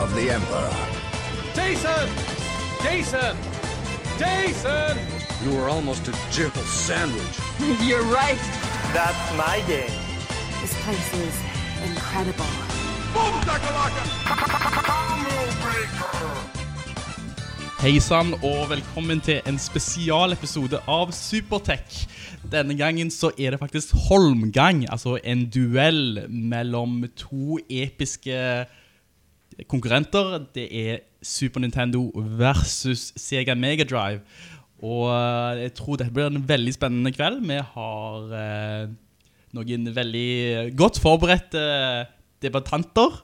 of the Emperor. Jason! Jason! Jason! You were almost a jibble sandwich. You're right. That's my game. This place is incredible. Hei sann, og velkommen til en spesialepisode av Supertech. Denne gangen så er det faktisk Holmgang, altså en duell mellom to episke konkurrenter. Det er Super Nintendo versus Sega Mega Drive. Og eh, jeg tror dette blir en veldig spennende kveld. Vi har eh, noen veldig godt forberedte debattanter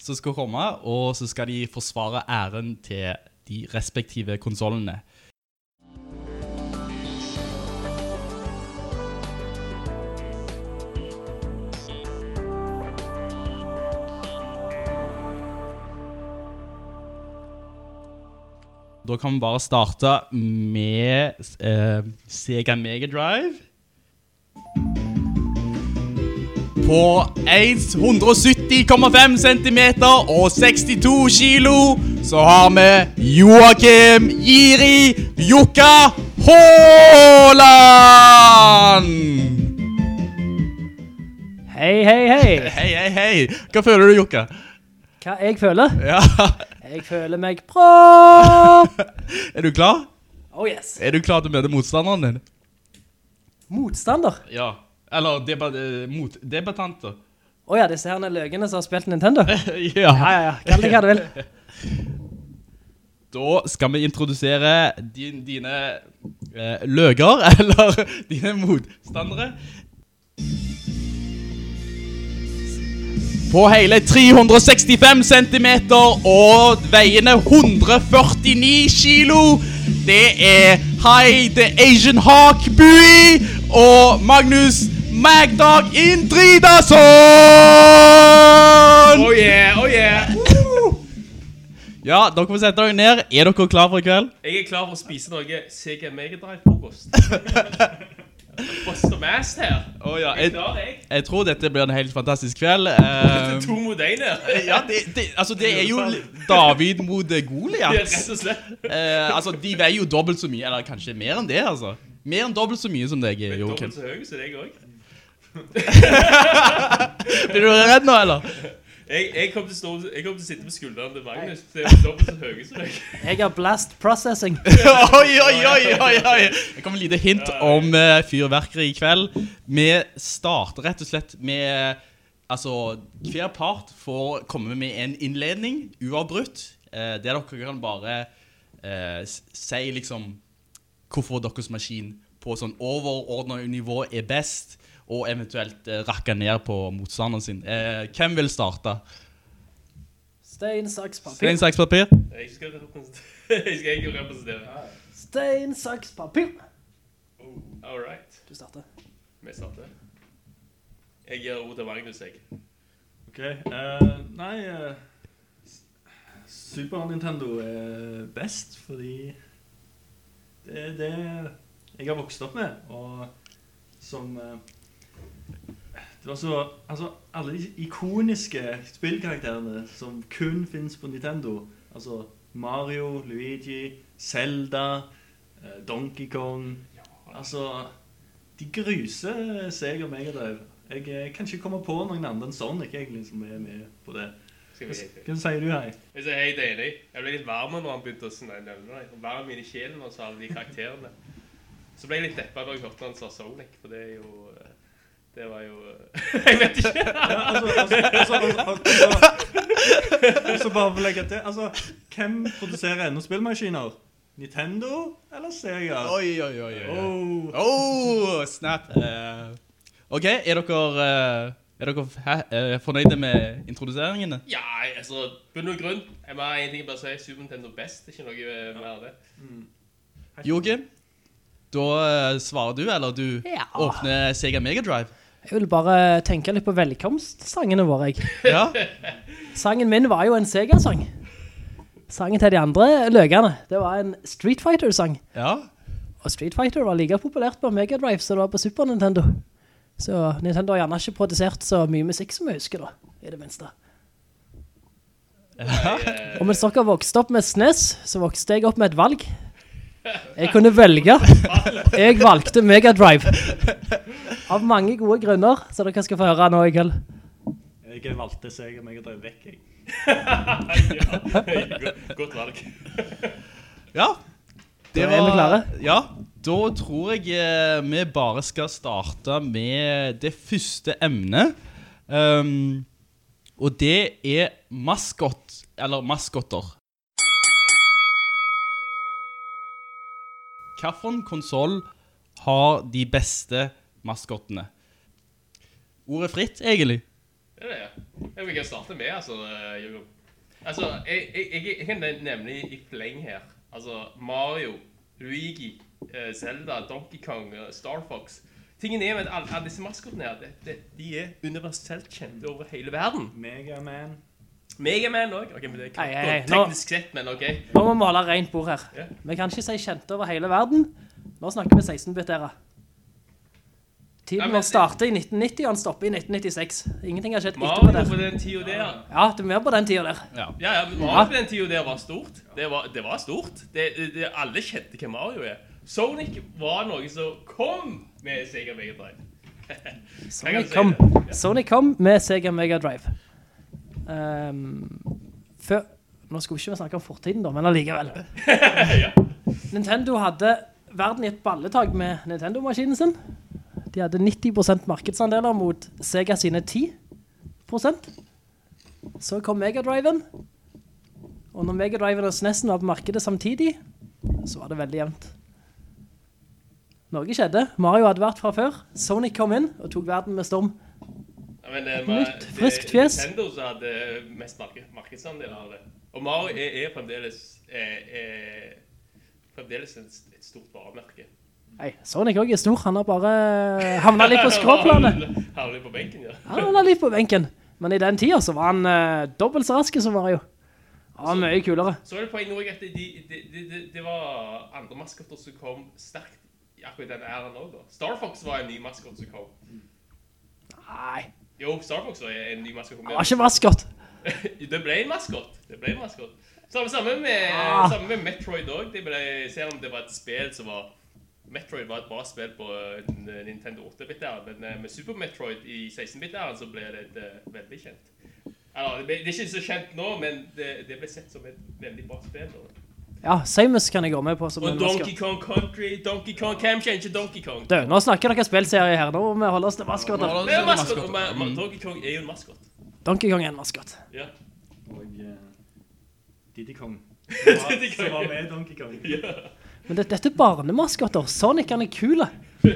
som skal komme, og så skal de forsvare æren til de respektive konsollene. Da kan vi bare starte med eh, Sega Mega Drive. På 170,5 cm og 62 kilo så har vi Joakim Jiri Jokka Haaland! Hei, hei, hei. Hei, hei, hei. Hva føler du, Jokka? Hva jeg føler? Ja. Jeg føler meg bra. Er du klar? Oh yes. Er du klar til å møte motstanderen din? Motstander. Ja. Eller deba eh, mot debattanter. Å ja, disse herne løgene som har spilt Nintendo. Ja, ja. ja, ja. Kall det hva du vil. Da skal vi introdusere din, dine eh, løger, eller dine motstandere. På hele 365 cm og veiende 149 kilo. Det er High the Asian Hawk Bui og Magnus Magdag Indridason! Oh yeah, oh yeah! Ja, dere får sette dere ned. Er dere klar for i kveld? Jeg er klar for å spise noe Sega Mega Drive-frokost. Buster Mast her. Oh, ja, Jeg jeg, tror dette blir en helt fantastisk kveld. Um, To mot en her. ja, det, det, altså, det er jo David mot er Goliath. rett og slett. Uh, altså, de veier jo dobbelt så mye, eller kanskje mer enn det, altså. Mer enn dobbelt så mye som deg, Joakim. Dobbelt så høy som deg også. Blir du redd nå, eller? Jeg, jeg kommer til, å stå- jeg kommer til å sitte på skuldrene til Magnus. Det er dobbelt så høy som deg. Jeg har blast processing. oi, oi, oi, oi, oi. Jeg kommer et lite hint om uh, fyrverkeri i kveld. Vi starter rett og slett med Altså, hver part får komme med en innledning, uavbrutt. Uh, der dere kan bare uh, si liksom hvorfor deres maskin på sånn overordnet nivå er best, og eventuelt eh, rakke ned på motstanderen sin. Eh, hvem vil starte? Stein, saks, papir. Stein, saks, papir? Jeg skal representere. Jeg representere. Stein, saks, papir. All right. Du starter. Vi starter. Jeg gir ord til Magnus, jeg. Ok, eh, nei eh, Super Nintendo er best fordi det er det jeg har vokst opp med, og som eh, Det var så Altså, alle de ikoniske spillkarakterene som kun finnes på Nintendo, altså Mario, Luigi, Zelda, eh, Donkey Kong Altså De gruser Sega Megadrive. Jeg eh, kan ikke komme på noen andre enn Sonic egentlig som er med på det. Hva sier du, Hei? Jeg sier helt enig. Jeg ble litt varm når han begynte å nevne deg. Varm i sjelen når han alle de karakterene. Så ble jeg litt deppa da jeg hørte han sa Sonic, for det er jo Det var jo eh, Jeg vet ikke. Altså, altså, altså, altså, bare for å legge til Altså, hvem produserer ennå spillmaskiner? Nintendo eller Sega? Oi, oi, oi. oi. Oh. Oh, snap. Eh, ok, er dere, eh, Er dere fornøyde med introduseringene? Ja, altså, bunn og grunn. Jeg må ha en ting jeg bare si, Super Nintendo best, ikke noe mer av det. Joakim, da eh, svarer du, eller du Ja. åpner Sega Mega Drive? Jeg vil bare tenke litt på velkomstsangene våre, jeg. Ja. Sangen min var jo en Sega-sang. Sangen til de andre løgene, det var en Street Fighter-sang. ja. Og Street Fighter var like populært på Mega Drive som det var på Super Nintendo. Så Nintendo har gjerne ikke produsert så mye musikk som jeg husker da, i det minste. Ja. Og mens dere vokste opp med SNES, så vokste jeg opp med et valg. Jeg kunne velge. Jeg valgte Mega Drive. Av mange gode grunner, så dere skal få høre nå i kveld. Jeg valgte seg om Mega Drive vekk, jeg. ja, godt valg. Ja. Da er vi klare. Ja, da tror jeg eh, vi bare skal starte med det første emnet. Um, og det er maskott, eller maskotter. Hvilken konsoll har de beste maskottene? Ordet fritt, egentlig. Det er det, ja. Jeg vil ikke starte med, altså, Jørgen. Altså, jeg, jeg, jeg, jeg kan nevne i, fleng her. Altså, Mario, Luigi, eh, Zelda, Donkey Kong, eh, Star Fox. Tingen er med at alle, alle disse maskottene her, det, det, de er universelt kjente over hele verden. Megaman. Megaman også. Okay, men det er. Teknisk sett, men ok. Nå må vi holde rent bord her. Ja. Vi kan ikke si kjente over hele verden. Nå snakker vi 16-bit-æra. Tiden vår det- starter i 1990, og den stopper i 1996. Ingenting har skjedd etterpå Mario der. på den tida der. Ja, det er mer på den tiden der. Ja. Ja, ja, men Mario på den tida der var stort. Det var, det var stort. Det, det, det, alle kjente hvem Mario er. Sonic var noe som kom med Sega Mega Drive. Sonic si kom. Sonic kom med Sega Mega Drive. Ehm, før, nå skulle vi ikke snakke om fortiden da, men allikevel. Nintendo hadde verden i et balletak med Nintendo-maskinen sin. De hadde 90% markedsandeler mot Sega sine 10%. Så kom Mega Driven. Og når Mega Driven og SNESen var på markedet samtidig, så var det veldig jevnt. Noe skjedde. Mario hadde vært fra før. Sonic kom inn og tok verden med storm. Ja, men det, Nytt, friskt fjes. Nintendo som hadde mest marked, markedsandeler av det. Og Mario er, er fremdeles, er, er fremdeles et stort varemerke. Nei, Sonic også er stor. Han har bare havnet litt på skråplanet. havnet litt på benken, ja? Han havnet litt på benken. Men i den tiden så var han uh, dobbelt så raske som Mario. Han var mye kulere. Så er det poenget også at det, de, de, de, var andre maskotter som kom sterkt i akkurat den æren også. da. Star Fox var en ny maskott som kom. Nei, Jo, Star Fox var en ny maskott. han var ikke maskott. det ble en maskott. Det ble en maskott. Samme, samme, med, Ah. samme med Metroid også. Det ble, selv om det var et spill som var... Metroid var et bra spill på eh, Nintendo 8-bit-æren, men eh, med Super Metroid i 16-bit-æren så ble det et, eh, veldig kjent. Eller, det, ble, det er ikke så kjent nå, men det, det ble sett som et veldig bra spill. da. Ja, Samus kan jeg gå med på som Og en Donkey. Kong Country, Donkey Kong, hvem kjenner ikke Donkey Kong? Du, nå snakker dere spillserie her. Nå må vi holde oss til maskotter. Det er jo det er maskott, maskott. og ma- ma- Mm. Donkey Kong er jo en maskott. Donkey Kong er en maskott. Ja. Og uh, Diddy Kong. Diddy Kong. Som var med Donkey Kong. Men det, dette er barnemaskotter. Sonic han er kule.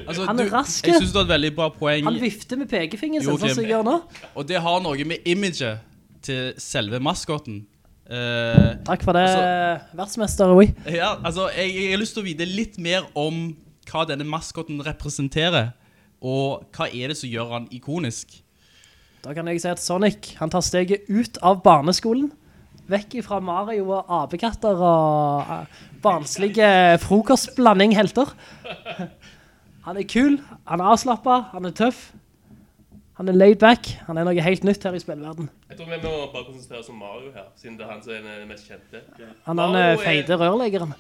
Altså, Han er du- rask. Jeg synes det har et veldig bra poeng. Han vifter med pekefingeren sin, sånn som jeg gjør nå. Og det har noe med imaget til selve maskotten. Eh, Takk for det, Altså- vertsmester Oi. ja, altså, jeg, jeg har lyst til å vite litt mer om hva denne maskotten representerer, og hva er det som gjør han ikonisk? Da kan jeg si at Sonic, han tar steget ut av barneskolen, vekk fra Mario og apekatter og eh, barnslige frokostblanding helter. Han er kul, han er avslappet, han er tøff, han er laid back, han er noe helt nytt her i spillverden. Jeg tror vi må bare konsentrere oss om Mario her, siden det er han som er den mest kjente. Han er den feide eh, er- rørleggeren.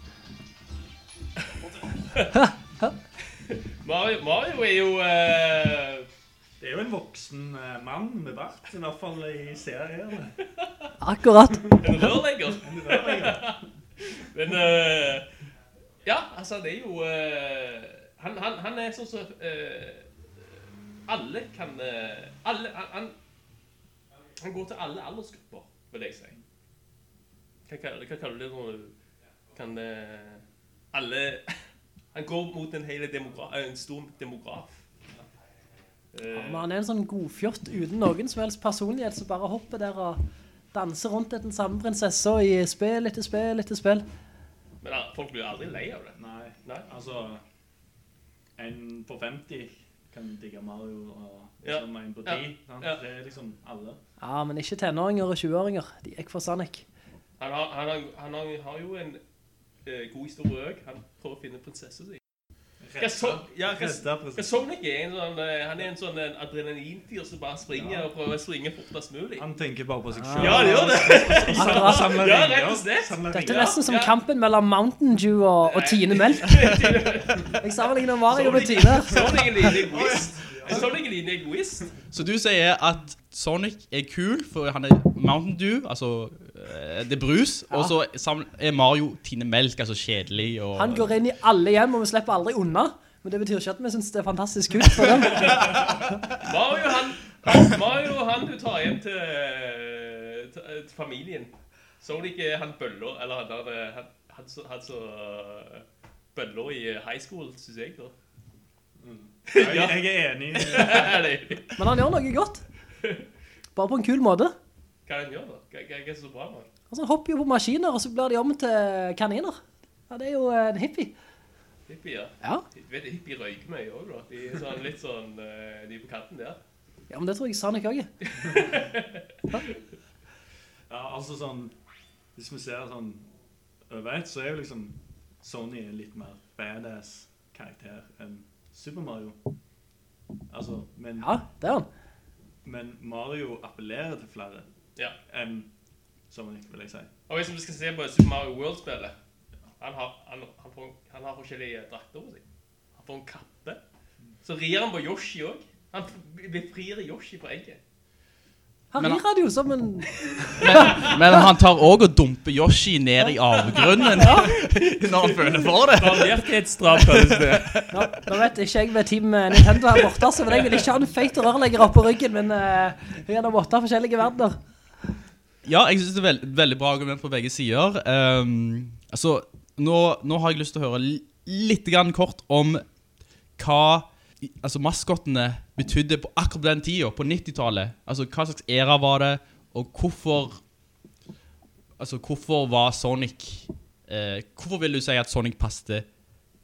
Mario, Mario er jo... uh... Det er jo en voksen uh, mann med bart, i hvert fall i serien. Akkurat. En rørlegger. Men uh... Ja, altså, det er jo han, han, han er sånn som eh, Alle kan eh, alle, han, han, går til alle aldersgrupper, vil jeg si. Hva, kaller- hva kaller du det når du kan eh, Alle Han går mot en, hele demogra en stor demograf. Ja, Men han er en sånn godfjott uten noen som helst personlighet, som bare hopper der og danser rundt etter den samme prinsessa i spill etter spill etter spill. Men ja, folk blir aldri lei av det. Nei, Nei. altså En på 50 kan digge Mario, og Ja. liksom en på de. Ja. Ja. Det er liksom alle. Ja, men ikke tenåringer og 20-åringer. De gikk for Sonic. Han har, han har, han har, har jo en eh, god historie også. Han prøver å finne prinsesse si. Sonic er en sånn, eh, han er en sånn adrenalintyr som bare springer og prøver å springe fortest mulig. Han tenker bare på seg Ah. selv. Ja, det gjør det. Samler Ja, ringer, rett og slett. Dette er nesten som Ja. kampen mellom Mountain Dew og, og Tine Melk. Jeg sammenligner Mario med Tine. Sonic er en egoist. Sonic er en egoist. Så du sier at Sonic er kul, for han er Mountain Dew, altså eh, det er brus, og så er Mario Tine Melk, altså kjedelig og... Han går inn i alle hjem, og vi slipper aldri unna. Men det betyr ikke at vi synes det er fantastisk kult for dem. Mario, han, han, Mario, han du tar hjem til, til, til familien. Sonic ikke han bøller, eller han, der, han, han, så, han så bøller i high school, synes jeg da. Jeg, jeg er enig. Men han gjør noe godt. Bare på en kul måte. Hva han gjør da? Hva, er så bra med han? Altså, han hopper jo på maskiner, og så blir de om til kaniner. Ja, det er jo en hippie. Hippie, Ja. Du vet, hippie røyker meg også da. De er sånn, litt sånn, uh, de er på kanten der. Ja, men det tror jeg Sonic også. Ja, altså sånn Hvis vi ser sånn over ett, så er jo liksom Sony en litt mer badass karakter enn Super Mario. Altså, men, Ja, det er han. men Mario appellerer til flere Ja. enn Sonic, vil jeg si. Og hvis vi skal se på Super Mario World-spillet, han har, han, han, får, han har forskjellige drakter på seg. Han får en kappe. Så rir han på Yoshi også. Han befrir Yoshi fra egget. Han Men rir han jo som en... Men han tar også og dumper Yoshi ned i avgrunnen når han føler for det. Barmhjertighetsdrap, kalles det. Ja, nå vet ikke jeg ved Team Nintendo her borte, så jeg vil ikke ha en feit rørlegger opp på ryggen, men uh, er av åtte forskjellige verdener. Ja, jeg synes det er veld, veldig bra argument på begge sider. Um, altså, nå, nå har jeg lyst til å høre litt kort om hva altså, maskottene betydde på akkurat den tiden, på 90-tallet. Altså, hva slags æra var det, og hvorfor Altså, hvorfor var Sonic eh, Hvorfor vil du si at Sonic passte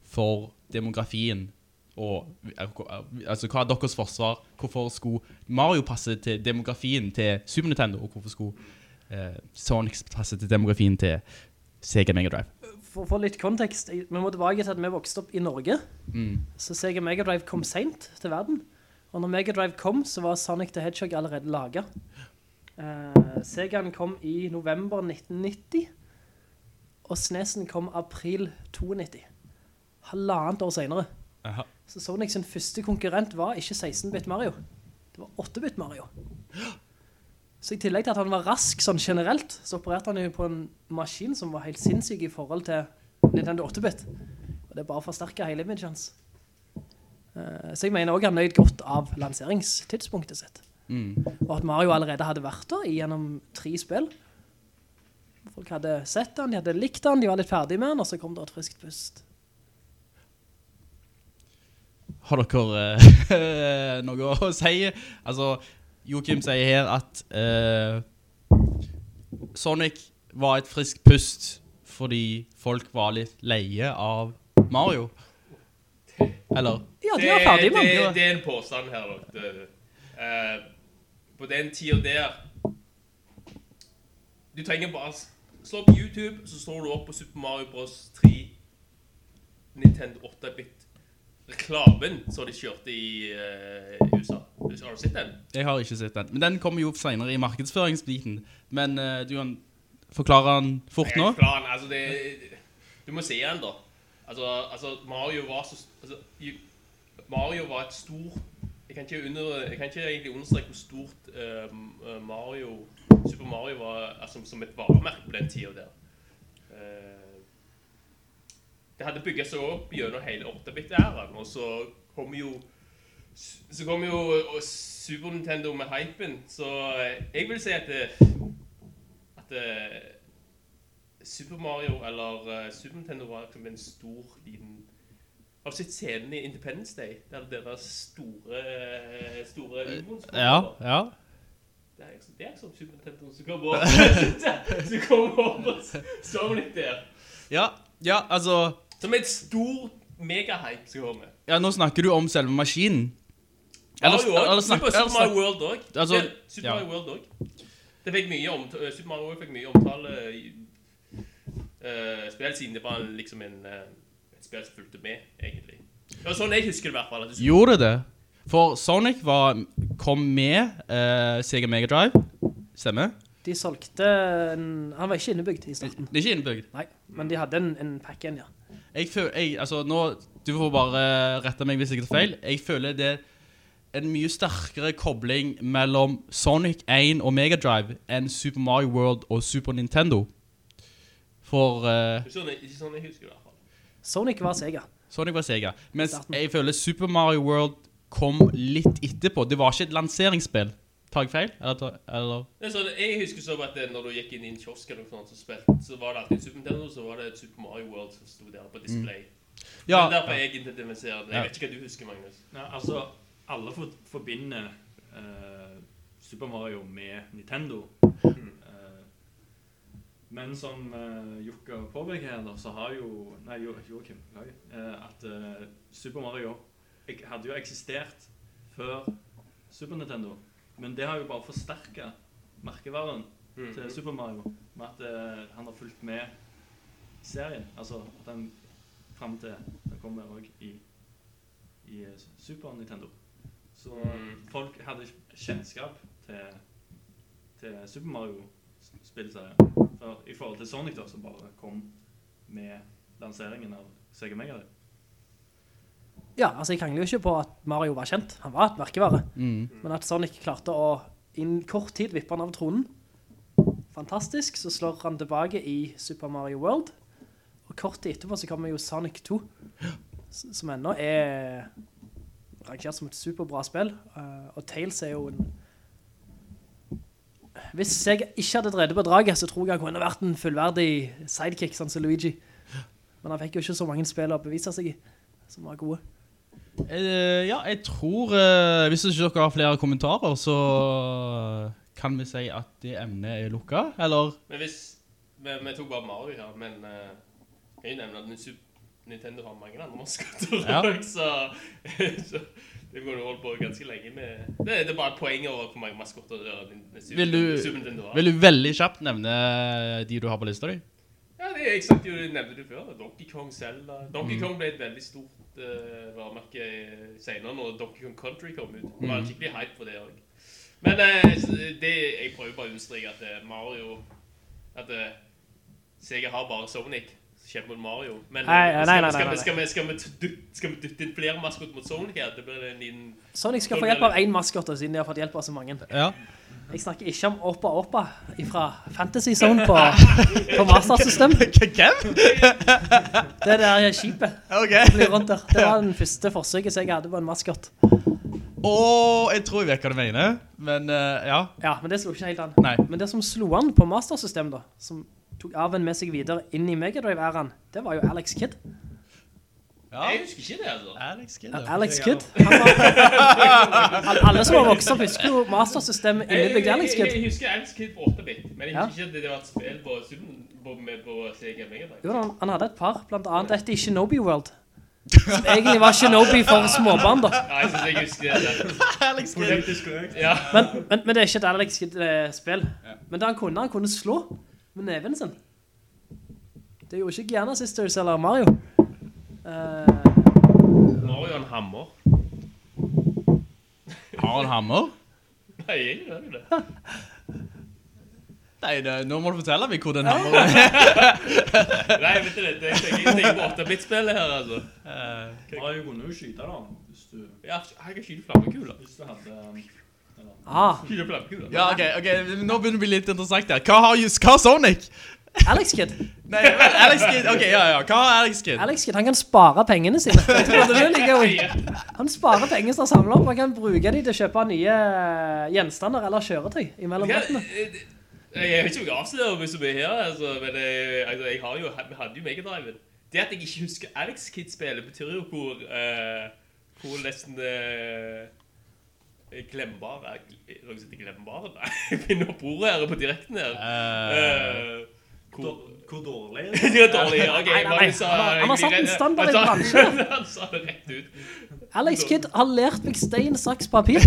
for demografien? Og altså, hva er deres forsvar? Hvorfor skulle Mario passe til demografien til Super Nintendo, og hvorfor skulle eh, Sonics passe til demografien til Sega Mega Drive? For få litt kontekst, vi må tilbake til at vi vokste opp i Norge. Mm. Så Sega Mega Drive kom sent til verden. Og når Mega Drive kom, så var Sonic the Hedgehog allerede laget. Eh, Segaen kom i november 1990, og SNESen kom april 92. Halvannet år senere. Aha. Så Sonic sin første konkurrent var ikke 16-bit Mario. Det var 8-bit Mario. Så i tillegg til at han var rask sånn generelt, så opererte han jo på en maskin som var helt sinnssyk i forhold til Nintendo 8-bit. Og det bare forsterket hele image hans. Eh, så jeg mener også han nøyd godt av lanseringstidspunktet sitt. Mm. Og at Mario allerede hadde vært der gjennom tre spill. Folk hadde sett han, de hadde likt han, de var litt ferdige med han, og så kom det et friskt pust. Har dere eh, noe å si? Altså, Joachim sier her at uh, Sonic var et friskt pust fordi folk var litt leie av Mario. Eller? Ja, de var ferdig med det, det er en påstand her, eh, på den tiden der Du trenger bare slå på YouTube, så står du opp på Super Mario Bros. 3 Nintendo 8-bit reklamen som de kjørte i uh, USA. Har du sett den? Jeg har ikke sett den. Men den kommer jo opp senere i markedsføringsbiten. Men uh, du kan forklare den fort nå. Jeg den altså det, du må se den da. Altså, altså Mario var så altså, Mario var et stort jeg kan ikke, under, jeg kan ikke egentlig understreke hvor stort uh, Mario Super Mario var altså, som et varemerke på den tiden der. Uh, det hadde bygget seg opp gjennom hele 8-bit-æren, og så kom jo så kom jo Super Nintendo med hypen, så eh, jeg vil si at at eh, Super Mario eller eh, Super Nintendo var som en stor, liten Har du sett scenen i Independence Day? Der det der store, store Ja, ja. Det er, det er sånn Super Nintendo som kommer over. som kommer over litt der. Ja, ja, altså Som et stor megahype som kommer. Ja, nå snakker du om selve maskinen. Eller, eller Super, snakker- Super eller Mario World også. Altså, Super ja. Mario World også. Det fikk mye omtale, Super Mario World fikk mye omtale i uh, spill, siden det var liksom en, uh, et spill som fulgte med, egentlig. Det var sånn jeg husker det i hvert fall. At det Gjorde det? For Sonic var, kom med uh, Sega Mega Drive. Stemmer? De solgte en, Han var ikke innebygd i starten. Det er ikke innebygd. Nei, men de hadde en, en pakke igjen, ja. Jeg føler, jeg, altså nå, du får bare rette meg hvis jeg tar feil. Jeg føler det er en mye sterkere kobling mellom Sonic 1 og Mega Drive enn Super Mario World og Super Nintendo. For eh, Ikke sånn, jeg husker i hvert fall. Sonic var Sega. Sonic var Sega. Mens jeg føler Super Mario World kom litt etterpå. Det var ikke et lanseringsspill. Tar jeg feil? Eller, eller? Er sånn, jeg husker så at når du gikk inn i en kiosk eller noe sånt, så, spilte, så var det alltid Super Nintendo, så var det Super Mario World som stod der på display. Ja, det er derfor jeg identifiserer det. Jeg vet ikke hva du husker, Magnus. Ja, altså, alle for, forbinder uh, Super Mario med Nintendo. Eh, men som uh, Jukka påpeker her, da, så har jo Nei, jo, Joakim, beklager. Uh, at Super Mario hadde jo eksistert før Super Nintendo. Men det har jo bare forsterka merkevaren til Super Mario med at han har fulgt med serien. Altså at den fram til den kommer òg i, i Super Nintendo. Så Mm. folk hadde ikke kjennskap til, til Super Mario-spillserien. For I forhold til Sonic, da, som bare kom med lanseringen av Sega Mega Drive. Ja, altså jeg krangler jo ikke på at Mario var kjent. Han var et merkevare. Mm. Men at Sonic klarte å innen kort tid vippe han av tronen. Fantastisk. Så slår han tilbake i Super Mario World. Og kort tid etterpå så kommer jo Sonic 2. Som ennå er rangert som et superbra spill. Eh, og Tales er jo en... Hvis jeg ikke hadde drevet på draget, så tror jeg han kunne vært en fullverdig sidekick, sånn som Luigi. Men han fikk jo ikke så mange spill å bevise seg i, som var gode. Eh, ja, jeg tror eh, Hvis ikke dere har flere kommentarer, så kan vi si at det emnet er lukket, eller? Men hvis Vi, vi tok bare Mario her, men uh, kan at nevne at Ni- Nintendo har mange andre maskotter Ja. så, så det går jo holde på ganske lenge med Det, det er bare poenget over hvor mange maskotter det er Super, Vil du, Super Nintendo har. vil du veldig kjapt nevne de du har på lista di? Ja, det er eksakt jo, du nevnte det før. Donkey Kong selv. Donkey Mm. Kong ble et veldig stort uh, varemerke eh, senere når Donkey Kong Country kom ut. Det var Mm. skikkelig hype på det også. Men uh, det, jeg prøver bare å understreke at eh, Mario At uh, Sega har bare Sonic. Som Mario. Men Nei, eh, nei, nei, skal, nei, nei. vi- skal, vi, skal, vi, skal vi dytte inn flere maskot mot Sonic her? Det blir en liten Sonic skal få hjelp av en maskot, siden de har fått hjelp av så mange. Ja. Jeg snakker ikke om Oppa Oppa fra Fantasy Zone på, på Master System. Hvem? Det der skipet Ok. flyr rundt der. Det var den første forsøket jeg hadde på en maskot. Åh, jeg tror jeg vet hva du mener, men uh, ja. Ja, men det slo ikke helt an. Nei. Men det som slo an på Master System da, som tok arven med seg videre inn i Mega Drive-æraen, det var jo Alex Kidd. ja. Jeg husker ikke det, altså. Alex Kidd. Alex Kidd. Han var, alle som har vokst opp husker jo Master System Jeg, innebygd Alex Kidd. jeg husker Alex Kidd på 8-bit, men jeg Ja. husker ikke at det var et spill på, på, på Sega Megadrive. Jo, han, han hadde et par, blant annet et i Shinobi World. Som egentlig var Shinobi for småbarn da. Ja, jeg synes jeg husker det. Alex Kidd. Politisk korrekt. Ja. Men, men, men det er ikke et Alex Kidd-spill. Men det han kunne, han kunne slå med neven sin. Det gjorde ikke Gianna Sisters eller Mario. Uh, Mario en hammer. Har han hammer? Nei, jeg gjør det. Nei, det, nå må du fortelle meg hvor den hammeren er. Nei, vet du det, det jeg tenker, på 8-bit-spillet her, altså. Mario kunne jo skyte da, hvis du, Ja, jeg kan skyte flammekuler. hvis du hadde um, ah, Ja, ok, ok, nå begynner det å bli litt interessant her. Hva har, hva har Sonic? Alex Kidd. Nei, Alex Kidd, ok, ja, ja, hva har Alex Kidd? Alex Kidd, han kan spare pengene sine. Like. Han sparer penger som han samler opp. Han kan bruke dem til å kjøpe nye gjenstander eller kjøretøy i Ja, mellomrettene. eh, jeg vet ikke om jeg avslører meg så mye her, altså, men jeg, altså, jeg har jo, jeg hadde jo Megadriven. Det at jeg ikke husker Alex Kidd-spillet, betyr jo hvor, uh, hvor nesten eh, glemmbar er Noe som heter glemmbar? Nei, jeg finner opp ordet her på direkten her. Uh, hvor, Hvor dårlig? de er dårlige, ok. Nei, nei, nei. Sa Han har- satt en standard i bransjen. Han sa det rett ut. Alex Kidd har lært meg stein, saks, papir.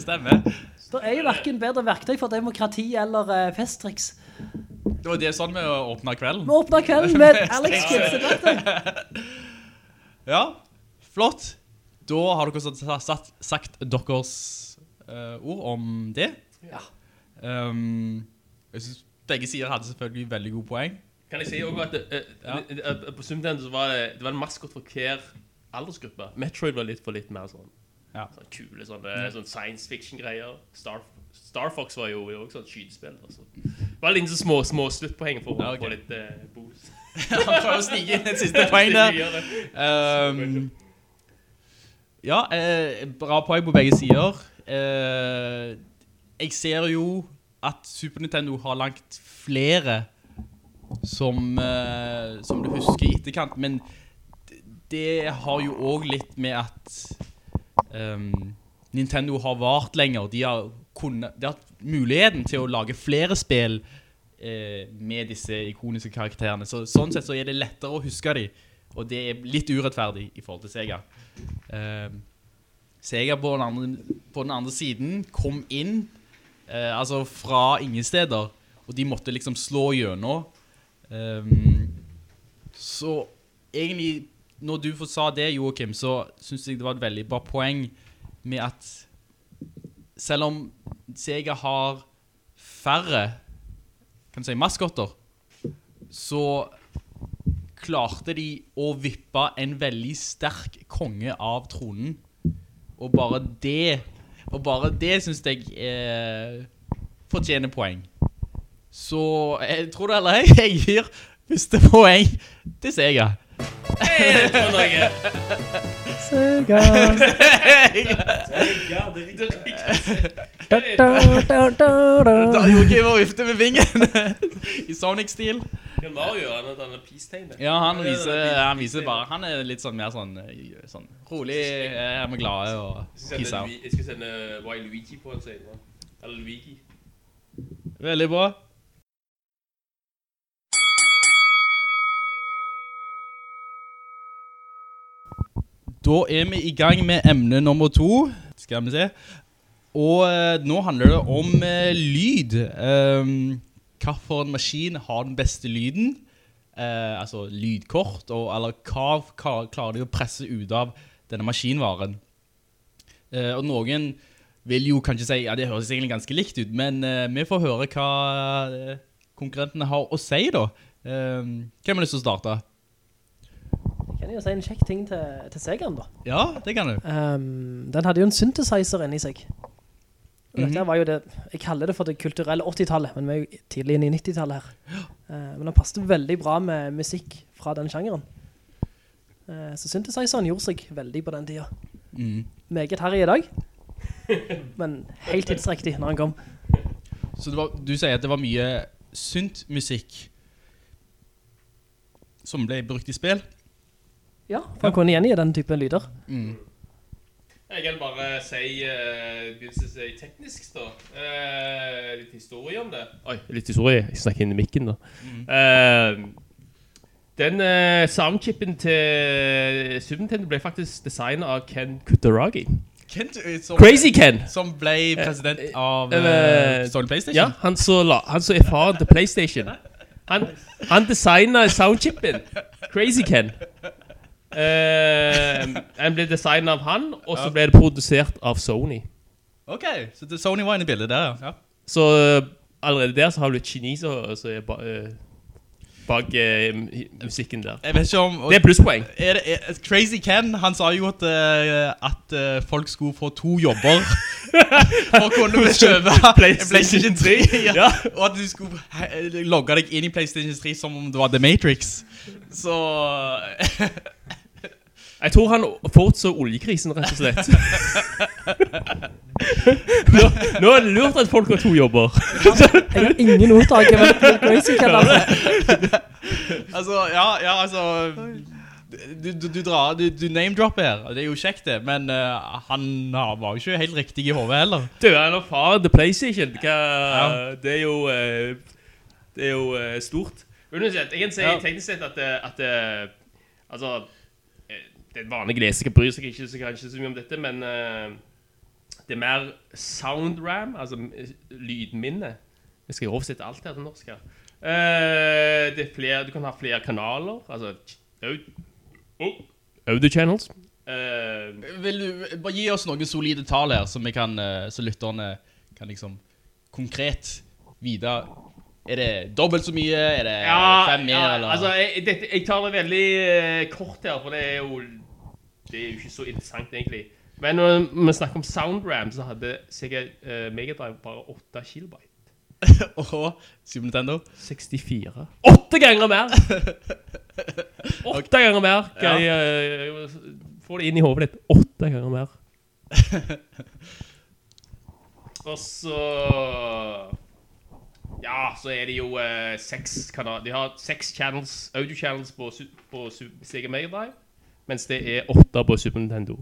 Stemmer. Det er jo hverken bedre verktøy for demokrati eller uh, festtriks. Det var det sånn med å åpne kvelden. Vi åpner kvelden med Alex Kidd. Ja, flott. Da har dere satt, satt, sagt deres uh, ord om det. Ja. Um, jeg synes begge sider hadde selvfølgelig veldig gode poeng. Kan jeg si også at uh, Ja. på Sumden så var det, det var en maskot for hver aldersgruppe. Metroid var litt for litt mer sånn, Ja. sånn kule sånne, sånn science fiction-greier. Star, Star Fox var jo også sånn skydespill. Altså. Det var litt så små, små sluttpoeng for å Ja, ok. få litt uh, boost. Han prøver å snike inn et siste poeng der. Um, ja, eh, bra poeng på begge sider. Eh, jeg ser jo at Super Nintendo har langt flere som, eh, som du husker i etterkant, men det, har jo også litt med at ehm, Nintendo har vart lenger. De har, kunnet, de har hatt muligheten til å lage flere spill eh, med disse ikoniske karakterene. Så, sånn sett så er det lettere å huske dem, og det er litt urettferdig i forhold til Sega. Ehm, Sega på den, andre, på den andre siden kom inn eh, altså fra ingen steder, og de måtte liksom slå gjennom. Ehm, så egentlig, når du sa det, Joachim, så synes jeg det var et veldig bra poeng med at selv om Sega har færre, kan si, maskotter, så klarte de å vippe en veldig sterk konge av tronen. Og bare det, og bare det synes jeg eh, fortjener poeng. Så jeg tror det eller jeg, jeg gir første poeng til Sega. Hey, det var noe. Sega. Det er riktig. Da, da, da, da, Da da. Joachim og vifte med vingen i Sonic-stil. Kan Mario han er denne peace-tegnet? Ja, han viser, er han viser bare, han er litt sånn mer sånn, eh, sånn rolig, eh, er vi glade og peace out. Jeg skal sende Wai Luigi på en senere. Eller Luigi. Veldig bra. Da er vi i gang med emne nummer to, skal vi se. Og eh, nå handler det om eh, lyd. Eh, en maskin har den beste lyden? Eh, altså lydkort, og, eller hva, hva klarer de å presse ut av denne maskinvaren? Eh, og noen vil jo kanskje si, ja det høres egentlig ganske likt ut, men eh, vi får høre hva eh, konkurrentene har å si da. Um, hvem har lyst til å starte? Kan jeg jo si en kjekk ting til, til Segaen da? Ja, det kan du. Um, den hadde jo en synthesizer inni seg. Og Dette Mhm. var jo det, jeg kaller det for det kulturelle 80-tallet, men vi er jo tidlig inn i 90-tallet her. Uh, men den passet veldig bra med musikk fra den sjangeren. Uh, så synthesizeren gjorde seg veldig på den tiden. Mm. Meget herre i dag, men helt tidsriktig når han kom. Så det var, du sier at det var mye synt-musikk som ble brukt i spill? Ja, for han kunne gjengi den typen lyder. Mm. Jeg kan bare si, uh, begynne å si teknisk da. Uh, litt historie om det. Oi, litt historie. Jeg snakker inn i mikken da. Eh, den uh, soundchippen til Super Nintendo ble faktisk designet av Ken Kutaragi. Kent, eh, som, Crazy Ken! Som ble president av uh, Sony PlayStation? Ja, han så, la, han så er faren til Playstation. Han, han designet soundchippen. Crazy Ken. Eh, den ble designet av han, og så ble det produsert av Sony. Ok, så det, Sony var inne i bildet der, ja. Så eh, allerede der så har du et kineser som er ba, eh, bak eh, musikken der. Jeg vet ikke om... Det er plusspoeng. Er det, er, Crazy Ken, han sa jo at, eh, at eh, folk skulle få to jobber for å kunne kjøpe PlayStation 3. ja. Ja. Og at du skulle he- logge deg inn i PlayStation 3 som om det var The Matrix. Så... Jeg tror han forutså oljekrisen, rett og slett. nå, nå er det lurt at folk har to jobber. Jeg har ingen ordtak, men Crazy altså. Altså, ja, ja, altså Du, du, du drar, du, du name-dropper her, og det er jo kjekt det, men uh, han har- var jo ikke helt riktig i hovedet heller. Du, han har far The PlayStation. Hva, Ja. Det er jo eh, Det er jo eh, stort. Uansett, jeg kan si Ja. teknisk sett at, at Altså Den vanlige leser bryr seg ikke så kanskje så mye om dette, men uh, det er mer sound ram, altså eh, lydminne. Jeg skal jo oversette alt her til norsk her. Uh, det er flere, du kan ha flere kanaler, altså oh, audio channels. Uh, Vil du bare gi oss noen solide tall her, som kan, så lytterne kan liksom konkret vite. Er det dobbelt så mye? Er det fem mer, ja, altså, jeg, dette, jeg tar det veldig kort her, for det er jo Det er jo ikke så interessant, egentlig. Men når vi snakker om SoundRam, så hadde sikkert uh, Megadrive bare 8 kilobyte. og Super Nintendo? 64. 8 ganger mer! Åtte ganger mer! Kan jeg eh, få det inn i hovedet ditt. 8 ganger mer. Og så Ja, så er det jo uh, seks kanaler De har seks channels, audio channels på, på Sega Mega Drive, mens det er åtte på Super Nintendo.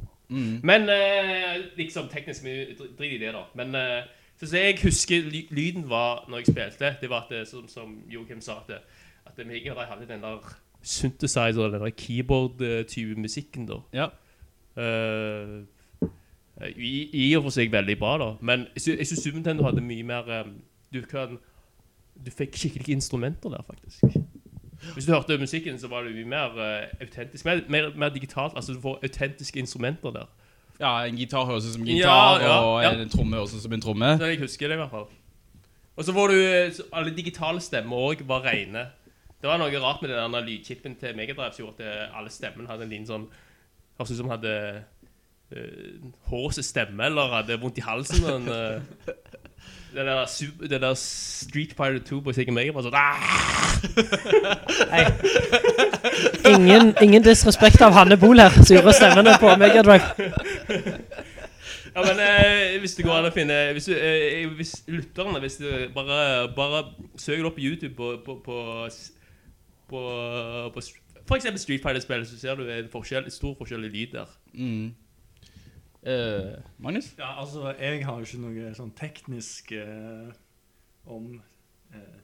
Men eh, liksom teknisk mye drit i det, da. Men eh, så så jeg husker ly lyden var når jeg spilte, det var at det, som, som Joakim sa, at, det, at Mega Drive hadde den der synthesizer, den der keyboard-type musikken, da. Ja. Uh, i, I og for seg veldig bra, da. Men jeg synes jeg syns Super Nintendo hadde mye mer um, Du kan Du fikk skikkelige instrumenter der, faktisk. Hvis du hørte musikken, så var det mye mer uh, autentisk. Mer, mer, mer digitalt. Altså, du får autentiske instrumenter der. Ja, en gitar høres ut som en gitar, Ja, ja, og ja. en tromme høres ut som en tromme. Så jeg husker det i hvert fall. Og så var du eh, Alle digitale stemmer òg var rene. Det var noe rart med den der lydchipen til Megadrive som gjorde at eh, alle stemmene hadde en liten sånn Høres ut som hadde uh, hårete stemme eller hadde vondt i halsen. Men, en, det, der super, det der Street Fighter 2 på Sega Mega var sånn ah! Ingen, ingen disrespekt av Hanne Bol her, sure stemmene på Megadrive. Ja, men eh, hvis det går an å finne Hvis, du, eh, hvis lytterne Hvis du bare, bare søker det opp på YouTube på, på, på, på, på For eksempel Street Fighter-spill, så ser du en forskjell, stor forskjell i lyd der. Mm. Eh, Magnus? Ja, altså, jeg har jo ikke noe sånn teknisk uh, om uh,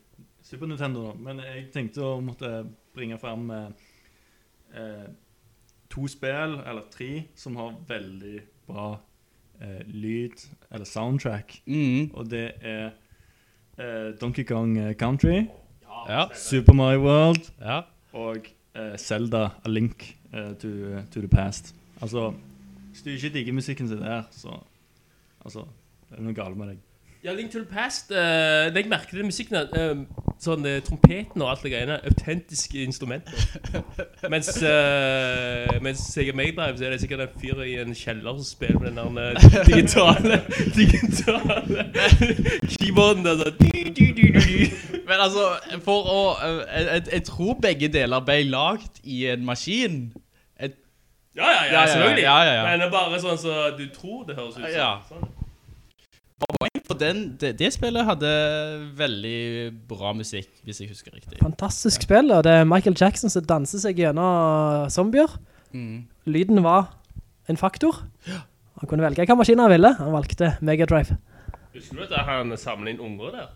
Super Nintendo, nå, men jeg tenkte å måtte bringe fram to spill, eller tre, som har veldig bra lyd, eller soundtrack. Mm. Og det er Donkey Kong Country, Ja. Super Mario World ja. og Zelda A Link to, to the Past. Altså, hvis du ikke digger musikken sin der, så Altså, det er noe galt med deg. Ja, Link to the Past uh, Jeg merket det i musikken uh, Sånn uh, trompeten og alt det greiene Autentiske instrumenter Mens uh, Mens Sega Mega Drive Så er det sikkert en fyr i en kjeller Som spiller med den der uh, digitale Digitale Keyboarden der sånn du, du. Men altså, for å eh, jeg, jeg, jeg tror begge deler ble lagt i en maskin. Ja, ja, ja, selvfølgelig ja, ja, ja. Men det er bare sånn så du tror det høres ut som Ja. sånn. for den, det, det spillet hadde veldig bra musikk, hvis jeg husker riktig. Fantastisk spill, og det er Michael Jackson som danser seg gjennom zombier. Mm. Lyden var en faktor. Han kunne velge hva maskin han ville. Han valgte Mega Drive. Husker du at han samlet inn unger der?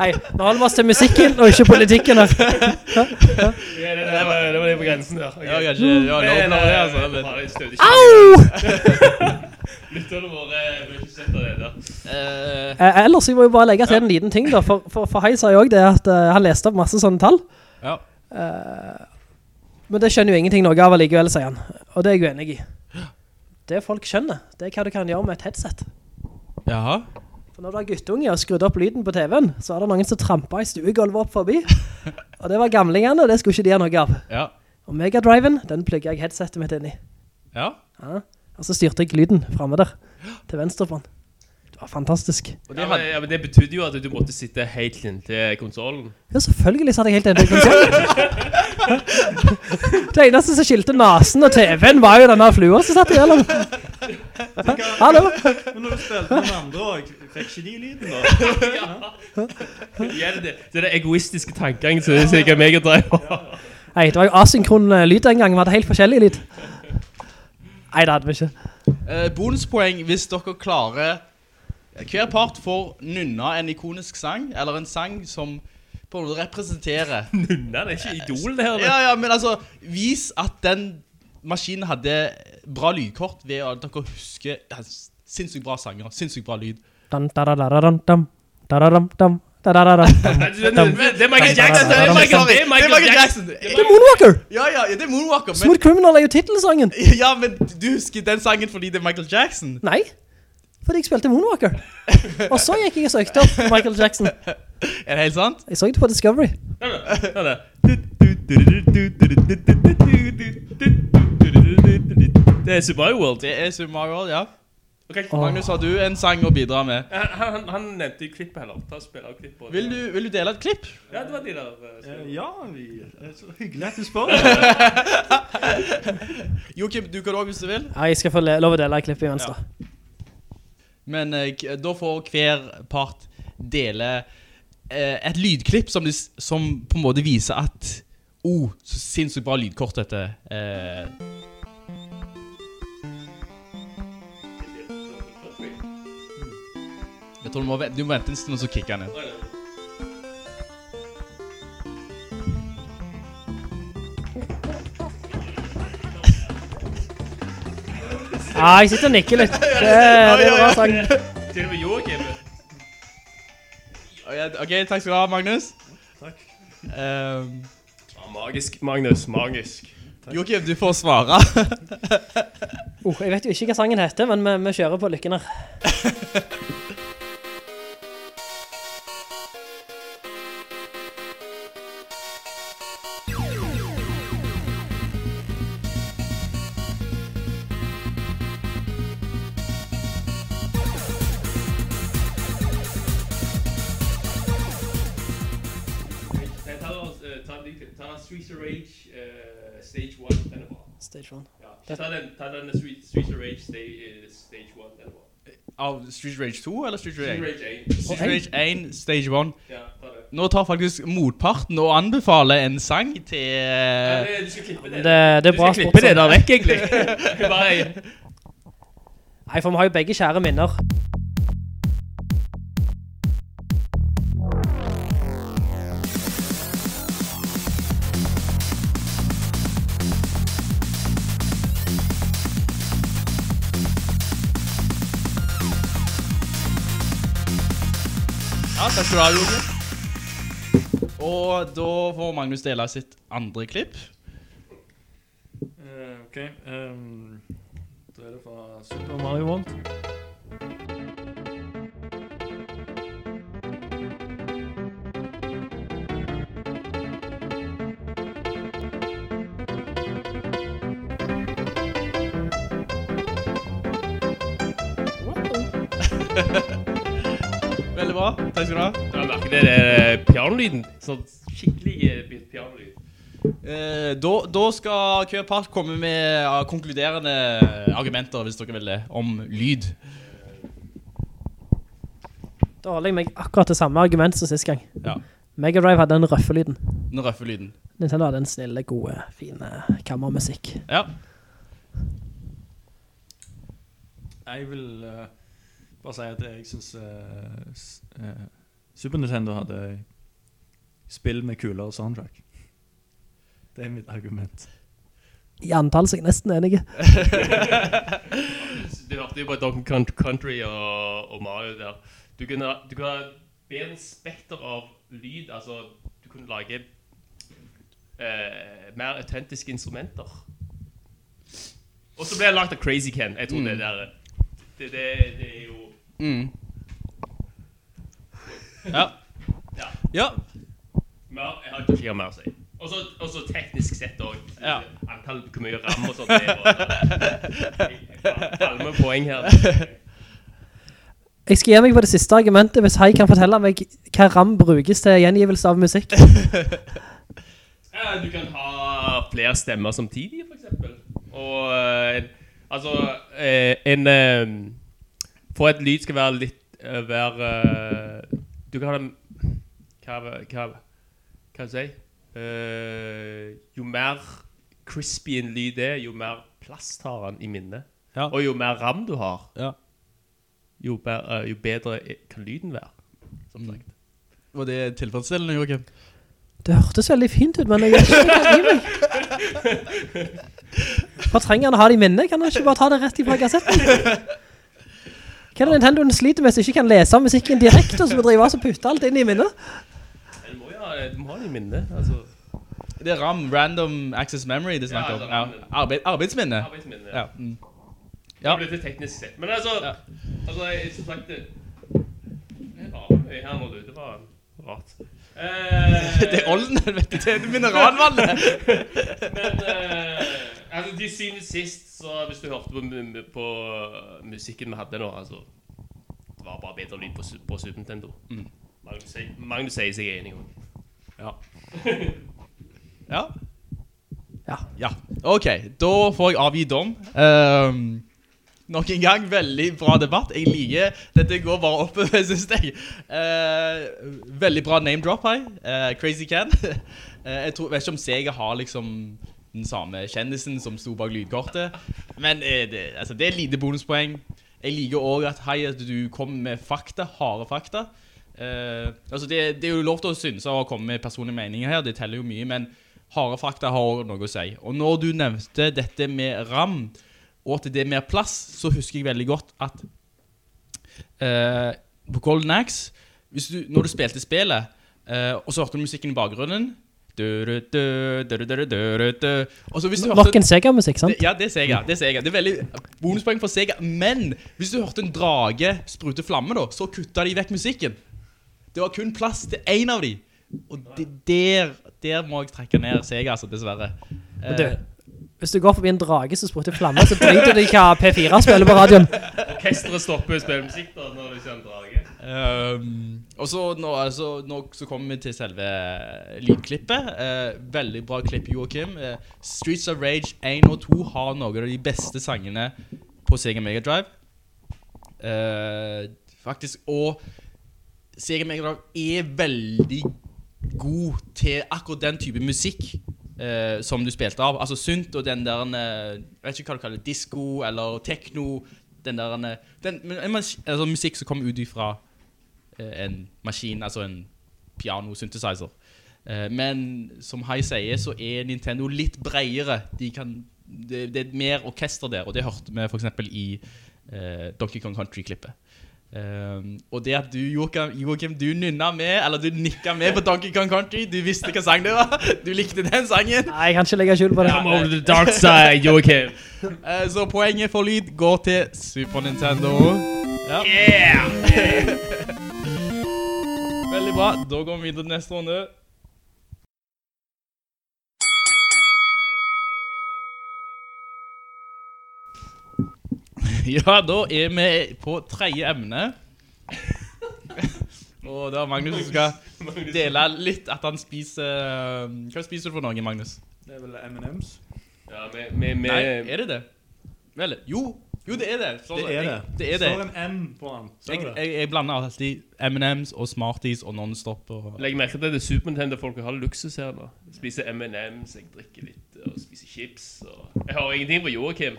Hei, nå holder vi oss til musikken og ikke politikken her. Ja, det, det, var, det var det på grensen der Okay. Ja, kanskje, ja, nå det, eh, altså, men- Au! Lytterne våre vil ikke sette det der. Uh, Eh, ellers, jeg må jo bare legge til en liten ting da, for, for, for Hei sa jo også det at uh, han leste opp masse sånne tall. ja. Men det skjønner jo ingenting noe av allikevel, sier han. Og det er jeg jo enig i. Det folk skjønner, det er hva du kan gjøre med et headset. Jaha. For når du har guttunge og skrudd opp lyden på TV-en, så er det noen som trampet i stuegulvet opp forbi. Og det var gamlingene, og det skulle ikke de ha noe av. Ja. Og Megadriven, den plugget jeg headsetet mitt inn i. Ja. Ja. Og så styrte jeg lyden fremme der, til venstre på den. Det var fantastisk. Og det hadde, ja, men det betydde jo at du måtte sitte helt inntil konsolen. Ja, selvfølgelig satt jeg helt inn i konsolen. Det eneste som skilte nasen og TV-en var jo denne flua som satt igjennom. Hallo? Men når du spilte med andre også, fikk ikke de lyden, da? Ja, det, det er det egoistiske tankene som sikkert meg og drev. Nei, det var jo asynkron lyd den gangen. Vi hadde helt forskjellig lyd. Nei, det hadde vi ikke. Eh, bonuspoeng hvis dere klarer Hver part får nunna en ikonisk sang, eller en sang som på en måte representerer Nunna, det er ikke idol det her. Ja, ja, men altså Vis at den maskinen hadde bra lydkort ved at dere husker ja, sinnssykt bra sanger, sinnssykt bra lyd. Dun, da, da, da, da, dum, dum, dum. Det er- er Michael Jackson! Det er Michael, Jackson! Det er Moonwalker! Ja, ja, ja, det er Moonwalker, Smooth Criminal er jo titelsangen. ja, men du husker den sangen fordi det er Michael Jackson? Nei, fordi jeg spilte Moonwalker. Og så gikk jeg og søkte opp Michael Jackson. Er det helt sant? Jeg så det på Discovery. Det. Det er Super Mario World. Det er Super Mario World, ja. Magnus, har du en sang å bidra med? Han, han, han nevnte klippet heller. Ta og spille av klippet. Vil du, vil du dele et klipp? Ja, det var de der. eh. Ja, vi, det er så hyggelig at du spør. Joakim, du kan også hvis du vil. Ja, jeg skal få lov å dele et klipp i venstre. da. Men eh, da får hver part dele eh, et lydklipp som, de, som på en måte viser at Oh, så sinnssykt bra lydkort dette. Eh, jeg tror du må, du må vente en stund, og så kicker han inn. Ja, jeg sitter og nikker litt. Det, det er bra sang. Til og med Joakim. Ok, Ok, takk skal du ha, Magnus. Takk. Um, magisk, Magnus. Magisk. Joakim, du får svare. Oh, jeg vet jo ikke hva sangen heter, men vi, vi kjører på lykken her. Ta den, Street- Streets of Rage Stage, eh, stage 1. Den bra. Av Street Rage 2 eller Street Rage 1? Streets of Rage 1. Street Rage 1, Stage 1. Ja, ta det. Nå tar faktisk motparten og anbefaler en sang til Ja, eh, det- Du skal klippe det. Det- det er du skal klippe det der vekk, egentlig. Bare Nei, for vi har jo begge kjære minner. Takk skal du ha, Joakim. Og da får Magnus dele sitt andre klipp. Uh, ok, Um, da er det fra Super Mario World. Veldig bra. Takk skal du ha. Ja, merker det, det er pianolyden. Sånn skikkelig eh, pianolyd. Eh, da, da skal hver part komme med ja, konkluderende argumenter, hvis dere vil det, om lyd. Da holder jeg meg akkurat til samme argument som sist gang. Ja, Mega Drive hadde den røffe lyden. den røffe lyden. Nintendo hadde en snille, gode, fine kammermusikk. Ja. Jeg vil eh, bare si at jeg synes uh, s- eh, Super Nintendo hadde spill med kulere soundtrack. Det er mitt argument. I antall så er jeg nesten enig. Du hørte jo på Donkey Kong Country og, og Mario der. Du kunne, du kunne ha bedre spekter av lyd, altså du kunne lage eh, mer autentiske instrumenter. Og så ble det lagt av Crazy Ken. Jeg tror det der det, det, det er jo Mm. Ja. Ja. Ja. mer, Jeg har ikke fire mer å si. Og så- teknisk sett òg. Ja. Antall hvor mye ram og sånt. Alle poeng her. Jeg skal gi meg på det siste argumentet hvis Hai kan fortelle meg hva RAM brukes til gjengivelse av musikk. Ja, du kan ha flere stemmer samtidig, for eksempel. Og, eh, Altså, En en For at lyd skal være litt uh, Være uh, Du kan ha den Hva Hva Hva si? Uh, jo mer crispy en lyd er, jo mer plass tar han i minnet. Ja. Og jo mer ram du har, Ja. jo, be- eh, jo bedre kan lyden være. Som sagt. Var det tilfredsstillende, Joakim? Det hørtes veldig fint ut, men jeg er ikke gir meg. Hva trenger han å ha det i minnet? Kan han ikke bare ta det rett i fra kassetten? Hva er det Nintendoen sliter med som ikke kan lese av musikken direkte, og som driver og putter alt inn i minnet? De må, jo ha- du må ha det i minnet. Altså, Det er RAM, Random Access Memory, det snakker om. Ja. altså, Arbeid, arbeidsminne. arbeidsminne. Ja. Mm. Ja. Ja. Det blir litt teknisk sett. Men altså, Ja. altså jeg, som sagt det, det var mye her nå, du. Det var rart. Eh, Det er olden, vet du. Det er mineralvannet. Men eh, altså, de synes sist, så hvis du hørte på, på uh, musikken vi hadde nå, altså Det var bare bedre lyd på, på Super Nintendo. Mm. Magnus, sier- Magnus sier seg enig òg. Ja. Ja. Ja. Ja. Ok, da får jeg avgi dom. Um, nok en gang, veldig bra debatt. Jeg liker Dette går bare oppover, synes jeg. Uh, veldig bra name drop her. Uh, Crazy Can. Uh, jeg tror, vet ikke om Sega har liksom den samme kjendisen som sto bak lydkortet. Men eh, det, altså, det er lite bonuspoeng. Jeg liker også at, hei, at du kom med fakta, harde fakta. Eh, altså det, det er jo lov til å synes og komme med personlige meninger her, det teller jo mye, men harde fakta har også noe å si. Og når du nevnte dette med RAM, og at det er mer plass, så husker jeg veldig godt at eh, på Golden Axe, du, når du spilte spillet, eh, og så hørte du musikken i bakgrunnen, Altså, du hørte, Vakken Sega-musikk, sant? Ja, det er Sega. Det er Sega. Det er veldig bonuspoeng for Sega. Men hvis du hørte en drage sprute flamme, da, så kutta de vekk musikken. Det var kun plass til én av de. Og det, der, der må jeg trekke ned Sega, altså, dessverre. Men du, eh. hvis du går forbi en drage som spruter flamme, så driter du ikke hva P4 spiller på radioen. Orkestret stopper å spille musikk da, når du kjører en drage. Ehm, og så nå, altså, nå så kommer vi til selve lydklippet. Uh, veldig bra klipp, Joachim. Uh, Streets of Rage 1 og 2 har noen av de beste sangene på Sega Mega Drive. Uh, faktisk, og Sega Mega Drive er veldig god til akkurat den type musikk eh, som du spilte av. Altså synt og den der, eh, jeg vet ikke hva du kaller det, disco eller techno, den der, eh, den, altså musikk som kom ut ifra eh, en maskin, altså en piano-synthesizer. Eh, men som Hai sier, så er Nintendo litt bredere. De kan, det, det er mer orkester der, og det hørte vi for eksempel i eh, Donkey Kong Country-klippet. Um, og det at du, Joachim, du nynna med, eller du nikka med på Donkey Kong Country, du visste hva sang det var, du likte den sangen. Nei, jeg kan ikke legge skjul på det. Come over the dark side, Joachim. Uh, så poenget for lyd går til Super Nintendo. Ja. Yeah! Veldig bra. Da går vi videre til neste runde. Ja, da er vi på tredje emne. Og det er Magnus som skal dele litt at han spiser Hva spiser du for noe, Magnus? Det er vel M&M's. Ja, med, med, med, Nei, er det det? Vel, jo, jo det er det. Så- Det er det. Jeg, det er det. står en M på den. Jeg, jeg, jeg blander alltid M&M's og Smarties og Nonstop. og... Legg merke til at det er Super Nintendo-folk har luksus her nå. Spiser M&M's, jeg drikker litt, og spiser chips, og... Jeg har ingenting på Joakim.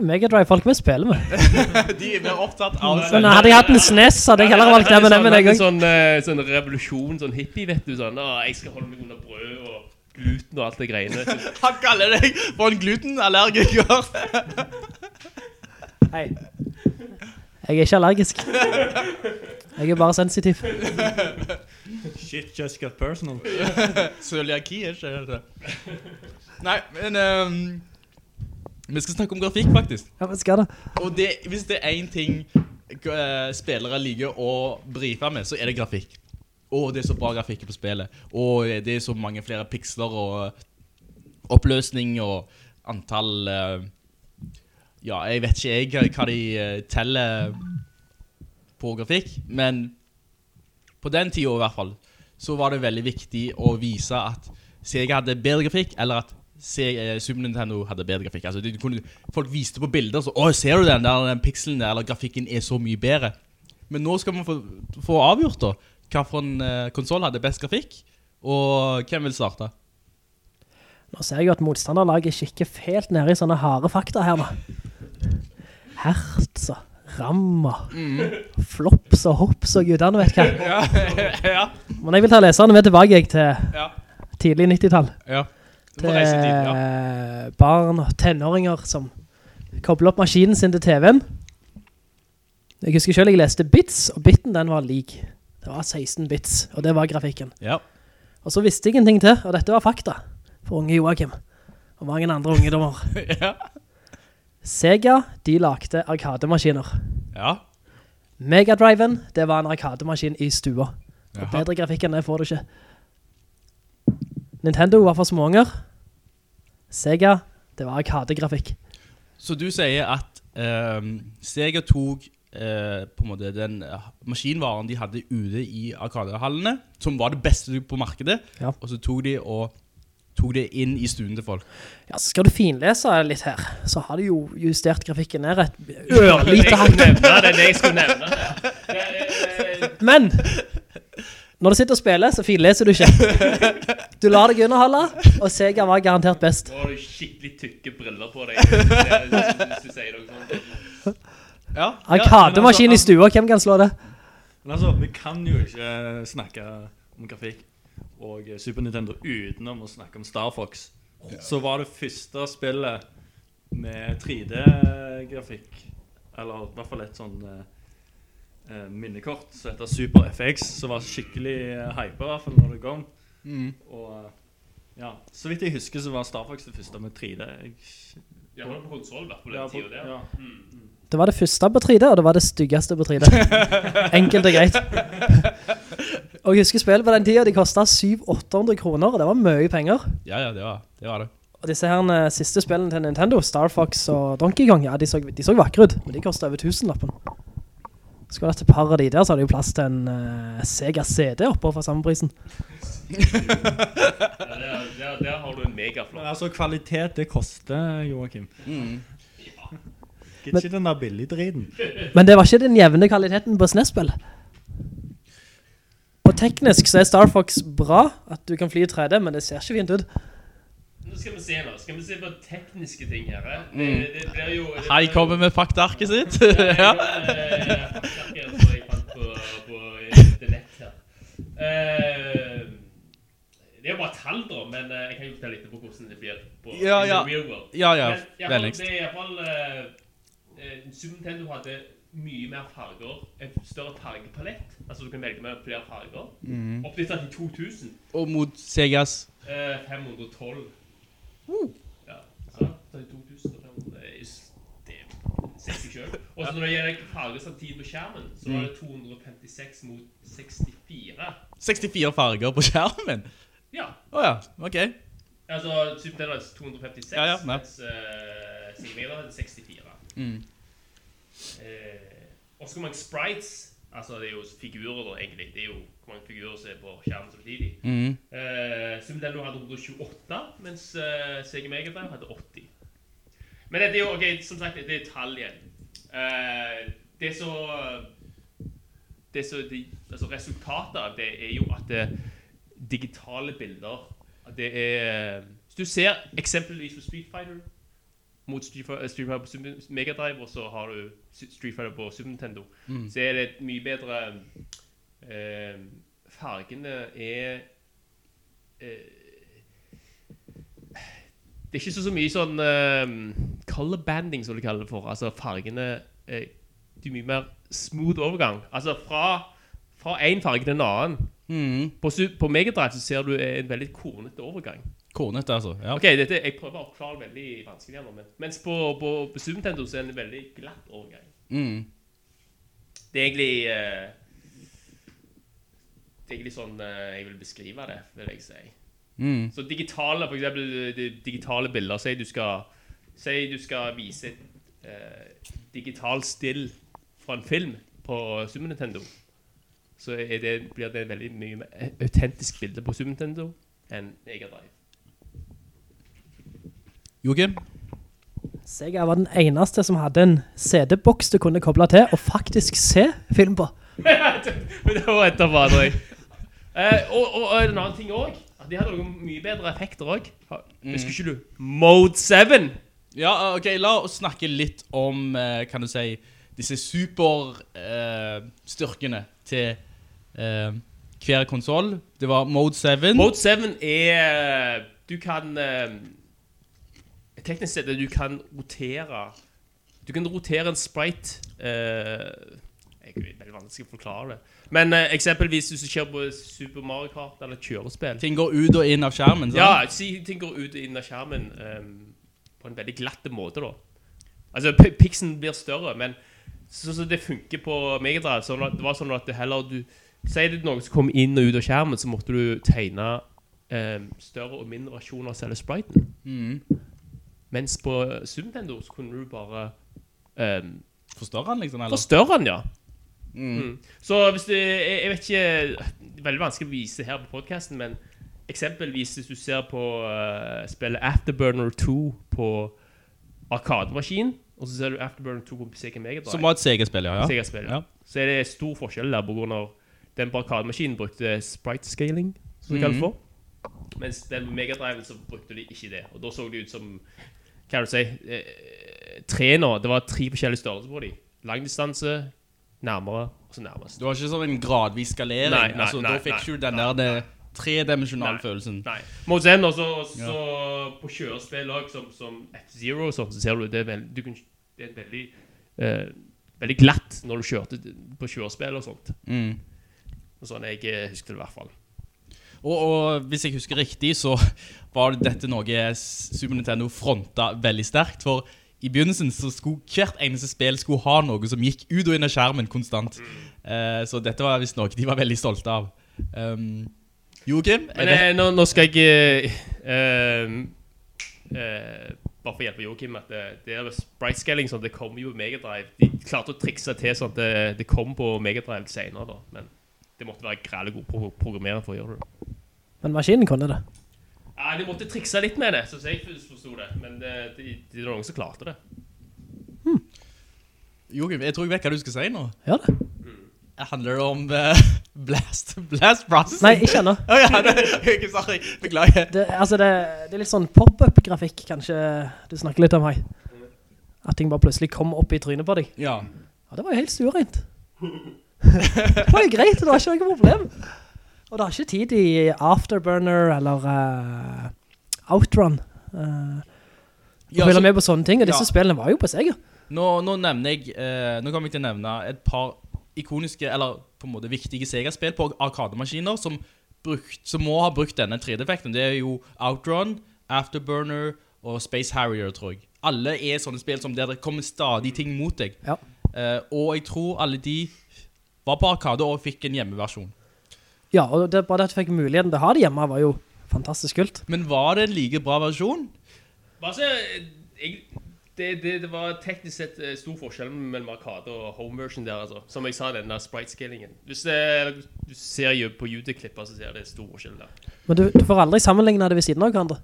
Megadrive-folk vi spiller med. De er mer opptatt av Men hadde jeg hatt en SNES, hadde jeg heller valgt en M&M En gang. sånn, eh, sånn revolusjon, sånn hippie, vet du, sånn, å, jeg skal holde meg under brød og gluten og alt det greiene. Han kaller deg for en glutenallergiker. Hei. Jeg er ikke allergisk. Jeg er bare sensitiv. Shit just got personal. Cøliaki er ikke det. Nei, men um, vi skal snakke om grafikk, faktisk. Ja, men skal det? Og det, hvis det er en ting uh, spillere liker å brife med, så er det grafikk. Åh, det er så bra grafikk på spillet. Åh, det er så mange flere piksler og oppløsning og antall eh, Ja, jeg vet ikke jeg hva de eh, teller på grafikk, men på den tiden i hvert fall, så var det veldig viktig å vise at Sega hadde bedre grafikk, eller at Sega, eh, Super Nintendo hadde bedre grafikk. Altså, de, kunne, folk viste på bilder, så, åh, ser du den der, den pixelen der, eller grafikken er så mye bedre. Men nå skal man få, få avgjort da, hva for en uh, konsol hadde best grafikk, og hvem vil starte? Nå ser jeg jo at motstanderlaget kikker helt ned i sånne harde fakta her nå. Hertz og ram og flops og hops og gudene vet hva. ja, Men jeg vil ta leserne med tilbake jeg, til ja, tidlig 90-tall. ja. Til ja. barn og tenåringer som kobler opp maskinen sin til TV-en. Jeg husker selv jeg leste bits, og bitten den var lik. Det var 16 bits, og det var grafikken. Ja. Og så visste jeg en ting til, og dette var fakta for unge Joachim og mange andre ungdommer. ja. Sega, de lagde arkademaskiner. Ja. Megadriven, det var en arkademaskin i stua. Og bedre grafikk enn det får du ikke. Nintendo var for småunger. Sega, det var arkadegrafikk. Så du sier at ehm, Sega tok uh, på en måte den uh, maskinvaren de hadde ute i arkadehallene, som var det beste på markedet, Ja. og så tok de og tok det inn i stuen til folk. Ja, så skal du finlese litt her, så har de jo justert grafikken ned et ørlite hakk. det, er det jeg skulle nevne. Det Men, når du sitter og spiller, så finleser du ikke. Du lar deg underholde, og Sega var garantert best. Nå har du skikkelig tykke briller på deg, hvis du sier noe sånt. Ja, Arkademaskin i stua, hvem kan slå det? Men altså, vi kan jo ikke snakke om grafikk og eh, Super Nintendo utenom å snakke om Star Fox. Så var det første spillet med 3D-grafikk, eller i hvert fall et sånn eh, eh, minnekort som heter Super FX, som var skikkelig hyper i hvert fall når det kom. Og eh, ja, så vidt jeg husker så var Star Fox det første med 3D. Jeg, Ja, han var på konsol, i hvert fall, ja, den tiden der. ja. Det var det første på 3D, og det var det styggeste på 3D. Enkelt og greit. Og jeg husker spillet på den tiden, de kostet 700-800 kroner, og det var mye penger. Ja, ja, det var det. Var det. Og disse her eh, siste spillene til Nintendo, Star Fox og Donkey Kong, ja, de så, de så vakre ut, men de kostet over tusenlappen. Skulle Skal til par av de der, så hadde de jo plass til en uh, Sega CD oppover for samme prisen. Ja, der, der, der har du en Men megaflott. altså, kvalitet, det koster, Joachim. Gitt ikke den der billigdriten. Men det var ikke den jevne kvaliteten på SNES-spill. Og teknisk så er Star Fox bra, at du kan fly i 3D, men det ser ikke fint ut. Nå skal vi se nå. Skal vi se på tekniske ting her. eh? Det, det blir jo... det Hei, kommer med faktarket sitt. Ja, jeg jeg fant på, på internett her. Eh, det er jo bare tall da, men eh, jeg kan jo fortelle litt på hvordan det blir på Ja, ja. real world. Ja, ja, Men hvert. Det er i hvert fall... eh, eh, Super Nintendo hadde mye mer farger, en større fargepalett. Altså du kan velge med flere farger. Mm. Opp til 2000. Og mot Segas. Eh, 512. Ja, så 32 500, det er just- det sier seg selv. Og så når det gjelder farger samtidig på skjermen, så var det 256 mot 64. 64 farger på skjermen. Ja, Åja, ok. altså Super Nintendo er 256, Ja, ja, mens uh, Sega Mega er 64. Mm. Eh, og så hvor mange sprites, altså det er jo figurer da egentlig, det er jo hvor mange figurer som er på skjermen samtidig. Mm. Eh, Super hadde 128, mens eh, Sega Mega Drive hadde 80. Men det er jo, ok, som sagt, det er tall igjen. Eh, det så... Det så, de, altså resultatet av det er jo at det, digitale bilder, at det er... Hvis du ser eksempelvis på Street Fighter, mot Street Fighter, Street Fighter på Megadrive, og så har du Street Fighter på Super Nintendo, så er det et mye bedre... Eh, fargene er eh, Det er ikke så, så mye sånn eh, color banding, som de kaller det for. Altså fargene eh, Det er mye mer smooth overgang. Altså fra, fra en farge til en annen. Mm. På, på Megadrive så ser du en veldig kornete overgang. Kornet, altså. Ja. Ok, dette, jeg prøver å klare det veldig vanskelig her nå, men mens på, på, på Super Nintendo så er det en veldig glatt overgang. Mm. Det er egentlig Uh, Det er egentlig sånn uh, jeg vil beskrive det, vil jeg si. Mm. Så digitale, for eksempel de digitale bilder, si du skal, si du skal vise et uh, digital still fra en film på Super Nintendo, så det, blir det veldig mye mer autentisk bilde på Super Nintendo enn Mega Drive. Joakim? Sega var den eneste som hadde en CD-boks du kunne koble til og faktisk se film på. Men det var etter hverandre. Eh, og, og, og en annen ting også. De hadde noen mye bedre effekter også. Ha- Husker ikke du? Mode 7. Ja, ok, la oss snakke litt om, eh, kan du si, disse superstyrkene til eh, hver konsol. Det var Mode 7. Mode 7 er Du kan eh, Teknisk sett du kan rotere Du kan rotere en sprite eh, Jeg er veldig vanskelig å forklare det. Men eh, eksempelvis hvis du kjører på Super Mario Kart eller kjørespill Ting går ut og inn av skjermen, sant? Ja, si ting går ut og inn av skjermen eh, på en veldig glatt måte, da. Altså, piksen blir større, men sånn som det funker på Megadrive, sånn at det var sånn at det heller du Sier det noe som kom inn og ut av skjermen, så måtte du tegne eh, større og mindre versjoner av selve spriten. Mhm. Mens på Super Nintendo så kunne du bare um, Forstørre den, liksom, eller? forstørre den, ja. Mm. Mm. Så hvis du jeg, jeg vet ikke veldig vanskelig å vise her på podcasten Men eksempelvis hvis du ser på uh, Spillet Afterburner 2 På arkademaskin Og så ser du Afterburner 2 på Sega Mega Drive Som var et Sega-spill, ja. ja. Sega-spill, ja. Så er det stor forskjell der På grunn av den på arkademaskinen brukte sprite scaling Som det kalles Mhm. for Mens den på Mega Drive så brukte de ikke det Og da så det ut som Hva kan du si eh, Tre nå, det var tre forskjellige størrelser på de Langdistanse Nærmere Og så nærmest Det var ikke sånn en gradvis skalering. Nei, nei, altså, nei, da fikk du den der det tredimensjonale følelsen. Nei. Mot den også, så på kjørespill òg, som, som F-Zero sånn, så ser du det er, veld, du kan, det er veldig, eh, veldig glatt når du kjørte på kjørespill og sånt. Mm. Sånn jeg eh, husker det i hvert fall. Og, og hvis jeg husker riktig, så var dette noe Super Nintendo fronta veldig sterkt. For i begynnelsen så skulle hvert eneste spill skulle ha noe som gikk ut og inn av skjermen konstant. Eh, så dette var visst noe de var veldig stolte av. Um, Joakim? eh, nå, nå skal jeg uh, uh, bare for å hjelpe Joakim at det, det er sprite scaling sånn, det kommer jo i Megadrive. De klarte å trikse til sånn at det, det kom på Megadrive senere da, men det måtte være grelle god pro programmering for å gjøre det. Men maskinen kunne det. Ja, de måtte trikse litt med det, så jeg forstod det, men det, det, det var noen som klarte det. Joakim, jeg tror jeg vet hva du skal si nå. Ja, det. Handler det om uh, blast, blast processing? Nei, ikke ennå. Å ja, det, ikke sorry, beklager. Det, altså det, det er litt sånn pop-up-grafikk, kanskje du snakker litt om her. At ting bare plutselig kom opp i trynet på deg. Ja. Ja, det var jo helt stuerent. Det var jo greit, det var ikke noe problem. Og det har ikke tid i Afterburner eller uh, Outrun. Uh, Ja, følge med på sånne ting, og disse ja. spillene var jo på Sega. Nå, nå nevner jeg, eh, nå kommer jeg til å nevne et par ikoniske, eller på en måte viktige Sega-spill på arkademaskiner som, brukt, som må ha brukt denne 3D-effekten. Det er jo Outrun, Afterburner og Space Harrier, tror jeg. Alle er sånne spill som der det kommer stadig ting mot deg. Ja. Eh, og jeg tror alle de var på arkade og fikk en hjemmeversjon. Ja, og det, bare det at jeg fikk muligheten til å ha det hjemme var jo fantastisk kult. Men var det en like bra versjon? Bare så, jeg, det, det, det var teknisk sett eh, stor forskjell mellom Arkade og home version der, altså. Som jeg sa, den der sprite-scalingen. Hvis det, du ser jo på YouTube-klipper, så ser det stor forskjell der. Men du, du får aldri sammenligne det ved siden av hverandre.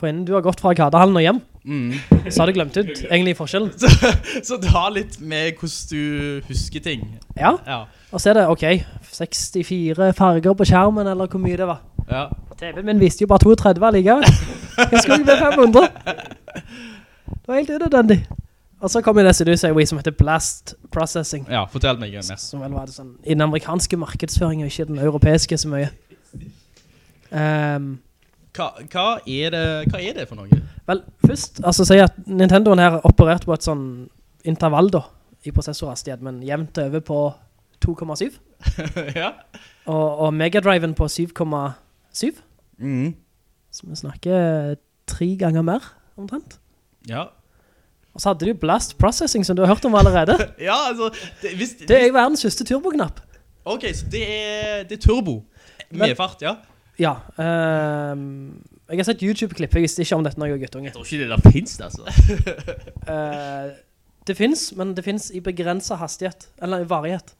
For innen du har gått fra arkadehallen og hjem, Mm. så har du glemt ut egentlig forskjellen. Så det har litt med hvordan du husker ting. Ja, Ja. og så er det, ok, 64 farger på skjermen, eller hvor mye det var. ja. TV-en min viste jo bare 32 allikevel. Jeg skulle jeg med 500? Det var helt unødvendig. Og så kom jo det som du sier, som heter Blast Processing. Ja, fortell meg igjen. Som vel var det sånn, i den amerikanske markedsføringen, ikke den europeiske så mye. Um, Hva, hva, er det, hva er det for noe? Vel, først, altså si at Nintendoen her opererte på et sånn intervall da, i prosessorhastighet, men jevnt over på 2,7. ja. Og, og Megadriven på 7,7. Mm. Så vi snakker tre ganger mer, omtrent. Ja. Og så hadde de Blast Processing, som du har hørt om allerede. Ja, altså det, hvis, Det er jo verdens første turboknapp. Ok, så det er, det er turbo. Med fart, ja. Ja. ehm, jeg har sett YouTube-klipp, jeg visste ikke om dette når jeg var guttunge. Jeg tror ikke det der finnes altså. uh, det finnes, men det finnes i begrenset hastighet, eller i varighet.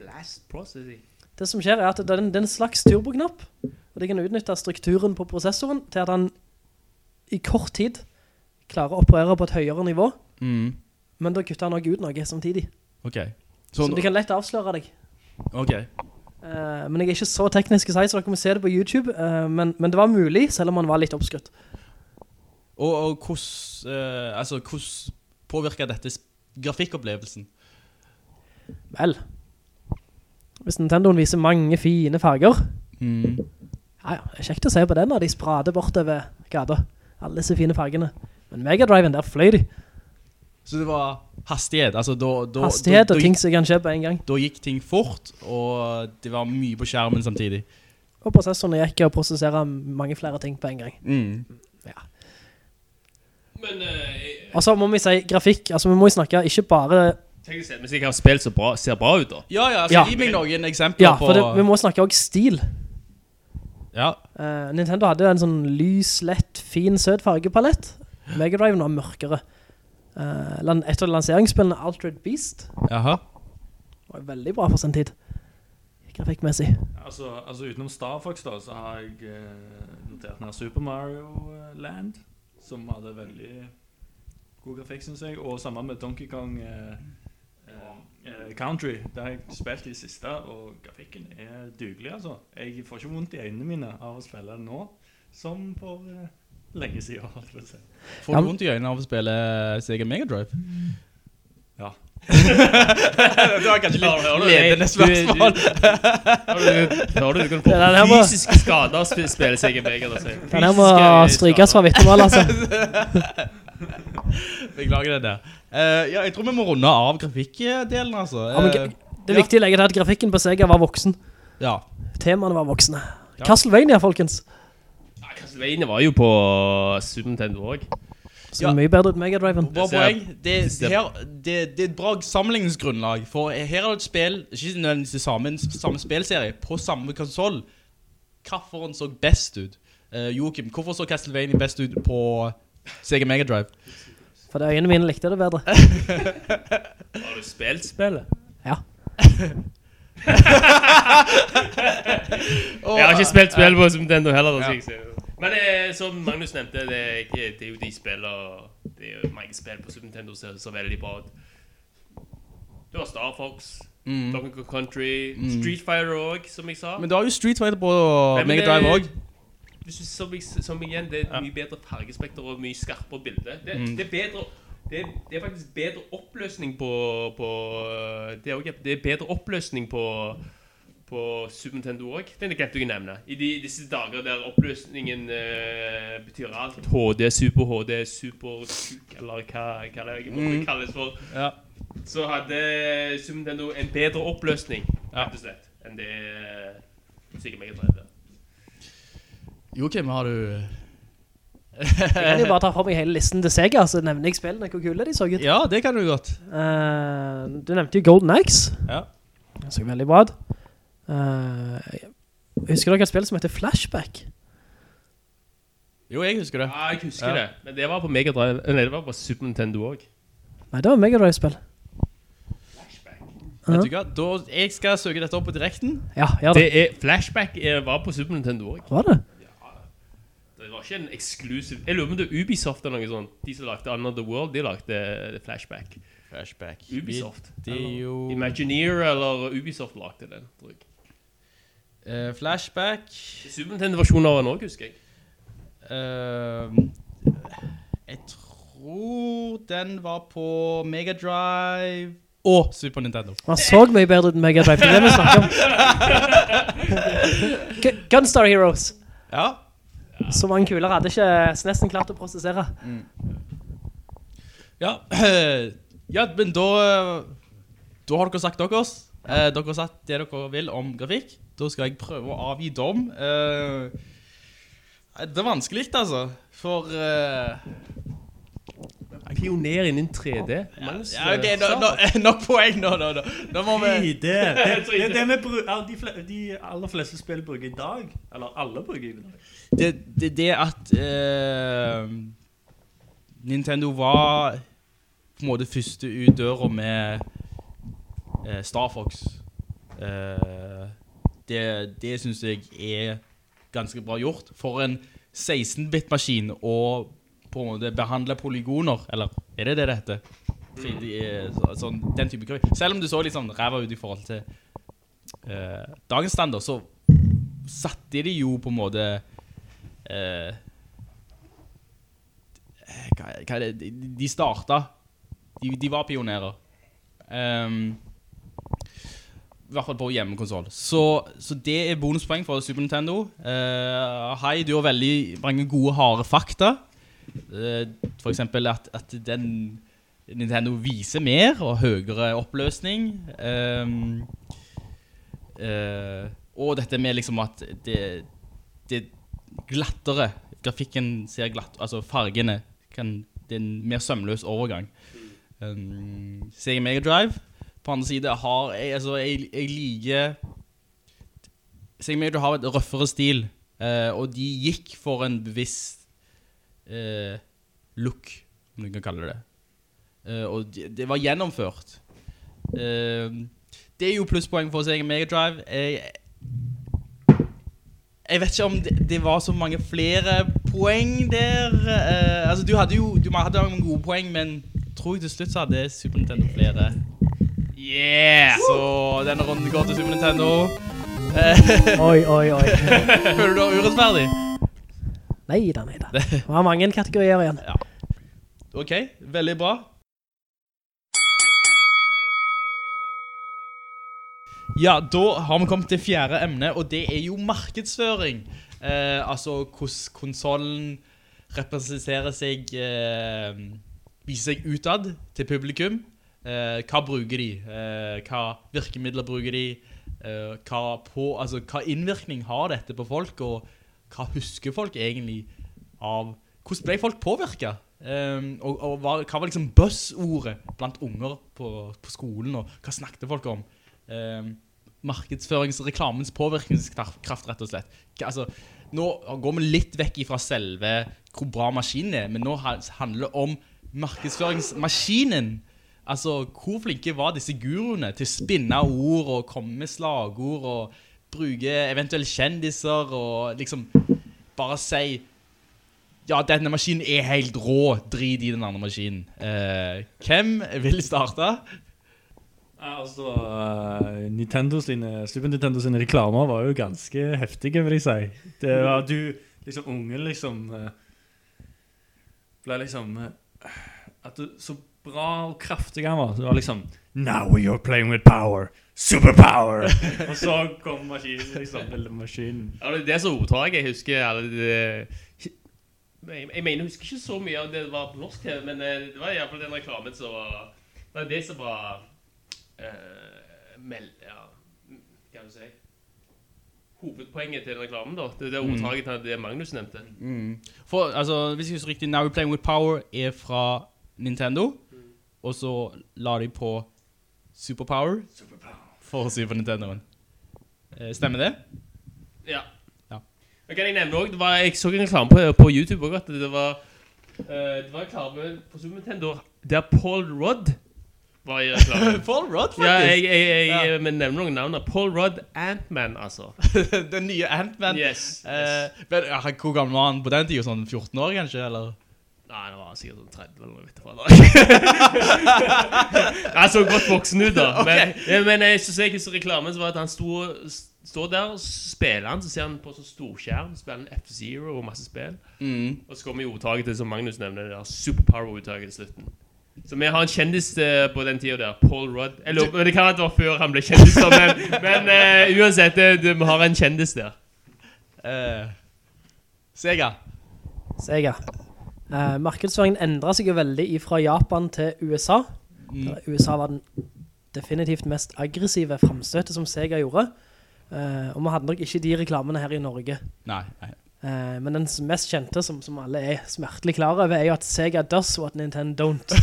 Blast processing. Det som skjer er at det er en, det er en slags turboknapp, og det kan utnytte strukturen på prosessoren til at han i kort tid klarer å operere på et høyere nivå, Mm. men da kutter han også ut noe samtidig. Ok. Så, Så, de kan lett avsløre deg. ok. Eh, men jeg er ikke så teknisk å si, så dere må se det på YouTube. Uh, men, men det var mulig, selv om han var litt oppskrutt. Og, og hvordan, uh, altså, hvordan dette grafikkopplevelsen? Vel, hvis Nintendoen viser mange fine farger, Mm. ja ja, kjekt å se på den når de sprader bortover gata. Alle disse fine fargene. Men Mega Driven, der fløy de. Så det var hastighet, altså da, da, Hastighet da, og da, ting som kan skje på en gang. Da gikk ting fort, og det var mye på skjermen samtidig. Og prosessorene gikk og prosessere mange flere ting på en gang. Mm. Men Uh, Og så må vi si grafikk, altså vi må snakke ikke bare tenk hvis jeg har spilt så bra, ser bra ut da. Ja, ja, altså, Ja. gi meg noen eksempler Ja, på... for vi må snakke også stil. Ja, Uh, Nintendo hadde en sånn lys, lett, fin, søt fargepalett. Mega Drive var mørkere. Lan- et av lanseringsspillene, Altered Beast, jaha. var veldig bra for sin tid. Grafikkmessig. Altså, altså utenom Star Fox da, så har jeg eh, notert ned Super Mario eh, Land, som hadde veldig god grafikk, synes jeg, og sammen med Donkey Kong eh, eh, eh, Country, der har jeg spilt i siste, og grafikken er dugelig, altså. Jeg får ikke vondt i øynene mine av å spille den nå, som for eh, lenge siden. Får du ja, vondt i øynene av å spille Sega Mega Drive? Ja. det var kanskje du- litt ledende du- spørsmål. Hører du, du, du kan få fysisk skade av å spille Sega Mega. Drive. Den her må strykes fra vittemål, altså. Beklager det der. Uh, ja, jeg tror vi må runde av grafikkdelen, altså. Ja, men Eh, Det er viktig å legge til at grafikken på Sega var voksen. ja. Temaene var voksne. Ja. Castlevania, folkens. Castlevania var jo på Super Nintendo også. Så Ja. mye bedre enn Mega Driven. Bra poeng. Det, her, det, det er et bra sammenligningsgrunnlag, for her er det et spill, ikke nødvendigvis det samme, samme spilserie, på samme konsol. Hvilken så best ut? Uh, Joachim, hvorfor så Castlevania best ut på Sega Mega Drive? For det øynene mine likte det bedre. Har du spilt spillet? Ja. Jeg har ikke spilt spillet på Super Nintendo heller. da, så jeg ser- Men det, som Magnus nevnte, det det er jo de spiller Det er jo mange spill på Super Nintendo som ser veldig bra ut. Du har Star Fox, Mm. Donkey Kong Country, Street Fighter òg, som jeg sa. Men du har jo Street Fighter på Mega Drive også. Hvis som, som igjen, det er mye bedre fargespekter og mye skarpere bilde. Det, Mm. det, er bedre, det, er, det er faktisk bedre oppløsning på, på det, er det er bedre oppløsning på på Super Nintendo òg. Den glemte jeg å nevne. I de, disse dager der oppløsningen uh, betyr alt. HD, Super HD, Super Kuk, eller hva, hva det Mm. kalles for. Ja. Så hadde Super Nintendo en bedre oppløsning, rett og slett, enn det uh, sikkert meg Drive. Joakim, har du... Jeg kan jo bare ta for meg hele listen til Sega, så nevner jeg spillene, hvor kule de så ut. Ja, det kan du godt. Uh, du nevnte jo Golden Axe. Ja. Det så veldig bra ut. Eh, husker dere et spill som heter Flashback? Jo, jeg husker det. Ja, jeg husker Ja. det. Men det var på Mega Drive. Nei, det var på Super Nintendo også. Nei, det var Mega Drive-spill. Vet du hva? Da, jeg skal søke dette opp på direkten. Ja, gjør det. Det er Flashback er, var på Super Nintendo også. Var det? Det var ikke en eksklusiv Jeg lurer om det var Ubisoft eller noe sånt. De som lagde Another World, de lagde eh, Flashback. Flashback. Ubisoft. Det er jo... Imagineer eller Ubisoft lagde den, tror jeg. Eh, flashback. Super Nintendo-versjonen av den òg, husker jeg. Uh, jeg tror den var på Mega Drive og Super Nintendo. Han så mye bedre ut enn Mega Drive, det er det vi snakker om. Gunstar Heroes. Ja. Så mange kuler hadde ikke nesten klart å prosessere. Ja, ja men da Da har dere sagt deres. Eh, dere har sagt det dere vil om grafikk. Da skal jeg prøve å avgi dom. Uh, det er vanskelig, altså. For Uh, Pioner innen 3D. Magnus, ja, ok, eh, nå, nå. Nok poeng nå, nå, nå. Må vi Det, det, det, det vi bru- de, fle, de aller fleste spill bruker i dag. Eller alle bruker i dag. det, det, det at eh, Nintendo var på en måte første ut døra med eh, Star Fox. Eh, det det synes jeg er ganske bra gjort. For en 16-bit-maskin å på en måte behandle polygoner, eller er det det det heter? 3D, så, sånn, den type grafikk. Selv om du så litt sånn ræva ut i forhold til eh, dagens standard, så satte de jo på en måte eh, hva, hva er det? De, de starta. De, de var pionerer. Ehm, I hvert fall på hjemmekonsol. Så, så det er bonuspoeng for Super Nintendo. Uh, Hei, du har veldig mange gode, harde fakta. Uh, for eksempel at, at den Nintendo viser mer og høyere oppløsning. Um, uh, og dette med liksom at det, det er glattere. Grafikken ser glatt, altså fargene kan, det er en mer sømløs overgang. Um, Sega Mega Drive på andre side har jeg, altså, jeg, jeg liker Sega Major har et røffere stil, eh, og de gikk for en bevisst eh, look, om du kan kalle det. Eh, og det, de var gjennomført. Eh, det er jo plusspoeng for Sega Mega Drive. Jeg, jeg vet ikke om det, det var så mange flere poeng der. Eh, altså, du hadde jo du hadde mange gode poeng, men tror jeg til slutt så hadde Super Nintendo flere. Yeah! Så denne runden går til Super Nintendo. Oi, oi, oi. Føler du deg urettferdig? Neida, neida. Det var mange kategorier igjen. Ok, veldig bra. Ja, da har vi kommet til fjerde emne, og det er jo markedsføring. Eh, altså hvordan konsolen representerer seg, eh, viser seg utad til publikum. Eh, hva bruker de? Eh, hva virkemidler bruker de? Eh, hva, på, altså, hva innvirkning har dette på folk, og hva husker folk egentlig av Hvordan ble folk påvirket? Um, og, og hva, hva var liksom buzzordet blant unger på, på skolen, og hva snakket folk om? Um, markedsføringsreklamens påvirkningskraft, rett og slett. Altså, nå går vi litt vekk fra selve hvor bra maskinen er, men nå handler det om markedsføringsmaskinen. Altså, hvor flinke var disse guruene til å spinne ord og komme med slagord og bruke eventuelle kjendiser og liksom bare si ja, denne maskinen er helt rå, drit i den andre maskinen. Eh, hvem vil starte? Altså, eh, Nintendo sine, Super Nintendo sine reklamer var jo ganske heftige, vil jeg si. Det var du, liksom unge, liksom, eh, ble liksom, eh, at du, så bra og kraftig han var, Så det var liksom, Now you're playing with power, superpower! og så kom maskinen, liksom, eller maskinen. Ja, det er det som ordtaket jeg husker. Eller, det, jeg, jeg mener, jeg husker ikke så mye av det var på norsk TV, men eh, det var i hvert fall den reklamen som var Det var det som var uh, meld, ja, hva kan du si Hovedpoenget til den reklamen, da. Det er det ordtaket til det Magnus nevnte. For, altså, hvis jeg husker riktig, Now We're Playing With Power er fra Nintendo, og så la de på Superpower, for Super Nintendoen. Eh, stemmer det? Ja. Ja. Jeg kan jeg nevne også, det var, jeg så en reklame på, på YouTube også, at det var, uh, det var reklame på Super Nintendo der Paul Rudd var i reklame. Paul Rudd, faktisk. ja, jeg, jeg, jeg, Ja. men nevner noen navn. Paul Rudd, Ant-Man, altså. Den nye Ant-Man. Yes, Eh, men, ja, hvor gammel var han på den tiden? Sånn 14 år, kanskje? Eller? Nei, det var sikkert sånn 30 eller noe, vet du hva. Han så godt voksen ut, da. Men, okay. men jeg så ser ikke så reklamen, så var at han stod står der, og spiller han, så ser han på sånn storskjerm, spiller han F-Zero og masse spill. Og så kommer jo ordtaket til, som Magnus nevner, det der superpower-ordtaket til slutten. Så vi har en kjendis eh, på den tiden der, Paul Rudd. Eller, det kan være det var før han ble kjendis, da, men, men uh, uansett, vi har en kjendis der. Eh, Sega. Sega. Eh, markedsføringen endret seg jo veldig fra Japan til USA. Der USA var den definitivt mest aggressive fremstøtet som Sega gjorde. Eh, og vi hadde nok ikke de reklamene her i Norge. Nei, nei. Eh, men den mest kjente, som, som alle er smertelig klar over, er jo at Sega does what Nintendo don't.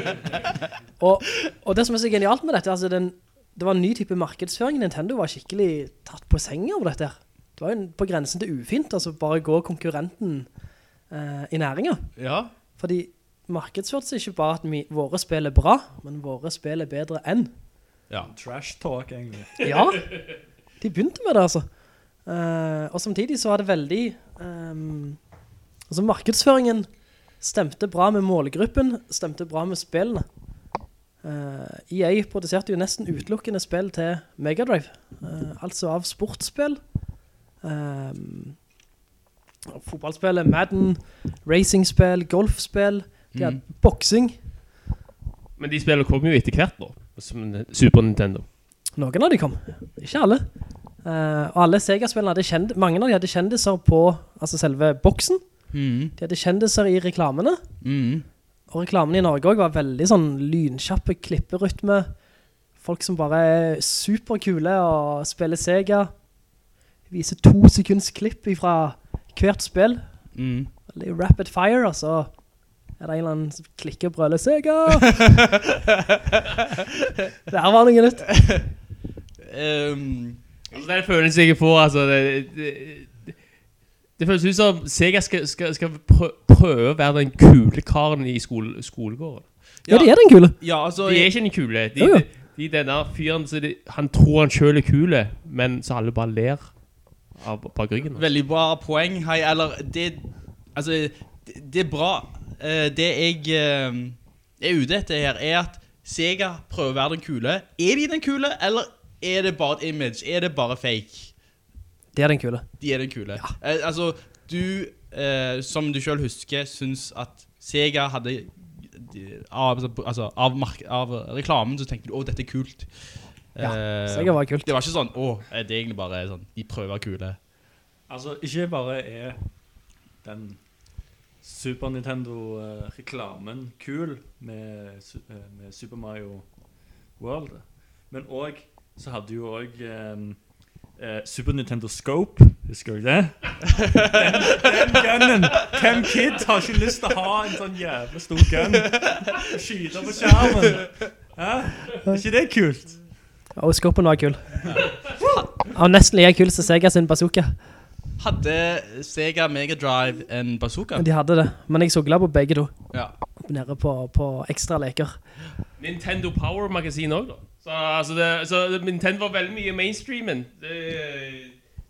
og, og det som er så genialt med dette, altså den, det var en ny type markedsføring. Nintendo var skikkelig tatt på seng over dette. her. Det var jo på grensen til ufint, altså bare gå konkurrenten eh, i næringen. Ja. Fordi markedsførte ikke bare at vi, våre spill er bra, men våre spill er bedre enn. ja. Trash talk, egentlig. Ja, de begynte med det altså. Eh, og samtidig så var det veldig Um, Altså markedsføringen stemte bra med målgruppen, stemte bra med spillene. Uh, EA produserte jo nesten utelukkende spill til Mega Drive, eh, altså av sportsspill. Eh, fotballspillet, Madden, racingspill, golfspill, de mm. boksing. Men de spillene kommer jo etter hvert nå, som Super Nintendo. Noen av de kom, ikke alle. Uh, og alle Sega-spillene hadde kjend mange av de hadde kjendiser på altså selve boksen. Mm. De hadde kjendiser i reklamene. Mm. Og reklamene i Norge også var veldig sånn lynkjappe klipperytme. Folk som bare er superkule og spiller Sega. Viser to sekunds klipp fra hvert spill. Mm. Veldig rapid fire, og så er det en eller annen som klikker og brøler Sega! det her var noe nytt. Um, Altså, den følelsen jeg på, altså, det, det, det føles ut som Sega skal, skal, skal prøve å være den kule karen i skole, skolegården. Ja, de er den kule. ja, altså De er ikke den kule. De, Jo, jo. de, de denne fyren, så de, han tror han selv er kule, men så alle bare ler av bak ryggen. Veldig bra poeng, hei, eller det, altså, det, det er bra. Eh, det jeg eh, er ute etter her er at Sega prøver å være den kule. Er de den kule, eller er det bare et image? Er det bare fake? De er den kule. De er den kule. Ja. altså, du, eh, som du selv husker, synes at Sega hadde av, altså, av, av reklamen, så tenkte du, åh, dette er kult. Ja, sikkert Sega var kult. Det var ikke sånn, åh, det er egentlig bare sånn, de prøver å være kule. Altså, ikke bare er den Super Nintendo-reklamen kul med, eh, med Super Mario World, men også, så hadde jo også eh, Super Nintendo Scope, husker du det? Den, den gunnen! Hvem kid har ikke lyst til å ha en sånn jævlig stor gun og skyte på skjermen? Hæ? Er ikke det kult? Og Scopen var kul. Og nesten like kul som Sega sin bazooka. Hadde Sega Mega Drive en bazooka? De hadde det. Men jeg så glad på begge to. Ja. Nede på, på ekstra leker. Nintendo Power-magasin også da. Så, altså det, så Nintendo var veldig mye mainstreamen. Det,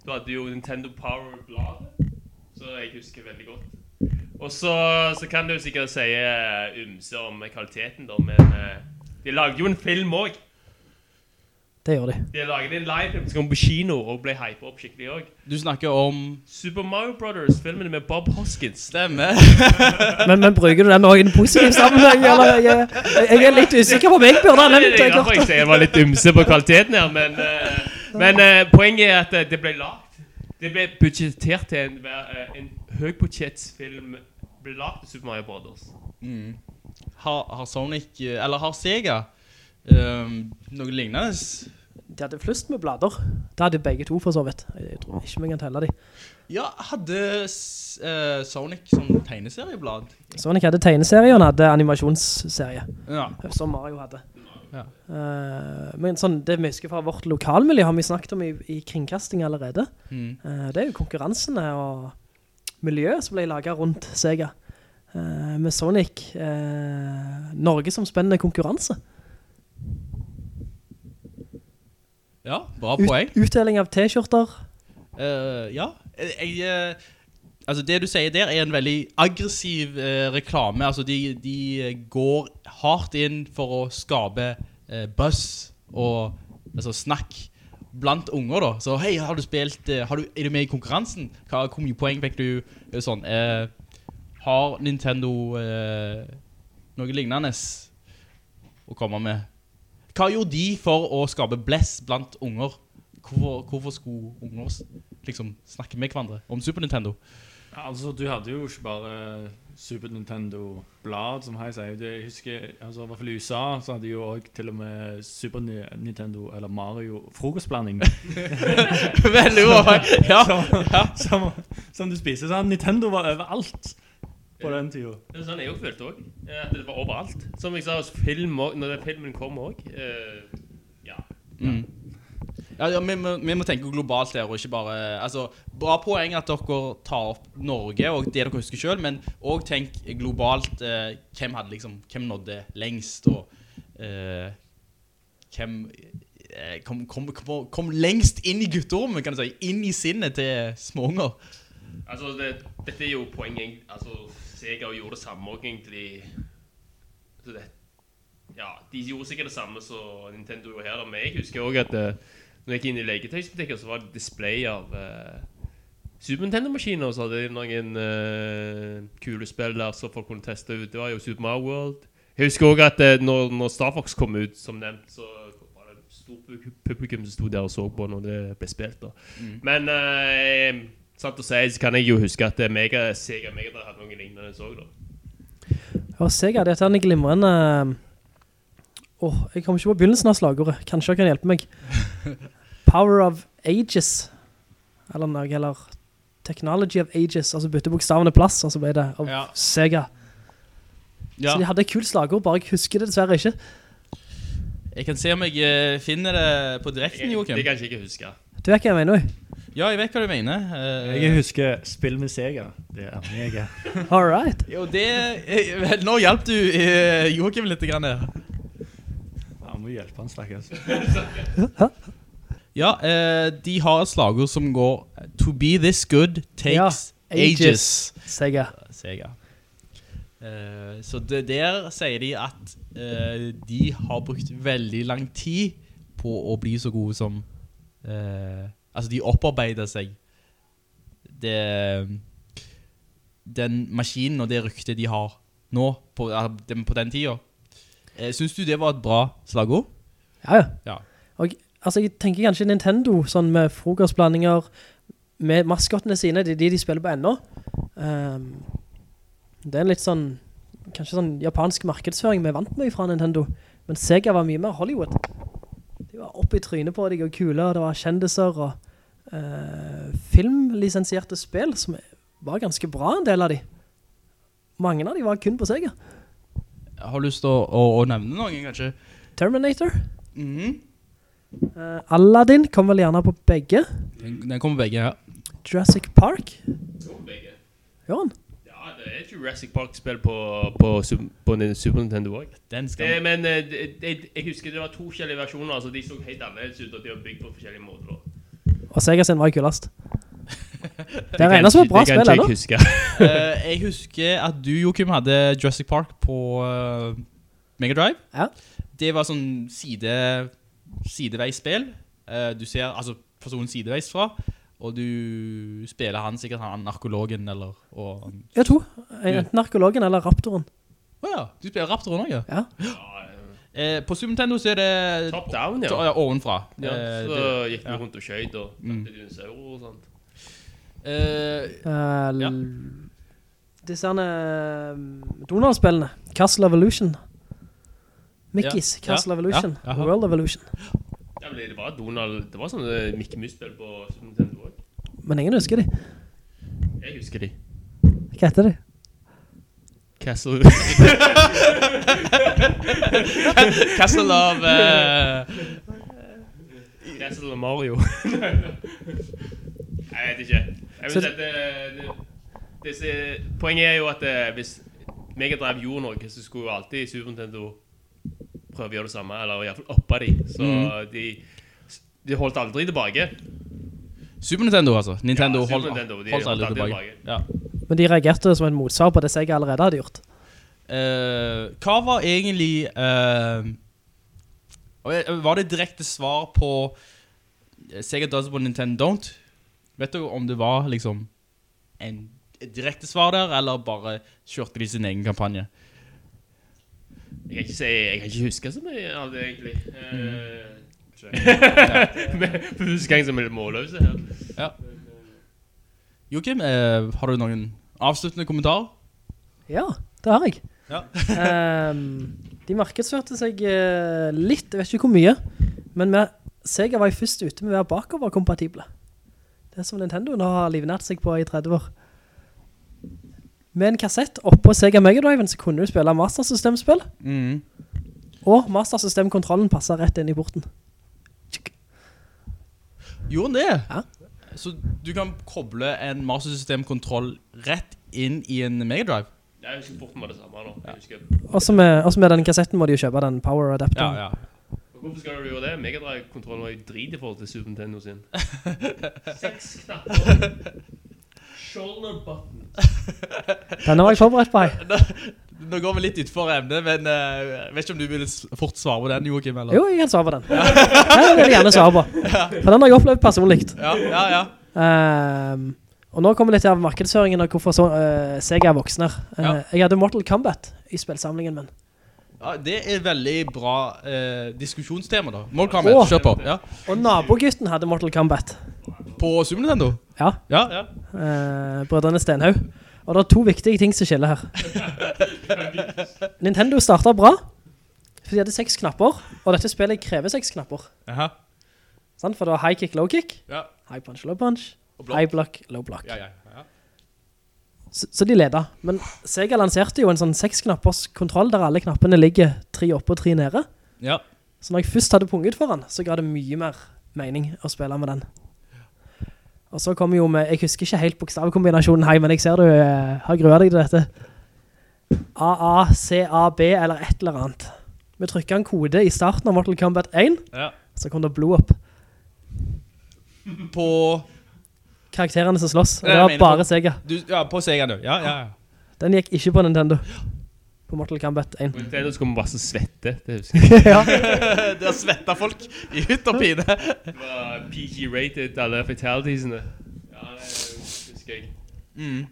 du hadde jo Nintendo Power-bladet, så jeg husker veldig godt. Og så, så kan du sikkert si eh, ymse om kvaliteten da, men eh, de lagde jo en film også. Det gjør de. De lager en livefilm som kom på kino og ble hypet opp skikkelig også. Du snakker om... Super Mario Brothers, filmen med Bob Hoskins. Stemme. Men, men bruker du den også i en positiv sammenheng? Eller? Jeg, jeg er litt usikker på om jeg burde ha nevnt Det det. er jeg jeg var litt ymse på kvaliteten her, men, eh, men eh, poenget er at eh, det ble lagt. Det ble budsjettert til en, en høybudsjettsfilm ble lagt til Super Mario Brothers. Mm. Har, har Sonic, eller har Sega, ehm, noe lignende? De hadde flust med blader. Det hadde begge to for så vidt. Jeg tror ikke vi kan telle de. Ja, hadde eh, Sonic sånn tegneserieblad? Sonic hadde tegneserie, og han hadde animasjonsserie. Ja. Som Mario hadde. Ja. Uh, men sånn, det vi husker fra vårt lokalmiljø har vi snakket om i, i kringkasting allerede. Mm. Uh, det er jo konkurransene og miljøet som ble laget rundt Sega. Eh, med Sonic, eh, Norge som spennende konkurranse. Ja, bra poeng. Ut, utdeling av t-skjorter. Uh, ja, jeg, eh, altså det du sier der er en veldig aggressiv eh, reklame. Altså de, de går hardt inn for å skape eh, buzz og altså snakk blant unger da. Så hei, har du spilt, eh, har du, er du med i konkurransen? Hva, hvor mye poeng fikk du? Sånn, eh, har Nintendo eh, noe lignende å komme med? Hva gjorde de for å skape bless blant unger? Hvorfor, hvorfor skulle unger liksom snakke med hverandre om Super Nintendo? Ja, altså, du hadde jo ikke bare Super Nintendo-blad, som jeg sier. Jeg husker, altså, i hvert fall i USA, så hadde de jo også til og med Super Nintendo, eller Mario, frokostblanding. Veldig bra. Ja. som, som, som du spiser. Så Nintendo var overalt på den tiden. Det er sånn jeg også følte også. eh, At det var overalt. Som jeg sa, film også, når filmen kom også. Uh, ja. Mm. Ja, ja vi, må, vi må tenke globalt her, og ikke bare Altså, bra poeng at dere tar opp Norge og det dere husker selv, men også tenk globalt eh, hvem hadde liksom Hvem nådde lengst, og eh, hvem eh, kom, kom, kom, kom lengst inn i gutterommet, kan du si. Inn i sinnet til småunger. Altså, det, dette er jo poenget. Altså, Sega gjorde det samme også egentlig. Så det, ja, de gjorde sikkert det samme som Nintendo gjorde her, men jeg husker også at uh, når jeg gikk inn i leketøysbutikker, så var det display av uh, Super Nintendo-maskiner, og så hadde de noen uh, kule spill der som folk kunne teste ut. Det var jo Super Mario World. Jeg husker også at uh, når, når Star Fox kom ut, som nevnt, så var det et stort publikum som stod der og så på når det ble spilt. da. Men eh, sant å si, så kan jeg jo huske at eh, Mega, Sega Megadrive hadde noen lignende så da. Og Sega, dette er en glimrende... Åh, jeg kommer ikke på begynnelsen av slagordet. Kanskje jeg kan hjelpe meg. Power of Ages. Eller noe, eller Technology of Ages. Altså bytte bokstavene plass, og så ble det av Ja. Sega. Ja, Så de hadde et kult slagord, bare jeg husker det dessverre ikke. jeg kan se om jeg eh, finner det på direkten, Joakim. det kan jeg ikke huske. Du vet hva jeg mener nå? Ja, jeg vet hva du mener. Uh, Jeg husker spill med Sega. Det er meg. All right. Jo, det... eh, vel, Nå hjalp du uh, Joakim litt grann her. Ja, må hjelpe han, stakkars. Ja, uh, de har et slagord som går To be this good takes Ja, ages. ages. Sega. Sega. Eh, så det, der sier de at eh, de har brukt veldig lang tid på å bli så gode som eh, Altså, de opparbeider seg det, den maskinen og det ryktet de har nå, på, på den tida. Synes du det var et bra slagord? Ja, ja. Og altså, jeg tenker kanskje Nintendo, sånn med frokostblandinger, med maskottene sine, det er de de spiller på ennå. Um, det er en litt sånn, kanskje sånn japansk markedsføring vi vant med fra Nintendo. Men Sega var mye mer Hollywood. De var oppe i trynet på deg og kule, og det var kjendiser og eh, filmlisensierte spill som var ganske bra, en del av de. Mange av de var kun på Sega. Jeg har lyst til å, å, å nevne noen, kanskje. Terminator, Mhm. eh, Aladdin kom vel gjerne på begge. Den, den på begge ja. Jurassic Park, Jo, begge. gjør han? Er Jurassic Park-spill på, på, på Super Nintendo skal Det, men eh, det, jeg husker det var to forskjellige versjoner, altså de så helt annerledes ut, og de var bygd på forskjellige måter. Og Sega sin var jo kulest. Det er regnet som et bra det kan spill, ikke eller? jeg huske. Eh, jeg husker at du, Joachim, hadde Jurassic Park på uh, Mega Drive. Ja. Det var sånn side, sideveisspill. Uh, du ser altså personen sideveis fra, og du spiller han sikkert han narkologen, eller... Og, Ja, to. Enten Narkologen eller Raptoren. Åja, du spiller Raptoren også, ja. Ja. Eh, på Super Nintendo så er det... Top down, ja. To- ja ovenfra. ja Eh, så det- gikk vi ja. rundt og skjøyd og Mm. dinosaurer og sånt. Eh, Uh, Ja. Disse um, Donald-spillene. Castle Evolution. Mickey's Ja. Castle Ja. Evolution. Ja. World Evolution. Ja, det var Donald, det var sånne Mickey Mouse-spill på Super Nintendo. Men ingen husker de. Jeg husker de. Hva heter de? Castle... Castle of... uh, Castle of Mario. jeg vet ikke. Jeg vet at det, det, det, det, poenget er jo at uh, hvis Mega Drive gjorde noe, så skulle jo alltid Super Nintendo prøve å gjøre det samme, eller i hvert fall oppe de. Så mm. de, de holdt aldri tilbake. Super Nintendo, altså. Nintendo Ja, holdt, hold, hold aldri holdt tilbake. Ja. Men de reagerte som en motsvar på det Sega allerede hadde gjort. Uh, hva var egentlig uh, Var det direkte svar på eh, Sega does what Nintendo don't? Vet du om det var liksom en direkte svar der, eller bare kjørte de sin egen kampanje? Jeg kan ikke, si, jeg kan ikke huske så mye av det, egentlig. Mm. For første gang som er litt målløse her. Ja. Joakim, eh, har du noen avsluttende kommentarer? Ja, det har jeg. Ja. um, de markedsførte seg eh, litt, jeg vet ikke hvor mye, men med, Sega var jo først ute med å være bakoverkompatible. Det som Nintendo nå har livnært seg på i 30 år. Med en kassett oppå Sega Mega Drive så kunne du spille Master System-spill, Mm. og Master System-kontrollen passer rett inn i porten. Gjorde den det? Ja. Så du kan koble en mastersystemkontroll rett inn i en Megadrive? Jeg husker porten var det samme nå. Ja. Også med, også med den kassetten må de jo kjøpe den power adapteren. ja. ja. Hvorfor skal du gjøre det? Megadrive-kontrollen var jo drit i forhold til Super Nintendo sin. Seks knapper. Shoulder button. Denne var jeg forberedt på, hei. Nå går vi litt utfor emnet, men jeg vet ikke om du vil fort svare på den, Joakim, eller? Jo, jeg kan svare på den. Den vil jeg gjerne svare på. For den har jeg opplevd personligt. Ja, ja, ja. Um, og nå kommer litt av markedsføringen og hvorfor så, uh, Sega er voksen her. Eh, Ja. Jeg hadde Mortal Kombat i spillsamlingen min. ja det er veldig bra uh, diskusjonstema da. Mortal Kombat, Åh. kjør på. Ja. Og nabogutten hadde Mortal Kombat. På Super Nintendo? Ja, Ja, ja. brødrene Stenhaug. Og det er to viktige ting som skiller her. Nintendo startet bra, for de hadde seks knapper, og dette spillet krever seks knapper. Aha. Sånn, For det var high kick, low kick, Ja. high punch, low punch, block. high block, low block. Ja, ja, ja. Så, så de leda. Men Sega lanserte jo en sånn seks knappers kontroll der alle knappene ligger tre oppe og tre nede. Ja. Så når jeg først hadde punget foran, så ga det mye mer mening å spille med den. Og så kom jo med, jeg husker ikke helt bokstavkombinasjonen hei, men jeg ser du eh, har grua deg til dette. A-A-C-A-B eller et eller annet. Vi trykket en kode i starten av Mortal Kombat 1, ja. så kom det blod opp. På, Karakterene som slåss, og Jeg det var mener bare på- Sega. du, ja, på Sega du. Ja, ja, ja. Den gikk ikke på Nintendo. På Mortal Kombat 1. Det er noe som bare så svette, det husker jeg. ja. har svettet folk i hytt og pine. Det var PG-rated, alle fatalitiesene. Ja, det husker jeg. Mm.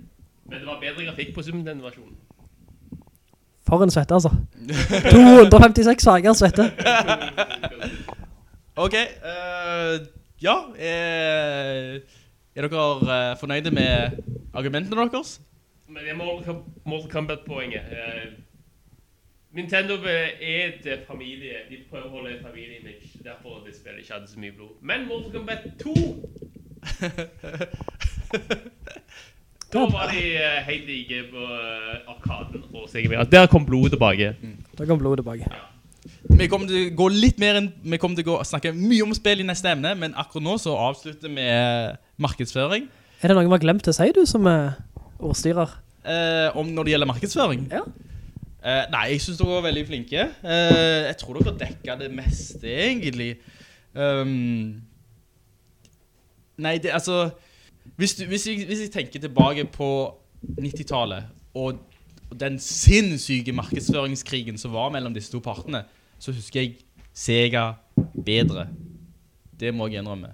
Men det var bedre grafikk på Super den versjonen. For en svette, altså. 256 sager svette. Ok, uh, ja, eh, er dere eh, fornøyde med argumentene deres? Men det er Mortal Kombat-poenget. Eh, Nintendo er et eh, familie. De prøver å holde et familieimage. Derfor det spillet ikke hadde så mye blod. Men Mortal Kombat 2 Da var de eh, helt like på eh, arkaden og Sega Mega. Der kom blodet tilbake. Der kom blodet tilbake. Vi kommer til å gå litt mer enn, vi kommer til å snakke mye om spill i neste emne, men akkurat nå så avslutter vi med markedsføring. Er det noe vi har glemt å si, du, som er ordstyrer? Eh, om når det gjelder markedsføring. Ja. Eh, nei, jeg synes dere var veldig flinke. Eh, jeg tror dere dekket det meste, egentlig. Um, nei, det, altså, hvis, du, hvis, jeg, hvis jeg tenker tilbake på 90-tallet, og, den sinnssyke markedsføringskrigen som var mellom disse to partene, så husker jeg Sega bedre. Det må jeg innrømme.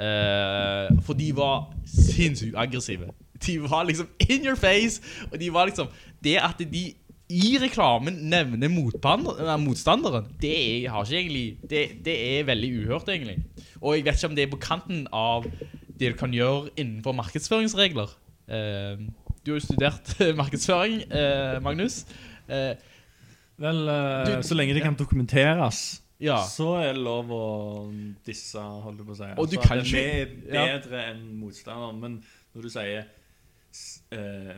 Eh, for de var sinnssykt aggressive. De var liksom in your face, og de var liksom Det at de i reklamen nevner motstanderen, det er, egentlig det, det er veldig uhørt, egentlig. Og jeg vet ikke om det er på kanten av det du kan gjøre innenfor markedsføringsregler. Eh, du har jo studert markedsføring, eh, Magnus. Eh, Vel, eh, Du- så lenge det kan dokumenteres, Ja. så er det lov å disse, holder du på å si. Og du Altså, kan ikke... Det er bedre ja. enn motstanderen, men når du sier eh,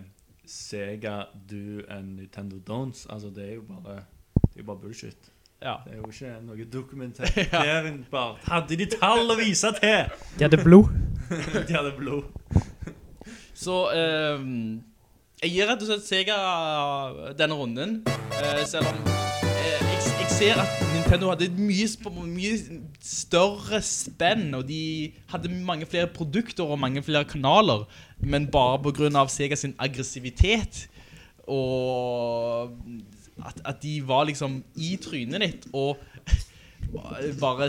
Sega do and Nintendo don'ts, altså det er jo bare, det er bare bullshit. ja. Det er jo ikke noe dokumenterbart. Hadde de tall å vise til? De hadde blod. De hadde blod. Så eh, jeg gir rett og slett Sega denne runden. eh, selv om eh, jeg, jeg ser at Nintendo hadde mye, mye større spenn, og de hadde mange flere produkter og mange flere kanaler, men bare på grunn av Sega sin aggressivitet og at, at de var liksom i trynet ditt og bare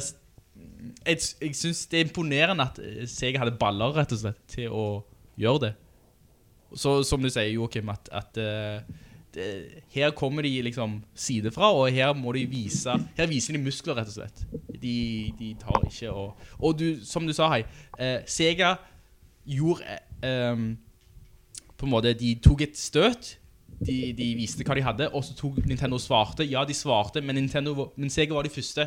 jeg, jeg synes det er imponerende at eh, Sega hadde baller rett og slett til å gjøre det. Så som du sier Joachim, at, at eh, her kommer de liksom side fra, og her må de vise, her viser de muskler rett og slett. De, de tar ikke og, og du, som du sa hei, eh, Sega gjorde, eh, på en måte, de tok et støt, de, de viste hva de hadde, og så tok Nintendo svarte. Ja, de svarte, men, Nintendo, men Sega var de første.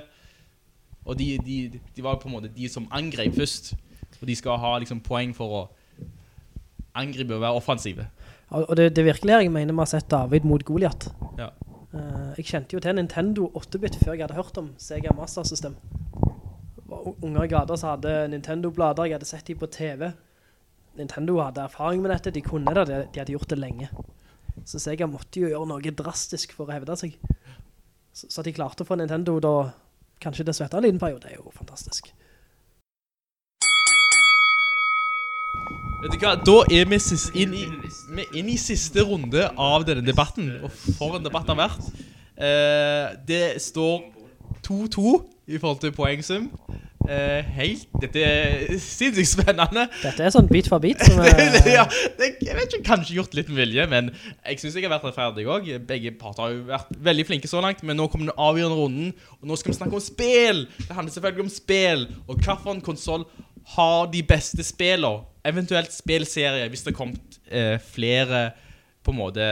Og de, de, de var på en måte de som angrep først. Og de skal ha liksom poeng for å angripe og være offensive. Og det, det virkelig er jeg mener vi har sett David mot Goliath. Ja. Uh, jeg kjente jo til Nintendo 8-bit før jeg hadde hørt om Sega Master System. Unger i gata så hadde Nintendo-blader, jeg hadde sett dem på TV. Nintendo hadde erfaring med dette, de kunne det, de, de hadde gjort det lenge. Så Sega måtte jo gjøre noe drastisk for å hevde seg. Så, så at de klarte å få Nintendo da, kanskje det svette en liten periode, det er jo fantastisk. Vet du hva, da er vi sis- inn, i, vi inn i siste runde av denne debatten. Og for en debatt det har vært. Eh, det står 2-2 i forhold til poengsum. Eh, helt, dette er sinnssykt spennende. Dette er sånn bit for bit. Som er, ja, det, jeg vet ikke, kanskje gjort litt med vilje, men jeg synes jeg har vært rettferdig også. Begge parter har jo vært veldig flinke så langt, men nå kommer den avgjørende runden, og nå skal vi snakke om spill. Det handler selvfølgelig om spill, og hvilken konsol har de beste spillene, eventuelt spilserier, hvis det har kommet eh, flere, på en måte,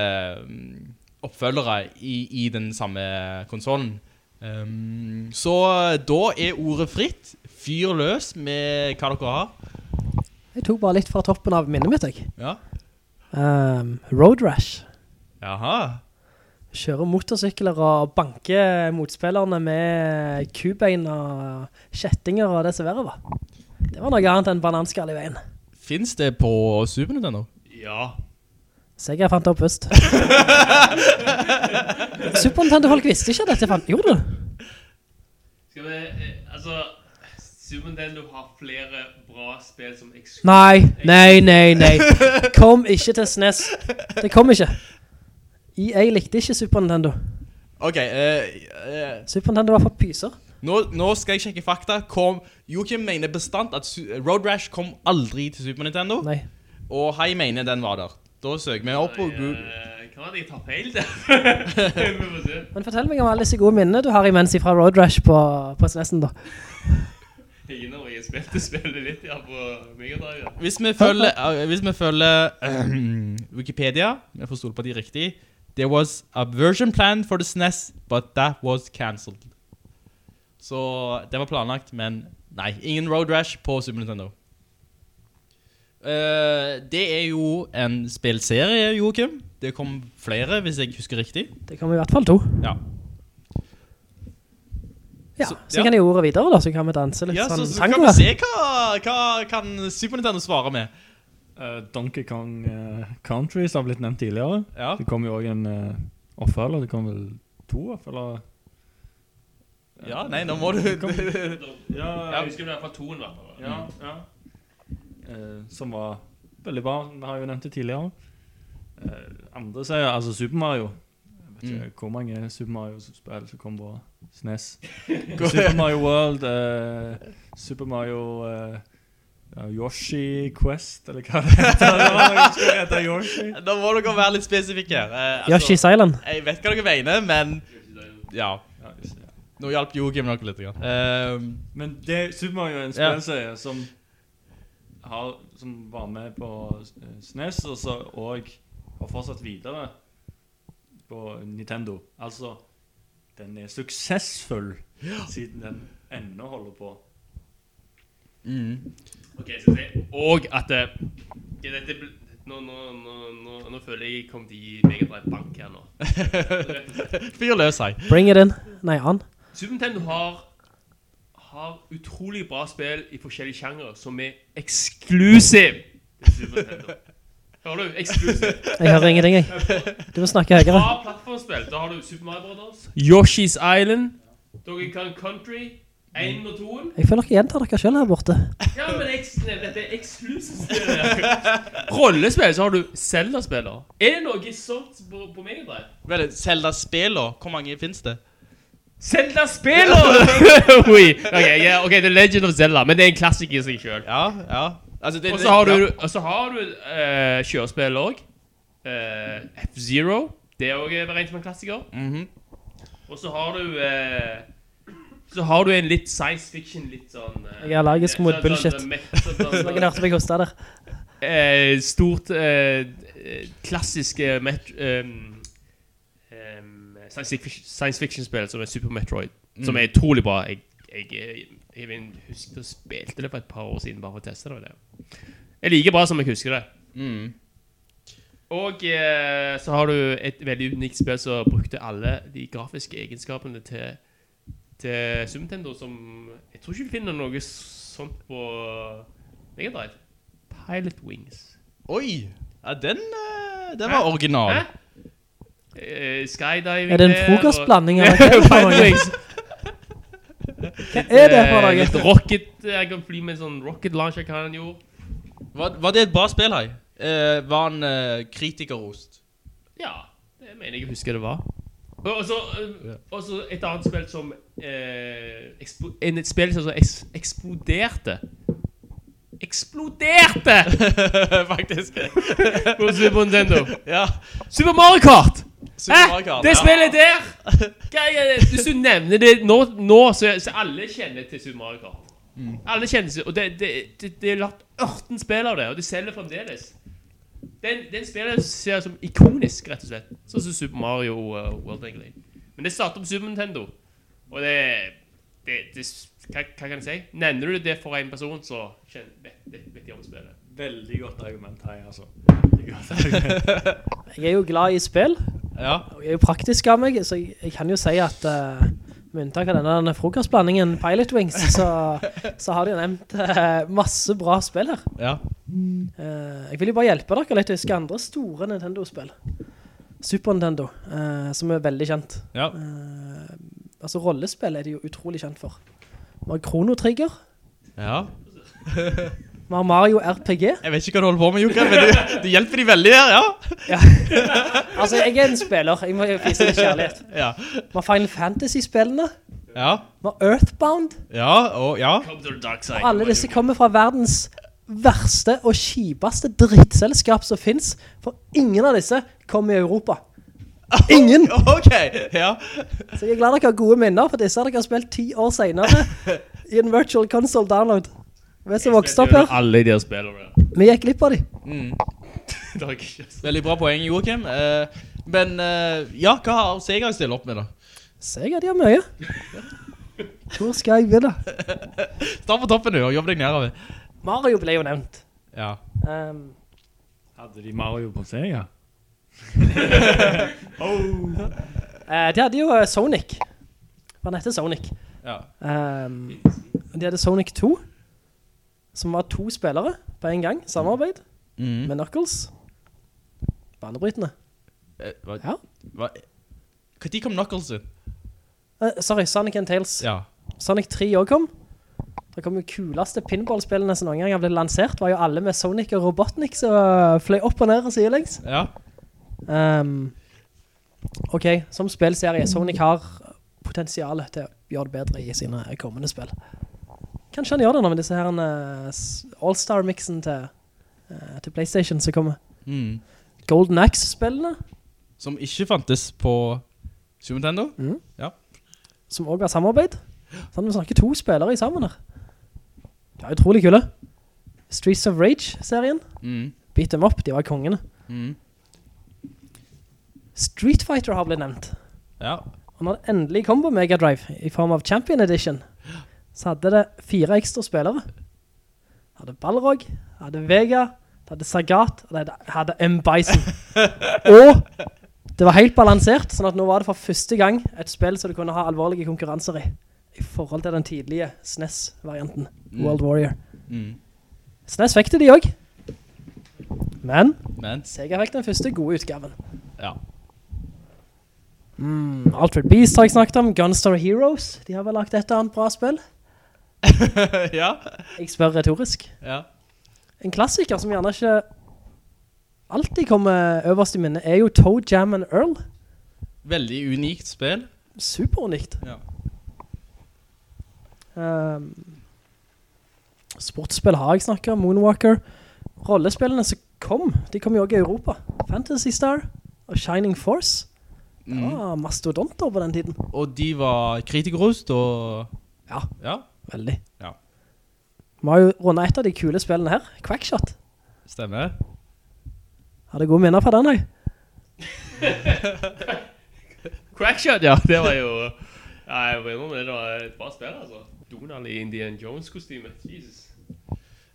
mm, oppfølgere i, i den samme konsolen. Um, så da er ordet fritt. Fyr løs med hva dere har. jeg tok bare litt fra toppen av minnet mitt, jeg. Ja. Um, Road Rash. Jaha. Kjører motorsykler og banker motspillerne med kubein og kjettinger og det som verre var. Det var noe annet enn bananskall i veien. Finns det på Super Nintendo? Ja. Jeg fant det opp først. Super Nintendo-folk visste ikke at dette fant. Gjorde du? Skal vi, eh, altså, Super Nintendo har flere bra spill som eksklusiv. Nei, nei, nei, nei. Kom ikke til SNES. Det kom ikke. EA likte ikke Super Nintendo. Ok, eh, uh, Super Nintendo var for pyser. Nå, nå skal jeg sjekke fakta. Kom, Joachim mener bestandt at Road Rash kom aldri til Super Nintendo, Nei. og Hai mener den var der. Da søker vi opp på Google. Eh, Kan være jeg tar feil der. Men fortell meg om alle disse gode minnene du har imens fra Road Rash på, på SNESen da. Jeg når jeg spilte spillet litt ja, på Mega Drive. ja. Hvis vi følger, eh, hvis vi følger Wikipedia, jeg får stole på de riktig, There was a version plan for the SNES, but that was cancelled. Så det var planlagt, men nei, ingen Road Rash på Super Nintendo. Uh, det er jo en spillserie, Joakim. Det kom flere, hvis jeg husker riktig. Det kom i hvert fall to. Ja. Ja, Så- så, ja. kan jeg ordet videre da, så kan vi danse litt Ja, så, sånn så tango. kan vi se hva, hva kan Super Nintendo svare med. Uh, Donkey Kong uh, Country, som har blitt nevnt tidligere. Ja. Det kom jo også en uh, oppfølger. Det kom vel to oppfølgere? Ja, nei, nå må du... Ja, Jeg husker i hvert fall toen, i hvert fall. ja, ja. Eh, som var veldig bra. Vi har jo nevnt det tidligere. Eh, andre sier, altså Super Mario. Jeg vet ikke hvor mange Super Mario-spill som kom på SNES. Super Mario World, eh, Super Mario eh, ja, Yoshi Quest, eller hva det heter. Det heter Yoshi. Da må dere være litt spesifikke her. Eh, altså, Yoshi's Island. Jeg vet hva dere mener, men ja, det. Nå hjalp Joakim nok litt. Grann. Uh, Men det, Super Mario er en Ja. spillserie som, har, som var med på eh, SNES, og så og har fortsatt videre på Nintendo. Altså, den er suksessfull siden den ennå holder på. Ok, skal vi se. Og at eh, ja, dette, bl- nå, nå, nå, nå, nå føler jeg jeg kom til Mega Drive Bank her nå. Fyr løs seg. Bring it in. Nei, an. Super Nintendo har, har utrolig bra spill i forskjellige sjanger som er eksklusiv til Super Nintendo. Hører du? Eksklusiv. Jeg hører ingenting, jeg. Du må snakke høyere. Bra plattformspill. Da har du Super Mario Brothers, Yoshi's Island, Donkey Kong Country, 1 og 2. Jeg føler dere gjentar dere selv her borte. Ja, men dette er eksklusivt spill. Rollespill, så har du Zelda-spiller. Er det noe sånt på, på Vel, Zelda-spiller, hvor mange finnes det? Zelda-spiller! oui. ok, yeah, ok, The Legend of Zelda, men det er en klassiker i seg selv. Ja, ja. Altså, det, Og så har ja. du, og så har du uh, kjørespill også. Uh, F-Zero. Det er også beregnet som en klassiker. Mhm. Og så har du Uh, Så har du en litt science fiction, litt sånn Uh, Jeg er allergisk mot sånn- bullshit. Jeg har sånn, sånn, Noen hørte meg hoste der. eh, stort eh, eh, klassisk eh, um, science, fiction, science fiction-spill som er Super Metroid. Som er utrolig bra. Jeg, jeg, jeg, jeg husker jeg spilte det for et par år siden bare for å teste det. det. Jeg liker bra som jeg husker det. Mm. Og eh, så har du et veldig unikt spill som brukte alle de grafiske egenskapene til, til Super Nintendo som Jeg tror ikke vi finner noe sånt på Megadrive. Pilot Wings. Oi, ja, den, eh, den var original. Hæ? Eh, skydiving Er det en frokostblanding, eller hva er det for noe? Wings. Hva er det for Eh, noe? rocket Jeg kan fly med en sånn rocket launcher, hva han gjorde. Var, var det et bra spill, hei? Eh, var han eh, kritikerrost? Ja, det mener jeg husker det var. Og og så eh, og så et annet spill som eh, eksplo en, Et spill som eks eksploderte. Eksploderte! Faktisk. På Super Nintendo. ja. Super Mario Kart! Super Hæ? Det spillet der! Hva er det? Hvis du nevner det nå, nå så, så alle kjenner til Super Mario Kart. Mm. Alle kjenner til Og det, det, det, det er lagt 18 spill av det, og de selger fremdeles. Den, den spillet ser som ikonisk, rett og slett. Sånn som Super Mario uh, World, egentlig. Men det startet på Super Nintendo. Og det, det, det hva, hva kan jeg si? Nevner du det for en person, så kjenner, vet, vet, de om spillet. Veldig godt argument her, altså. Godt argument. Jeg er jo glad i spill, Ja. jeg er jo praktisk av meg, så jeg, jeg kan jo si at uh, med unntak av denne, frokostblandingen Pilot Wings, så, så har de jo nevnt uh, masse bra spill her. ja. Uh, jeg vil jo bare hjelpe dere litt å huske andre store Nintendo-spill. Super Nintendo, som er veldig kjent. Ja. Altså rollespill er de jo utrolig kjent for. Vi har Chrono Trigger, ja. vi har Mario RPG. Jeg vet ikke hva du holder på med, Jukka, men du, du hjelper de veldig her, ja. Altså, jeg er en spiller, jeg må vise litt kjærlighet. Ja. Vi har Final Fantasy-spillene, Ja. vi har Earthbound, Ja, og ja. Come to the dark side. og alle disse kommer fra verdens verste og kjipeste drittselskap som finnes, for ingen av disse kommer i Europa. Ingen! Ok, ja. Så jeg er glad dere har gode minner, for disse har dere spilt ti år senere i en virtual console download. Vi som vokste opp her, Alle de der spillene. vi gikk glipp av de. Mm. Veldig bra poeng, Joakim. Uh, men uh, ja, hva har Sega stille opp med da? Sega, de har mye. Hvor skal jeg begynne? Start på toppen du, og jobb deg nedover. Mario ble jo nevnt. Ja. Um, Hadde de Mario på Sega? eh, de hadde jo eh, Sonic. Han heter Sonic. Ja. Um, de hadde Sonic 2, som var to spillere på en gang, samarbeid, mm. med Knuckles. Banebrytende. Eh, hva, Ja. hva, hva tid kom Knuckles ut? Eh, sorry, Sonic and Tails. Ja. Sonic 3 også kom. Det kom jo kuleste pinballspillene som noen gang ble lansert, var jo alle med Sonic og Robotnik så fløy opp og ned og sidelengs. Ja. Um, ok, som spillserie, Sonic har potensialet til å gjøre det bedre i sine kommende spill. Kanskje han gjør det nå med disse her uh, All-Star-mixen til, uh, til Playstation som kommer. Mm. Golden Axe-spillene, Som ikke fantes på Super Nintendo. Ja. som også var samarbeid. Sånn, vi snakker to spillere i sammen her. Det er utrolig kule. Streets of Rage-serien. Mm. Beat them up, de var kongene. Mm. Street Fighter har blitt nevnt. Ja. Og når det endelig kom på Mega Drive i form av Champion Edition, så hadde det fire ekstra spillere. Hadde Balrog, hadde Vega, det hadde Sagat, og det hadde- M. Bison. og det var helt balansert, sånn at nå var det for første gang et spill som du kunne ha alvorlige konkurranser i, i forhold til den tidlige SNES-varianten, World Warrior. Mm. SNES fikk det de også. Men Men, Sega fikk den første gode utgaven. ja. Mm, Altered Beast har jeg snakket om, Gunstar Heroes, de har vel lagt et eller annet bra spill. ja. Jeg spør retorisk. Ja. En klassiker som gjerne ikke alltid kommer øverst i minnet, er jo Toe Jam and Earl. Veldig unikt spill. Superunikt. Ja. Um, sportsspill har jeg snakket om, Moonwalker. Rollespillene som kom, de kom jo også i Europa. Fantasy Star og Shining Force. Det Mm. mastodonter på den tiden. Og de var kritikerrost og... Ja. Ja, Veldig. Ja. Vi har jo rundet et av de kule spillene her, Quackshot. stemmer. Har du gode minner fra den, jeg? Quackshot, ja. Det var jo Nei, jeg vet ikke det var et bra spill, altså. Donald i Indiana Jones-kostyme. Jesus.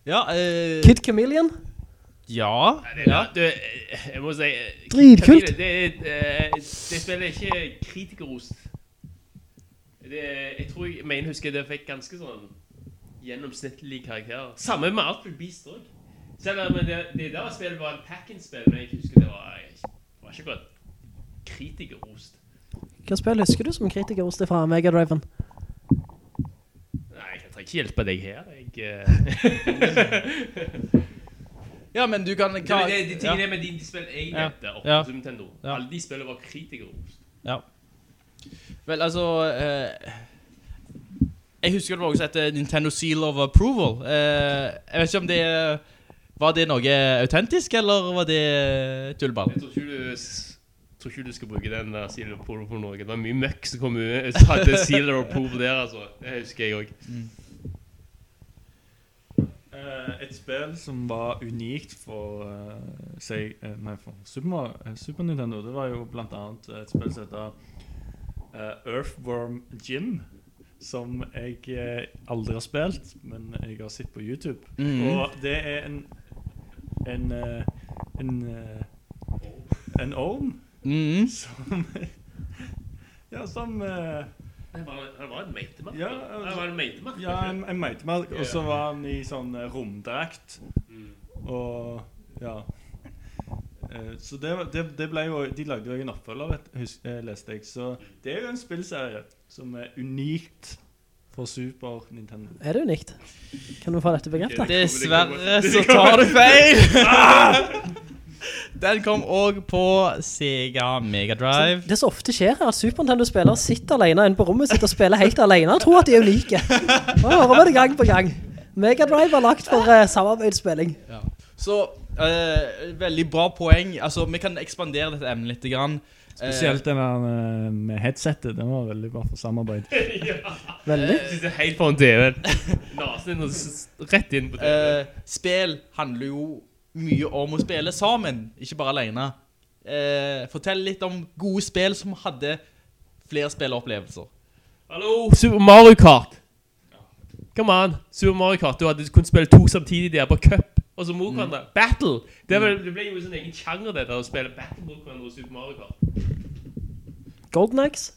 Ja, eh, Kid Chameleon. ja, Det, ja. du, jeg må si eh, Dritkult. Det, eh, det spillet er ikke kritikerrost. Det, jeg tror jeg mener husker det fikk ganske sånn gjennomsnittlig karakter. Samme med Artful Beast også. Selv om det, det der spillet var en pack-in-spill, men jeg husker det var, var ikke godt kritikerost. Hva spill husker du som kritiker hos fra Mega Driven? Nei, jeg kan ikke hjelpe deg her. Jeg, eh, Ja, men du kan... Det, det, det, de ja. tingene med de, de spill jeg nevnte Ja. på ja. Nintendo, Ja. alle de spillene var kritikerost. Ja. Vel, altså eh, Jeg husker det var også etter Nintendo Seal of Approval. Eh, jeg vet ikke om det Var det noe autentisk, eller var det tullball? Jeg tror ikke du, tror ikke du skal bruke den der Seal of Approval på noe. Det var mye møkk som kom ut. Det hadde Seal of Approval der, altså. Det husker jeg også. Eh, et spill som var unikt for, uh, si, eh, nei, for Super, eh, Super Nintendo, det var jo blant annet et spill som heter eh, Earthworm Jim, som jeg eh, aldri har spilt, men jeg har sett på YouTube. Mm. Og det er en en eh, en, eh, en orm mm. som Ja, som eh, Han var, var en meitemark? Ja, en meitemark, Ja, en, en meitemark, og så var han i sånn romdrekt, romdrakt. Og ja. Eh, Så det, det, det ble jo De lagde jo en oppfølger, vet, eh, leste jeg. Så det er jo en spillserie som er unikt for Super Nintendo. Er det unikt? Kan du få dette bekreftet? Dessverre så tar du feil! Den kom også på Sega Mega Drive. Det som ofte skjer er at Super Nintendo-spillere sitter alene inne på rommet sitt og spiller helt alene og tror at de er unike. Og hører vi det gang på gang. Mega Drive var lagt for uh, samarbeidsspilling. Så, eh, veldig bra poeng. Altså, vi kan ekspandere dette emnet litt. Grann. Eh, Spesielt den der eh, med headsetet. Den var veldig bra for samarbeid. Veldig. Jeg synes det er helt foran TV-en. Nasen din rett inn på TV uh, spill handler jo mye om å spille sammen, ikke bare alene. Uh, fortell litt om gode spill som hadde flere spilleopplevelser. Hallo, Super Mario Kart. Come on, Super Mario Kart. Du hadde kunnet spille to samtidig der på cup. Og så mot hverandre. Battle! Det, var, det ble jo en sånn egen sjanger det der å spille battle mot hverandre og Super Mario Kart. Golden Axe.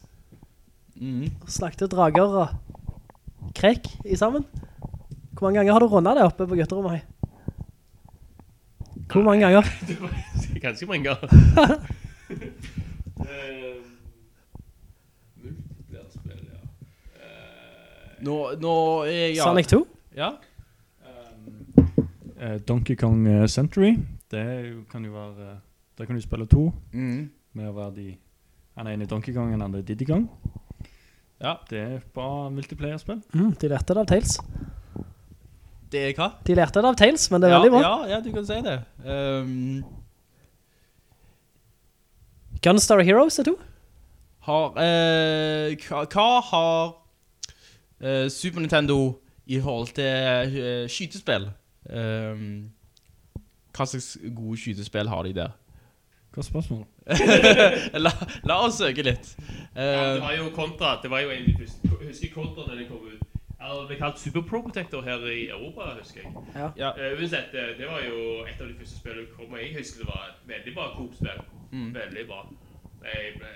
Mm. Slakte drager og krek i sammen. Hvor mange ganger har du rundet det oppe på gutterommet? hei? Hvor mange ganger? Ganske mange ganger. Eh, Multiplayer-spill, ja. Eh, Nå, nå ja. Sonic 2? Ja. Eh, Donkey Kong eh, Century. Det kan jo være eh, Der kan du spille to. Mm. Med å være de Han ene er Donkey Kong, den andre er Diddy Kong. Ja. Det er bra multiplayer-spill. Mm, de lærte det av Tales. Det er hva? De lærte det av Tales, men det er ja, veldig bra. Ja, ja, du kan si det. Um, Gunstar Heroes er to. har, eh, hva, hva har eh, Super Nintendo i forhold til eh, skytespill? Um, hva slags gode skytespill har de der? Hva er spørsmålet? la, la oss søke litt. Ja, Eh, det var jo Contra. Det var jo en av de første Jeg husker Contra når den kom ut. Det ble kalt Super Pro Protector her i Europa, husker jeg. Ja. Ja. Eh, uansett, det, det var jo et av de første spillene som kom. og Jeg husker det var et veldig bra Coop-spill. Mm. Veldig bra. Det ble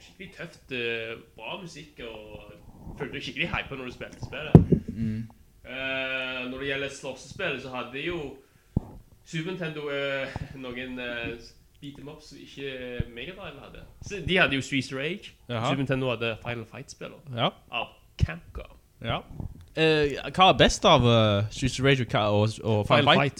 skikkelig tøft. uh, Bra musikk, og følte skikkelig hype når du spilte spillet. Mm. Eh, når det gjelder slåssespill, så hadde jo Super Nintendo uh, noen uh, beat em ups som ikke Megadrive hadde. Så de hadde jo Streets Rage. Jaha. Super Nintendo hadde Final Fight-spiller ja. av Capcom. ja. Uh, hva er best av uh, Streets Rage og, og, og Final, Final Fight?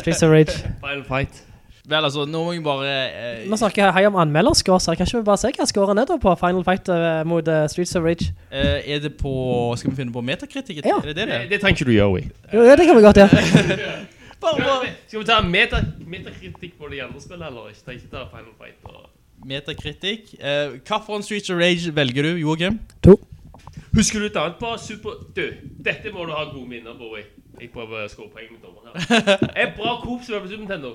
Streets of Rage. Final Fight. Vel, altså, nå må vi bare... eh, Nå snakker jeg hei om anmelderscore, så kan ikke vi bare se hva scoren er da på Final Fight eh, mot eh, Streets of Rage? eh, er det på... Skal vi finne på Metacritic? Ja. Er det det det? Det, det trenger ikke du gjøre, vi. Jo, ja, det kan vi godt gjøre. Bare, bare. Skal vi ta meta, metakritikk på de andre spillene, eller ikke? Trenger ikke ta Final Fight og... Metakritikk. Eh, hva for en Streets of Rage velger du, Joachim? To. Husker du et annet par Super... Du, dette må du ha gode minner på, vi. Jeg prøver å skåre poeng med dommer her. Et bra Coop-spill på Super Nintendo.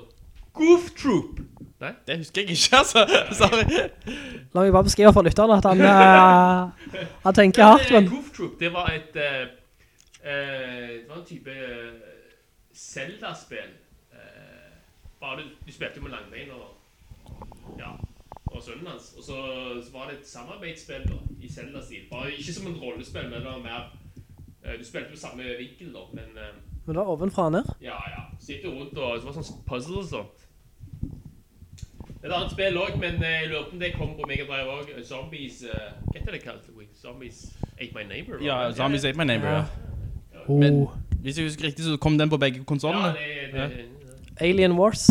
Goof Troop. Nei? Det husker jeg ikke, altså. Sorry. La meg bare beskrive for lytterne at han, uh, han tenker hardt, Men, Goof Troop, det var et... Uh, eh, det var en type Zelda-spill. Eh, bare du, du spilte med langbein og... Ja, og sønnen hans. Og så, så var det et samarbeidsspill da, i Zelda-stil. Bare ikke som en rollespill, men det var mer... du spilte på samme vinkel da, men... Men det var ovenfra ned. ja, ja. Sitte rundt og det var sånn puzzles og sånt. Et annet spill også, men eh, jeg lurer på om det kom på Mega Drive også. Zombies, uh, hva heter det kalt? Zombies Ate My Neighbor? Ja, yeah, Zombies Ate My Neighbor, ja. Oh. Men hvis jeg husker riktig, så kom den på begge Ja, konsolene. det, ja. Alien Wars.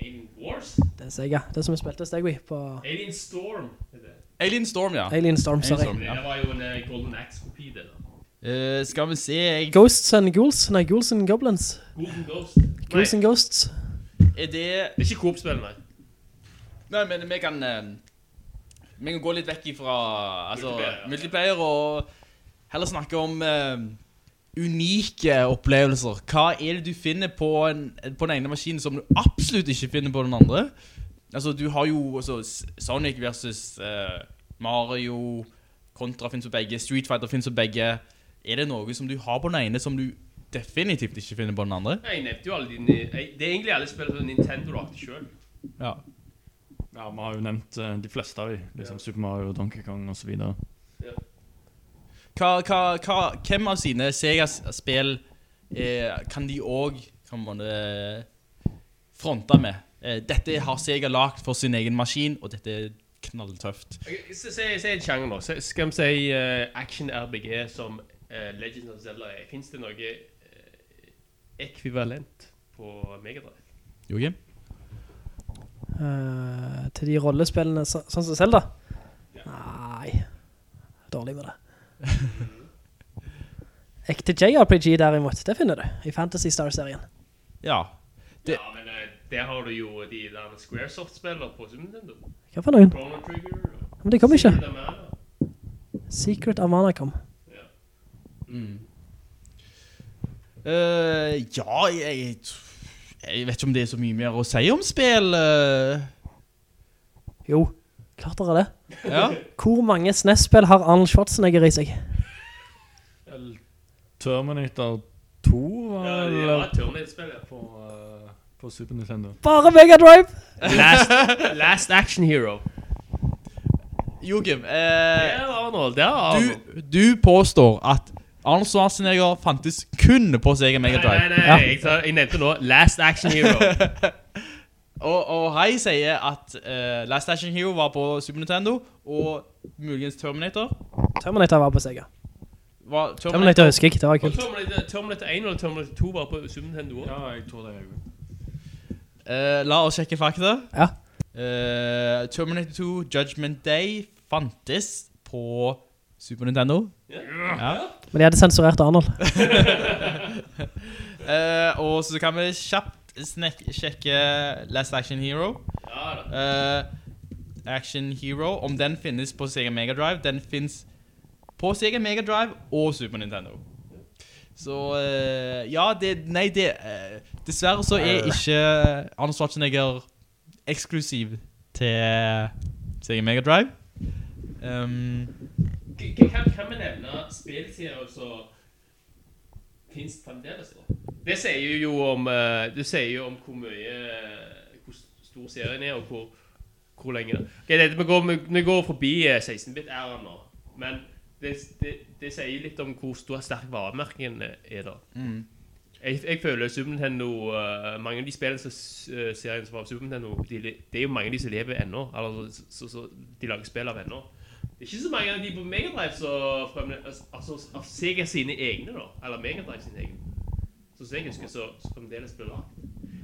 Alien Wars? Det er Sega. Det som vi spilte Stegway på Alien Storm. heter det. Alien Storm, ja. Alien Storm, sorry. Storm, Det var jo en uh, Golden Axe-kopi, det da. Uh, skal vi se, jeg, Ghosts and Ghouls. Nei, Ghouls and Goblins. Ghouls and Ghosts Ghouls and Ghosts. Er det... ikke Coop-spill, nei. Nei, men vi kan... eh, vi kan gå litt vekk ifra altså, Multiplayer, ja. multiplayer og heller snakke om eh, unike opplevelser. Hva er det du finner på, en, på den ene maskinen som du absolutt ikke finner på den andre? Altså, du har jo altså, Sonic versus eh, Mario, Contra finnes på begge, Street Fighter finnes på begge. Er det noe som du har på den ene som du definitivt ikke finner på den andre? Jeg nevnte jo alle de... jeg- Det er egentlig alle spillene som Nintendo lagde selv. Ja. Ja, vi har jo nevnt eh, de fleste av de. Liksom Super Mario, Donkey Kong og så videre. Hva, hva, hva, hvem av sine Sega-spill eh, kan de også kan man, eh, fronte med? Eh, dette har Sega lagt for sin egen maskin, og dette er knalltøft. Ok, Se, se, se en sjanger nå. Se, skal vi si eh, action-RPG som uh, Legends of Zelda er. Finnes det noe eh, ekvivalent på Megadrive? Joachim? Uh, til de rollespillene, så, sånn som Zelda. Nei. Dårlig med det. Ekte JRPG derimot, det finner du i Fantasy Star-serien. Ja. Det- Ja, men det der har du jo de der Squaresoft-spillene på Nintendo. Hva for noen? Chrono Trigger. Men de kom ikke. Secret of Mana. Secret of Mana Eh, ja, jeg, jeg, vet ikke om det er så mye mer å si om spill. Uh. Jo, klart dere det. ja. Hvor mange SNES-spill har Arnold Schwarzenegger i seg? Terminator 2 var Ja, det var et Terminator-spill, på, uh, på Super Nintendo. Bare Mega Drive! Last, Last Action Hero. Joachim, Det eh, er Arnold, det er Arnold. du, du påstår at Arnold Schwarzenegger fantes kun på Sega Mega Nei, Drive. nei, nei, jeg, tar, jeg nevnte nå Last Action Hero. Og, og Hei sier at uh, Last Action Hero var på Super Nintendo, og muligens Terminator. Terminator var på Sega. Var Terminator husker jeg ikke, det var kult. Terminator, Terminator 1 og Terminator 2 var på Super Nintendo også. Ja, jeg tror det er jo. Eh, la oss sjekke fakta. Ja. Uh, Terminator 2 Judgment Day fantes på Super Nintendo. Ja. Men jeg hadde sensurert Arnold. Eh, og så kan vi kjapt snek sjekke Last Action Hero. Eh, Action Hero, om den finnes på Sega Mega Drive, den finnes på Sega Mega Drive og Super Nintendo. Så eh, ja, det, nei, det eh, Dessverre så er ikke Arnold Schwarzenegger eksklusiv til Sega Mega Drive. Um, k- Kan, kan vi nevne spillserier som finnes fremdeles da? Det sier jo om, eh, det sier jo om hvor mye, eh, hvor stor serien er, og hvor, hvor lenge det Ok, det, vi, går, vi, vi går forbi eh, 16-bit-æren nå, men det, det, det sier litt om hvor stor sterk varemerken er da. Jeg, jeg føler Super Nintendo, uh, mange av de spillene som eh, serien som var Super Nintendo, de, det er jo mange av de som lever ennå, eller så, så, så de lager spill av ennå. Det er ikke så mange av de på Mega Drive som fremle- altså, av Sega sine egne da, eller Mega Drive sine egne. Så jeg husker, så, så fremdeles blir lagt.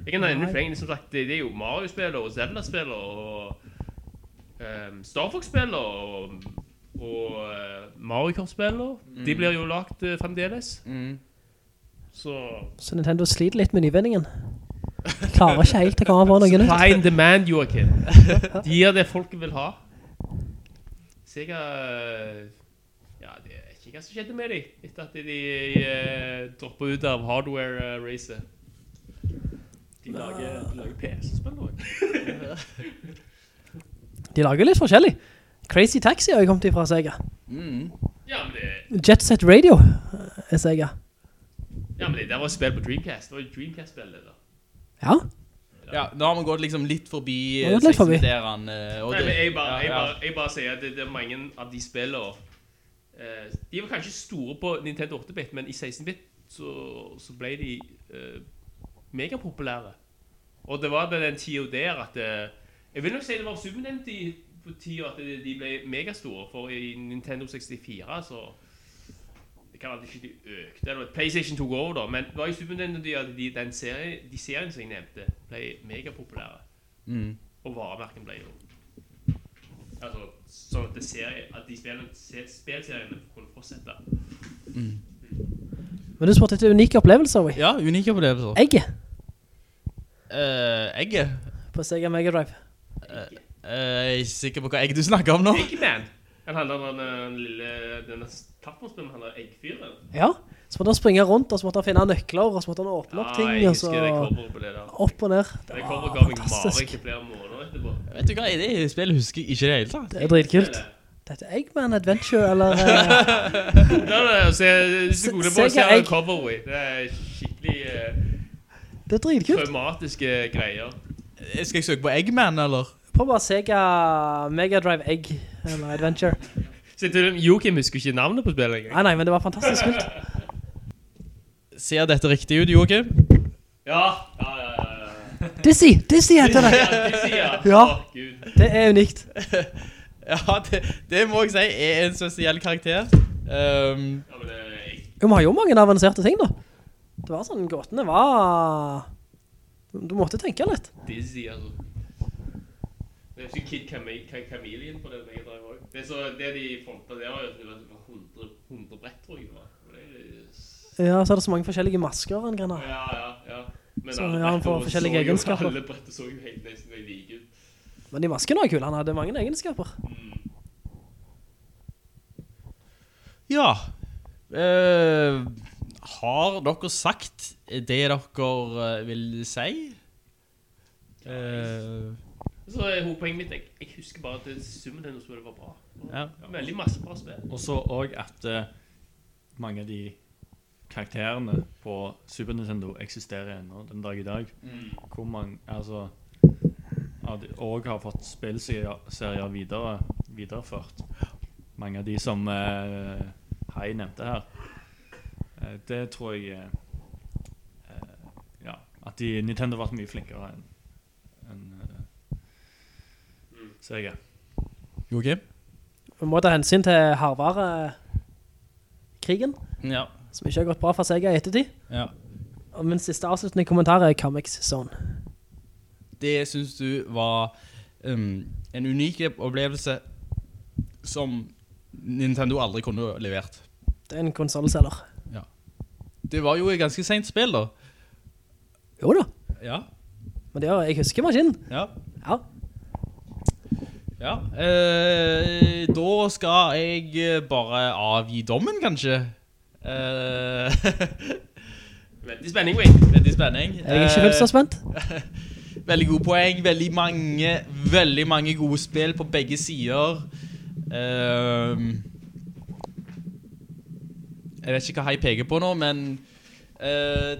Jeg kan nevne flere, som sagt, det, det er jo Mario-spiller og Zelda-spiller og um, Star Fox-spiller og, og uh, Mario Kart-spill. De blir jo lagt uh, fremdeles. mm. Så Så Nintendo sliter litt med nyvinningen. Klarer ikke helt å komme på noe nytt. Supply and demand, Joakim. De gir det folket vil ha. Sega hva Ja, det er ikke hva som skjedde med dem etter at de uh, droppa ut av hardware-racet. De lager, de lager PC-spill også. De lager litt forskjellig. Crazy Taxi har jo kommet ifra Sega. Mm. ja, men det, Jet Set Radio eh, er Sega. ja, men det det var spill på Dreamcast. Det var jo Dreamcast-spillet da. Ja, Ja, nå har vi gått liksom litt forbi forbi. 16-serien. eh, Nei, men jeg bare, jeg ja, ja. bare, jeg bare sier at det, det er mange av de spillene eh, De var kanskje store på Nintendo 8-bit, men i 16-bit så, så ble de eh, megapopulære. Og det var den tida der at eh, Jeg vil nok si det var Super Nintendo i- på tida at de, de ble megastore, for i Nintendo 64 så Det kan være ikke det ikke økte, eller PlayStation tok over, da. Men det var jo Super Nintendo de, hadde de, den serien, de seriene som jeg nevnte, ble megapopulære. Mm. Og varemerken ble jo Altså, sånn at, det serie, at de spillseriene kunne fortsette. Men du spurte etter unike opplevelser, vi. Ja, unike opplevelser. Egget Uh, egget. på Sega Mega Drive. Eh, jeg er ikke sikker på hva egg du snakker om nå. Eggman! Han handler om den, den lille eller han der eggfyren. Ja, så måtte han springe rundt, og så måtte han finne nøkler, og så måtte han åpne opp ting, jeg og så opp og ned. Det var fantastisk. mareritt i flere måneder etterpå. Vet du hva, i det spillet husker jeg ikke det hele tatt. Det er dritkult. Dette er Eggman Adventure, eller... eh, Nei, nei, se, googler på Sega det, ser du Egg. cover, wey. Det er skikkelig eh, det er dritkult. traumatiske greier. Skal jeg søke på Eggman, eller? Prøv bare Sega Mega Drive Egg, eller Adventure. Joachim husker ikke navnet på spillet engang. Nei, nei, men det var fantastisk kult. Ser dette riktig ut, Joakim? Ja, ja, ja, ja, ja. Dizzy, Dizzy heter det. Ja, Ja. Det er unikt. Ja, det, det må jeg si er en spesiell karakter. Um, Ja, men det er vi har jo mange avanserte ting, da. Det var sånn, gåtene var... Du måtte tenke litt. Dizzy, altså. Det er ikke Kid Chameleon på det Mega Drive òg. Det, så, det de fronta der var jo det var 100, 100 brett, tror jeg det var. Ja, så er det så mange forskjellige masker han kan. Ja, ja, ja. Men Så, alle ja, han får forskjellige så egenskaper. Alle brettet så jo helt nesten veldig like ut. Men de maskene var kule, han hadde mange egenskaper. ja. Eh, har dere sagt det dere eh, vil si? Eh, Så er hovedpoenget mitt, jeg, jeg husker bare at det summen til noe var bra. ja. Veldig masse bra spill. Og så òg at eh, mange av de karakterene på Super Nintendo eksisterer ennå den dag i dag. Hvor man Altså at de òg har fått spillserier videre, videreført. Mange av de som eh, Hei nevnte her. Eh, det tror jeg eh, eh, Ja. At de, Nintendo har vært mye flinkere enn, eh, Sega. Joachim? Vi må ta hensyn til Harvard-krigen, Ja. som ikke har gått bra for Sega i ettertid. ja. Og min siste avsluttende kommentar er Comics Zone. Det synes du var um, en unik opplevelse som Nintendo aldri kunne levert. Det er en konsolselger. Det var jo et ganske sent spill da. Jo da, Ja. men det er, jeg husker maskinen. Ja. Ja, Ja. Eh, da skal jeg eh, bare avgi dommen, kanskje. Eh, Veldig spenning, Wayne. veldig spenning. jeg er ikke fullt så spent. Veldig gode poeng, veldig mange, veldig mange gode spill på begge sider. Eh, jeg vet ikke hva jeg peker på nå, men eh,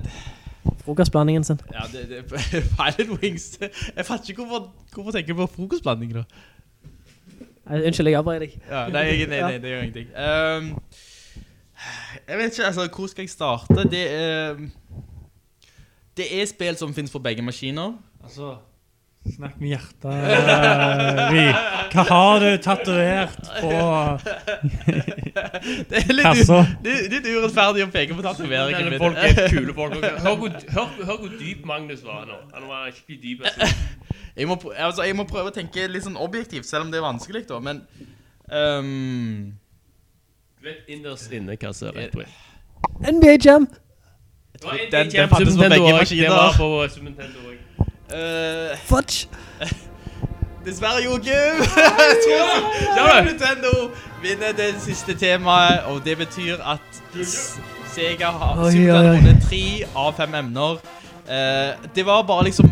Frokostblandingen sin. ja, det, det, Pilot Wings. Jeg fatter ikke hvorfor, hvorfor tenker jeg på frokostblandingen da. Unnskyld, jeg avbryter deg. Ja, nei, nei, nei, det gjør ingenting. Um, jeg vet ikke, altså, hvor skal jeg starte? Det, uh, det er spill som finnes på begge maskiner. Altså Snakk med hjertet, eh, Vi. Hva har du tatuert på Det er litt, Kassa? litt, litt urettferdig å peke på tatoveringen Denne min. folk er kule folk. Hør hvor, hør, hør hvor dyp Magnus var nå. Han var skikkelig dyp. Altså. Jeg må, altså, jeg må prøve å tenke litt sånn objektivt, selv om det er vanskelig da, men... um, Du vet innerst inne hva som er rett, Wayne. NBA Jam! Den- en den på fantes på begge maskiner. Det var på Super Nintendo også. eh, Fudge! dessverre, Joakim. Ja. Nintendo vinner det siste temaet, og det betyr at Sega har Super Nintendo oi. vunnet tre av fem emner. Uh, det var bare liksom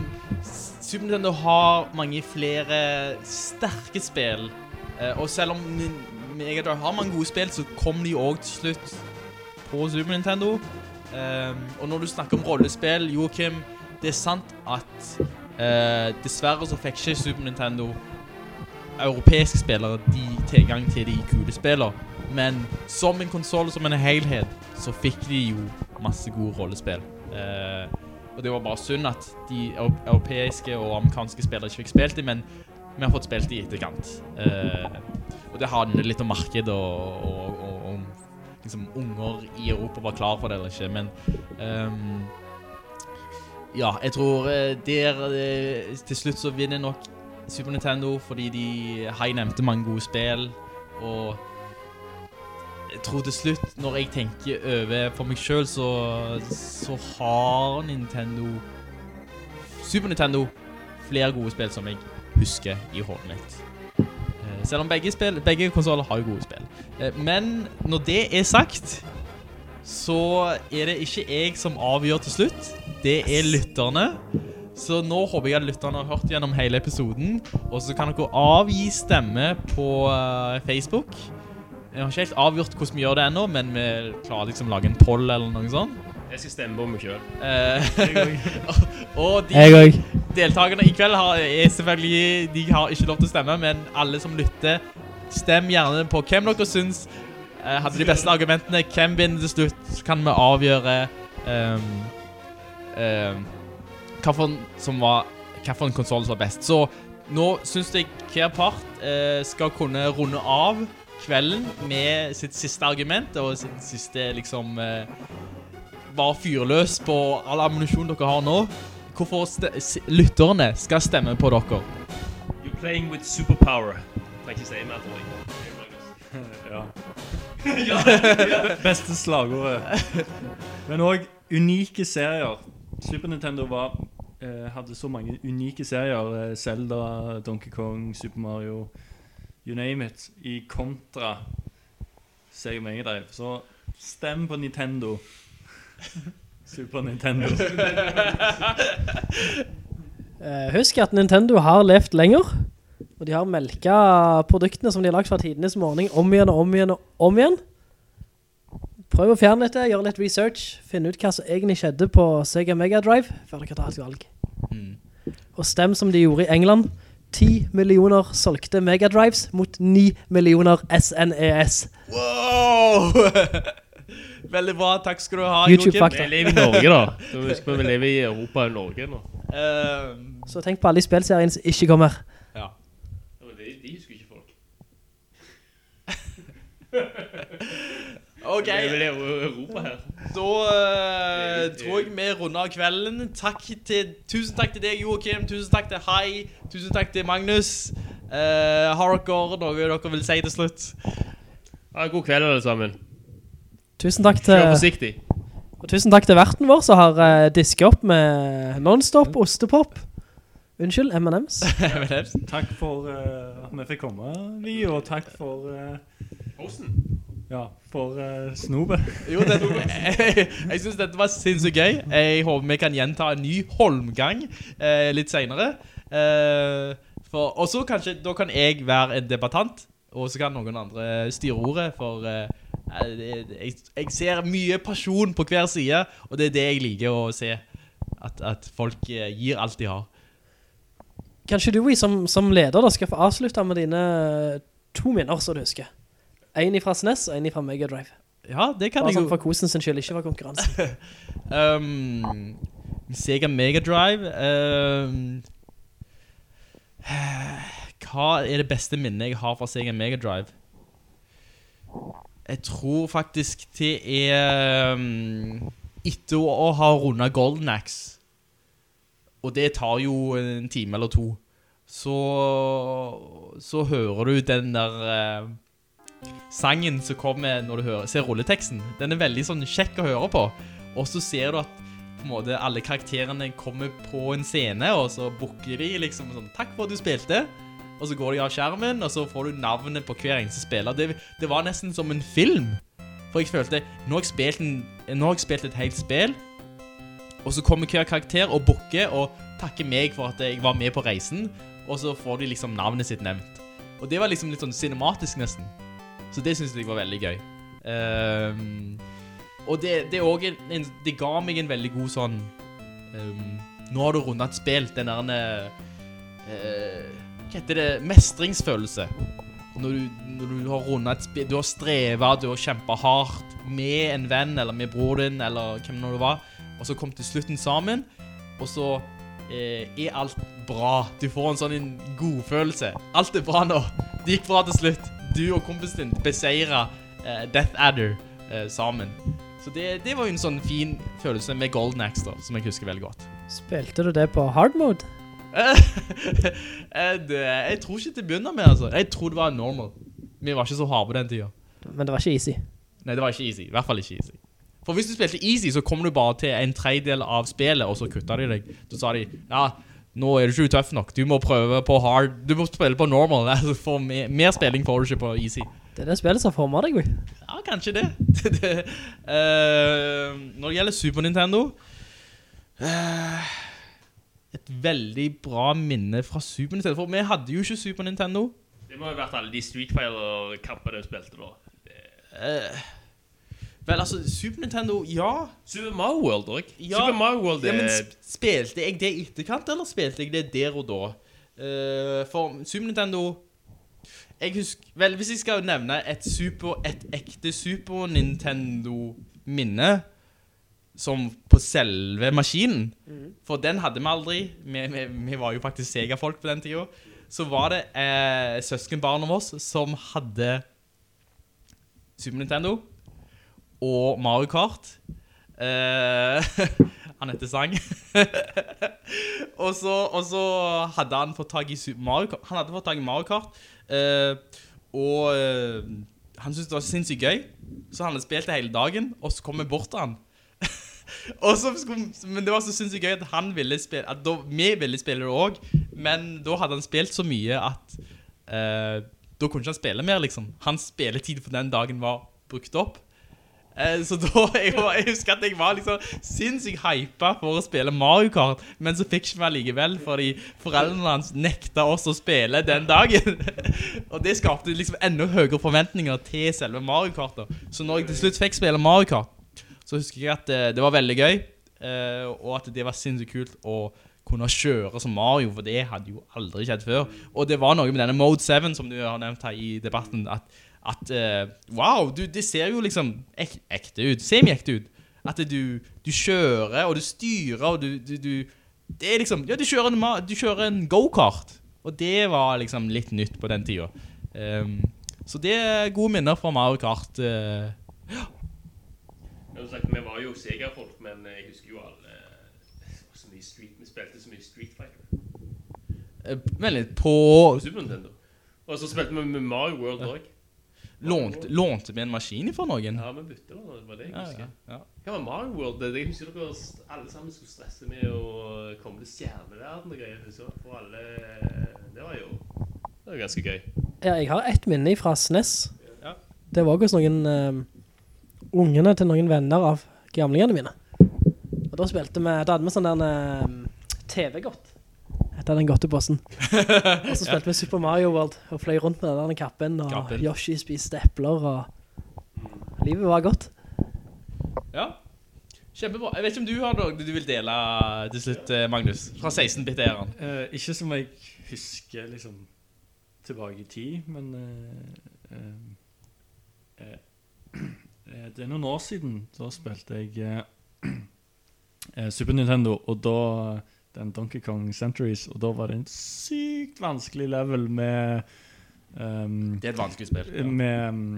Super Nintendo har mange flere sterke spill. Eh, og selv om Megadrive har mange gode spill, så kom de også til slutt på Super Nintendo. Eh, og når du snakker om rollespill, Joachim, det er sant at eh, dessverre så fikk ikke Super Nintendo europeiske spillere tilgang til de kule spillene. Men som en konsoll, som en helhet, så fikk de jo masse gode rollespill. Eh, og det var bare synd at de europeiske og amerikanske spillere ikke fikk spilt dem, men vi har fått spilt i etterkant. Eh, og det handler litt om marked og, og, og om liksom, unger i Europa var klar for det eller ikke, men um, Ja, jeg tror eh, der eh, Til slutt så vinner nok Super Nintendo fordi de har nevnte mange gode spill, og jeg tror til slutt, når jeg tenker over for meg sjøl, så, så har Nintendo Super Nintendo flere gode spill som jeg husker i hodet mitt. Eh, Selv om begge, spill, begge konsoller har jo gode spill. Eh, Men når det er sagt, så er det ikke jeg som avgjør til slutt. Det er lytterne. Så nå håper jeg at lytterne har hørt gjennom hele episoden. Og så kan dere avgi stemme på eh, Facebook. Jeg har ikke helt avgjort hvordan vi gjør det ennå, men vi klarer liksom å lage en poll eller noe sånt. Jeg skal stemme på meg sjøl. Eh, og de deltakerne i kveld har, er selvfølgelig De har ikke lov til å stemme, men alle som lytter, stem gjerne på hvem dere syns eh, hadde de beste argumentene. Hvem vinner til slutt, så kan vi avgjøre um, um, hvilken som var Hvilken konsoll som var best. Så nå syns jeg hver part eh, skal kunne runde av kvelden med sitt siste argument og sitt siste liksom eh, Var fyrløs på all ammunisjon dere har nå. Hvorfor lytterne skal stemme på dere. You're playing with superpower. Trenger ikke si mer, tror jeg. Ja. Beste slagordet. Men òg unike serier. Super Nintendo var, eh, hadde så mange unike serier. eh, Zelda, Donkey Kong, Super Mario, you name it. I kontra Sega Mega Drive. Så stem på Nintendo. Super Nintendo. Eh, husk at Nintendo har levd lenger, og de har melka produktene som de har lagt fra tidenes morgen om igjen og om igjen og om igjen. Prøv å fjerne dette, gjøre litt research, finne ut hva som egentlig skjedde på Sega Mega Drive, før dere tar et valg. Og stem som de gjorde i England. 10 millioner solgte Megadrives mot 9 millioner SNES. Wow! Veldig bra. Takk skal du ha, YouTube Joakim. fakta. Vi lever i Norge, da. Vi husk vi lever i Europa og Norge nå. Um, Så tenk på alle de spilseriene som ikke kommer. ja. Ja, men De, de husker ikke folk. OK. Det lever i Europa her. Da uh, tror jeg vi runder kvelden. Takk til, tusen takk til deg, Joakim. Tusen takk til Hai. Tusen takk til Magnus. Uh, har dere noe dere vil si til slutt? Ha en god kveld, alle sammen. Tusen takk Kjør til, forsiktig. og tusen takk til verten vår som har uh, disket opp med non-stop ostepop. Unnskyld, M&M's. Takk for uh, at vi fikk komme, Vi, og takk for Hosten. Ja, for uh, snopet. Jo, det, jeg, jeg synes dette var sinnssykt gøy. Jeg håper vi kan gjenta en ny Holmgang eh, litt senere. Eh, for, og så kanskje, da kan jeg være en debattant, og så kan noen andre styre ordet, for eh, jeg, jeg, jeg ser mye pasjon på hver side, og det er det jeg liker å se. At, at folk eh, gir alt de har. Kanskje du, som, som leder da, skal få avslutte med dine to minner, så du husker. En fra SNES og en fra Mega Drive. Ja, det kan Bare jeg sånn jo. for kosen sin skyld, ikke for konkurranse. Um, Sega Mega Drive um, Hva er det beste minnet jeg har fra Sega Mega Drive? Jeg tror faktisk det er um, Etter å ha rundet Golden Axe Og det tar jo en time eller to Så Så hører du den der eh, sangen som kommer når du hører, ser rulleteksten. Den er veldig sånn kjekk å høre på. Og så ser du at på en måte alle karakterene kommer på en scene, og så bukker de liksom sånn 'Takk for at du spilte'. Og så går de av skjermen, og så får du navnet på hver eneste spiller. Det, det var nesten som en film. For jeg følte Nå har jeg spilt, en, nå har jeg spilt et helt spill, og så kommer hver karakter og bukker og takker meg for at jeg var med på reisen, og så får de liksom navnet sitt nevnt. Og det var liksom litt sånn cinematisk, nesten. Så det syns jeg var veldig gøy. Um, og det, det, en, det ga meg en veldig god sånn um, Nå har du rundet et spill. Den der uh, Hva heter det? Mestringsfølelse. Når du, når du har rundet et spill Du har strevet, du har kjempet hardt med en venn eller med bror din eller hvem det var, og så kom til slutten sammen, og så eh, er alt bra. Du får en sånn en godfølelse. Alt er bra nå. Det gikk bra til slutt. Du og kompisen din beseira uh, Death Adder. uh, sammen. Så det, det var jo en sånn fin følelse med Golden Axe, da, som jeg husker veldig godt. Spilte du det på hard mode? Eh, det, jeg tror ikke til å begynne med, altså. Jeg tror det var normal. Vi var ikke så harde på den tida. Men det var ikke easy. Nei, det var ikke easy. I hvert fall ikke easy. For hvis du spilte easy, så kom du bare til en tredjedel av spillet, og så kutta de deg. Så sa de, ja, nå er du ikke tøff nok. Du må prøve på hard. Du må spille på normal. Altså, for mer, mer spilling får du ikke på easy. Det er det spillet som former deg, oi. Ja, kanskje det. det eh, når det gjelder Super Nintendo uh, Et veldig bra minne fra Super Nintendo. For vi hadde jo ikke Super Nintendo. Det må jo ha vært alle de Street Fighter-kampene du spilte da. Eh, vel, altså, Super Nintendo, ja. Super Mario World òg. Ja, Super Mario World ja, men er... spilte jeg det i etterkant, eller spilte jeg det der og da? Uh, for Super Nintendo Jeg husker Vel, hvis jeg skal nevne et, super, et ekte Super Nintendo-minne Som på selve maskinen For den hadde vi aldri Vi, vi, vi var jo faktisk Sega-folk på den tida Så var det eh, søskenbarn av oss Som hadde Super Nintendo Og Mario Kart Eh, han heter Sang. og, så, og så hadde han fått tag i Mario Kart. Han hadde fått tag i Mario Kart. eh, og eh, han syntes det var sinnssykt gøy. Så han hadde spilt det hele dagen, og så kom vi bort til han. skulle, men det var så sinnssykt gøy at han ville spille At da, vi ville spille det også Men da hadde han spilt så mye at eh, Da kunne ikke han spille mer liksom Hans spilletid for den dagen var brukt opp Så da, jeg, jeg husker at jeg var liksom sinnssykt hypa for å spille Mario Kart, men så fikk ikke vi likevel, fordi foreldrene hans nekta oss å spille den dagen. og det skapte liksom enda høyere forventninger til selve Mario Kart. da. Så når jeg til slutt fikk spille Mario Kart, så husker jeg at det, det var veldig gøy, eh, og at det var sinnssykt kult å kunne kjøre som Mario, for det hadde jo aldri skjedd før. Og det var noe med denne Mode 7 som du har nevnt her i debatten, at at uh, wow, du, det ser jo liksom ek, ekte ut, semi-ekte ut. At du, du kjører, og du styrer, og du, du, du Det er liksom Ja, du kjører en, du kjører en go-kart. Og det var liksom litt nytt på den tida. Um, så det er gode minner fra Mario Kart. eh. Som sagt, vi var jo Sega-folk, men jeg husker jo alle så mye street, Vi spilte så mye Street Fighter Eh, Vent litt, på Super Nintendo. Og så spilte vi med Mario World også. Lånte, lånte vi en maskin fra noen? Ja, vi bytte da, det var det jeg husker. ja, ja. Hva var Mario World? Det, jeg husker dere alle sammen skulle stresse med å komme til stjerneverden og greier. Så for alle, det var jo det var ganske gøy. Ja, jeg har ett minne fra SNES. Ja. Det var hos noen um, ungene til noen venner av gamlingene mine. Og da spilte vi, da hadde vi sånn der um, TV-godt. Etter den godteposten. og så spilte vi Super Mario World og fløy rundt med den kappen, og Kappen. Yoshi spiste epler, og livet var godt. Ja. Kjempebra. Jeg vet ikke om du har noe du vil dele til slutt, eh, Magnus? Fra 16-bit-æren. Eh, ikke som jeg husker liksom tilbake i tid, men eh, eh, eh, eh, Det er noen år siden Da spilte jeg eh, eh, Super Nintendo, og da den Donkey Kong Centuries, og da var det en sykt vanskelig level med um, Det er et vanskelig spill. Ja. Med ehm,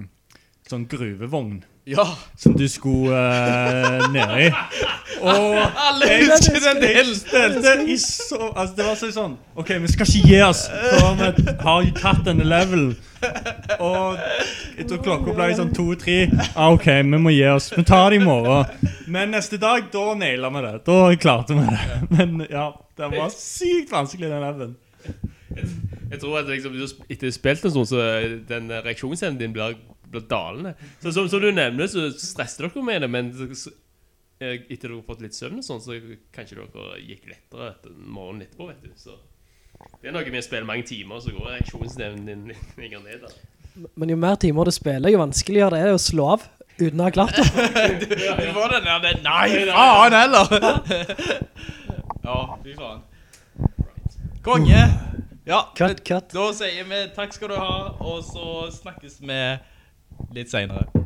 sånn gruvevogn ja. som du skulle uh, ned i. Og Alle jeg, husker den delen. i så Altså, det var sånn OK, vi skal ikke gi oss før vi har tatt denne levelen. Og etter klokka ble sånn to-tre ah, OK, vi må gi oss. Vi tar det i morgen. Men neste dag, da naila vi det. Da klarte vi det. Men ja, det var sykt vanskelig, den levelen. Jeg tror at liksom, etter du har spilt en stund, så den reaksjonsevnen din blir dalende. Så som, som du nevner, så stresser dere med det, men så, eh, etter dere har fått litt søvn og sånn, så kanskje dere gikk lettere etter morgenen etterpå, vet du. Så det er noe med å spille mange timer, så går reaksjonsevnen din lenger ned da. Men jo mer timer du spiller, jo vanskeligere det er å slå av uten å ha klart det. Du får den der det- Nei, faen heller! ja, fy faen. Konge! Ja, Cut, cut. da sier vi takk skal du ha, og så snakkes vi litt senere.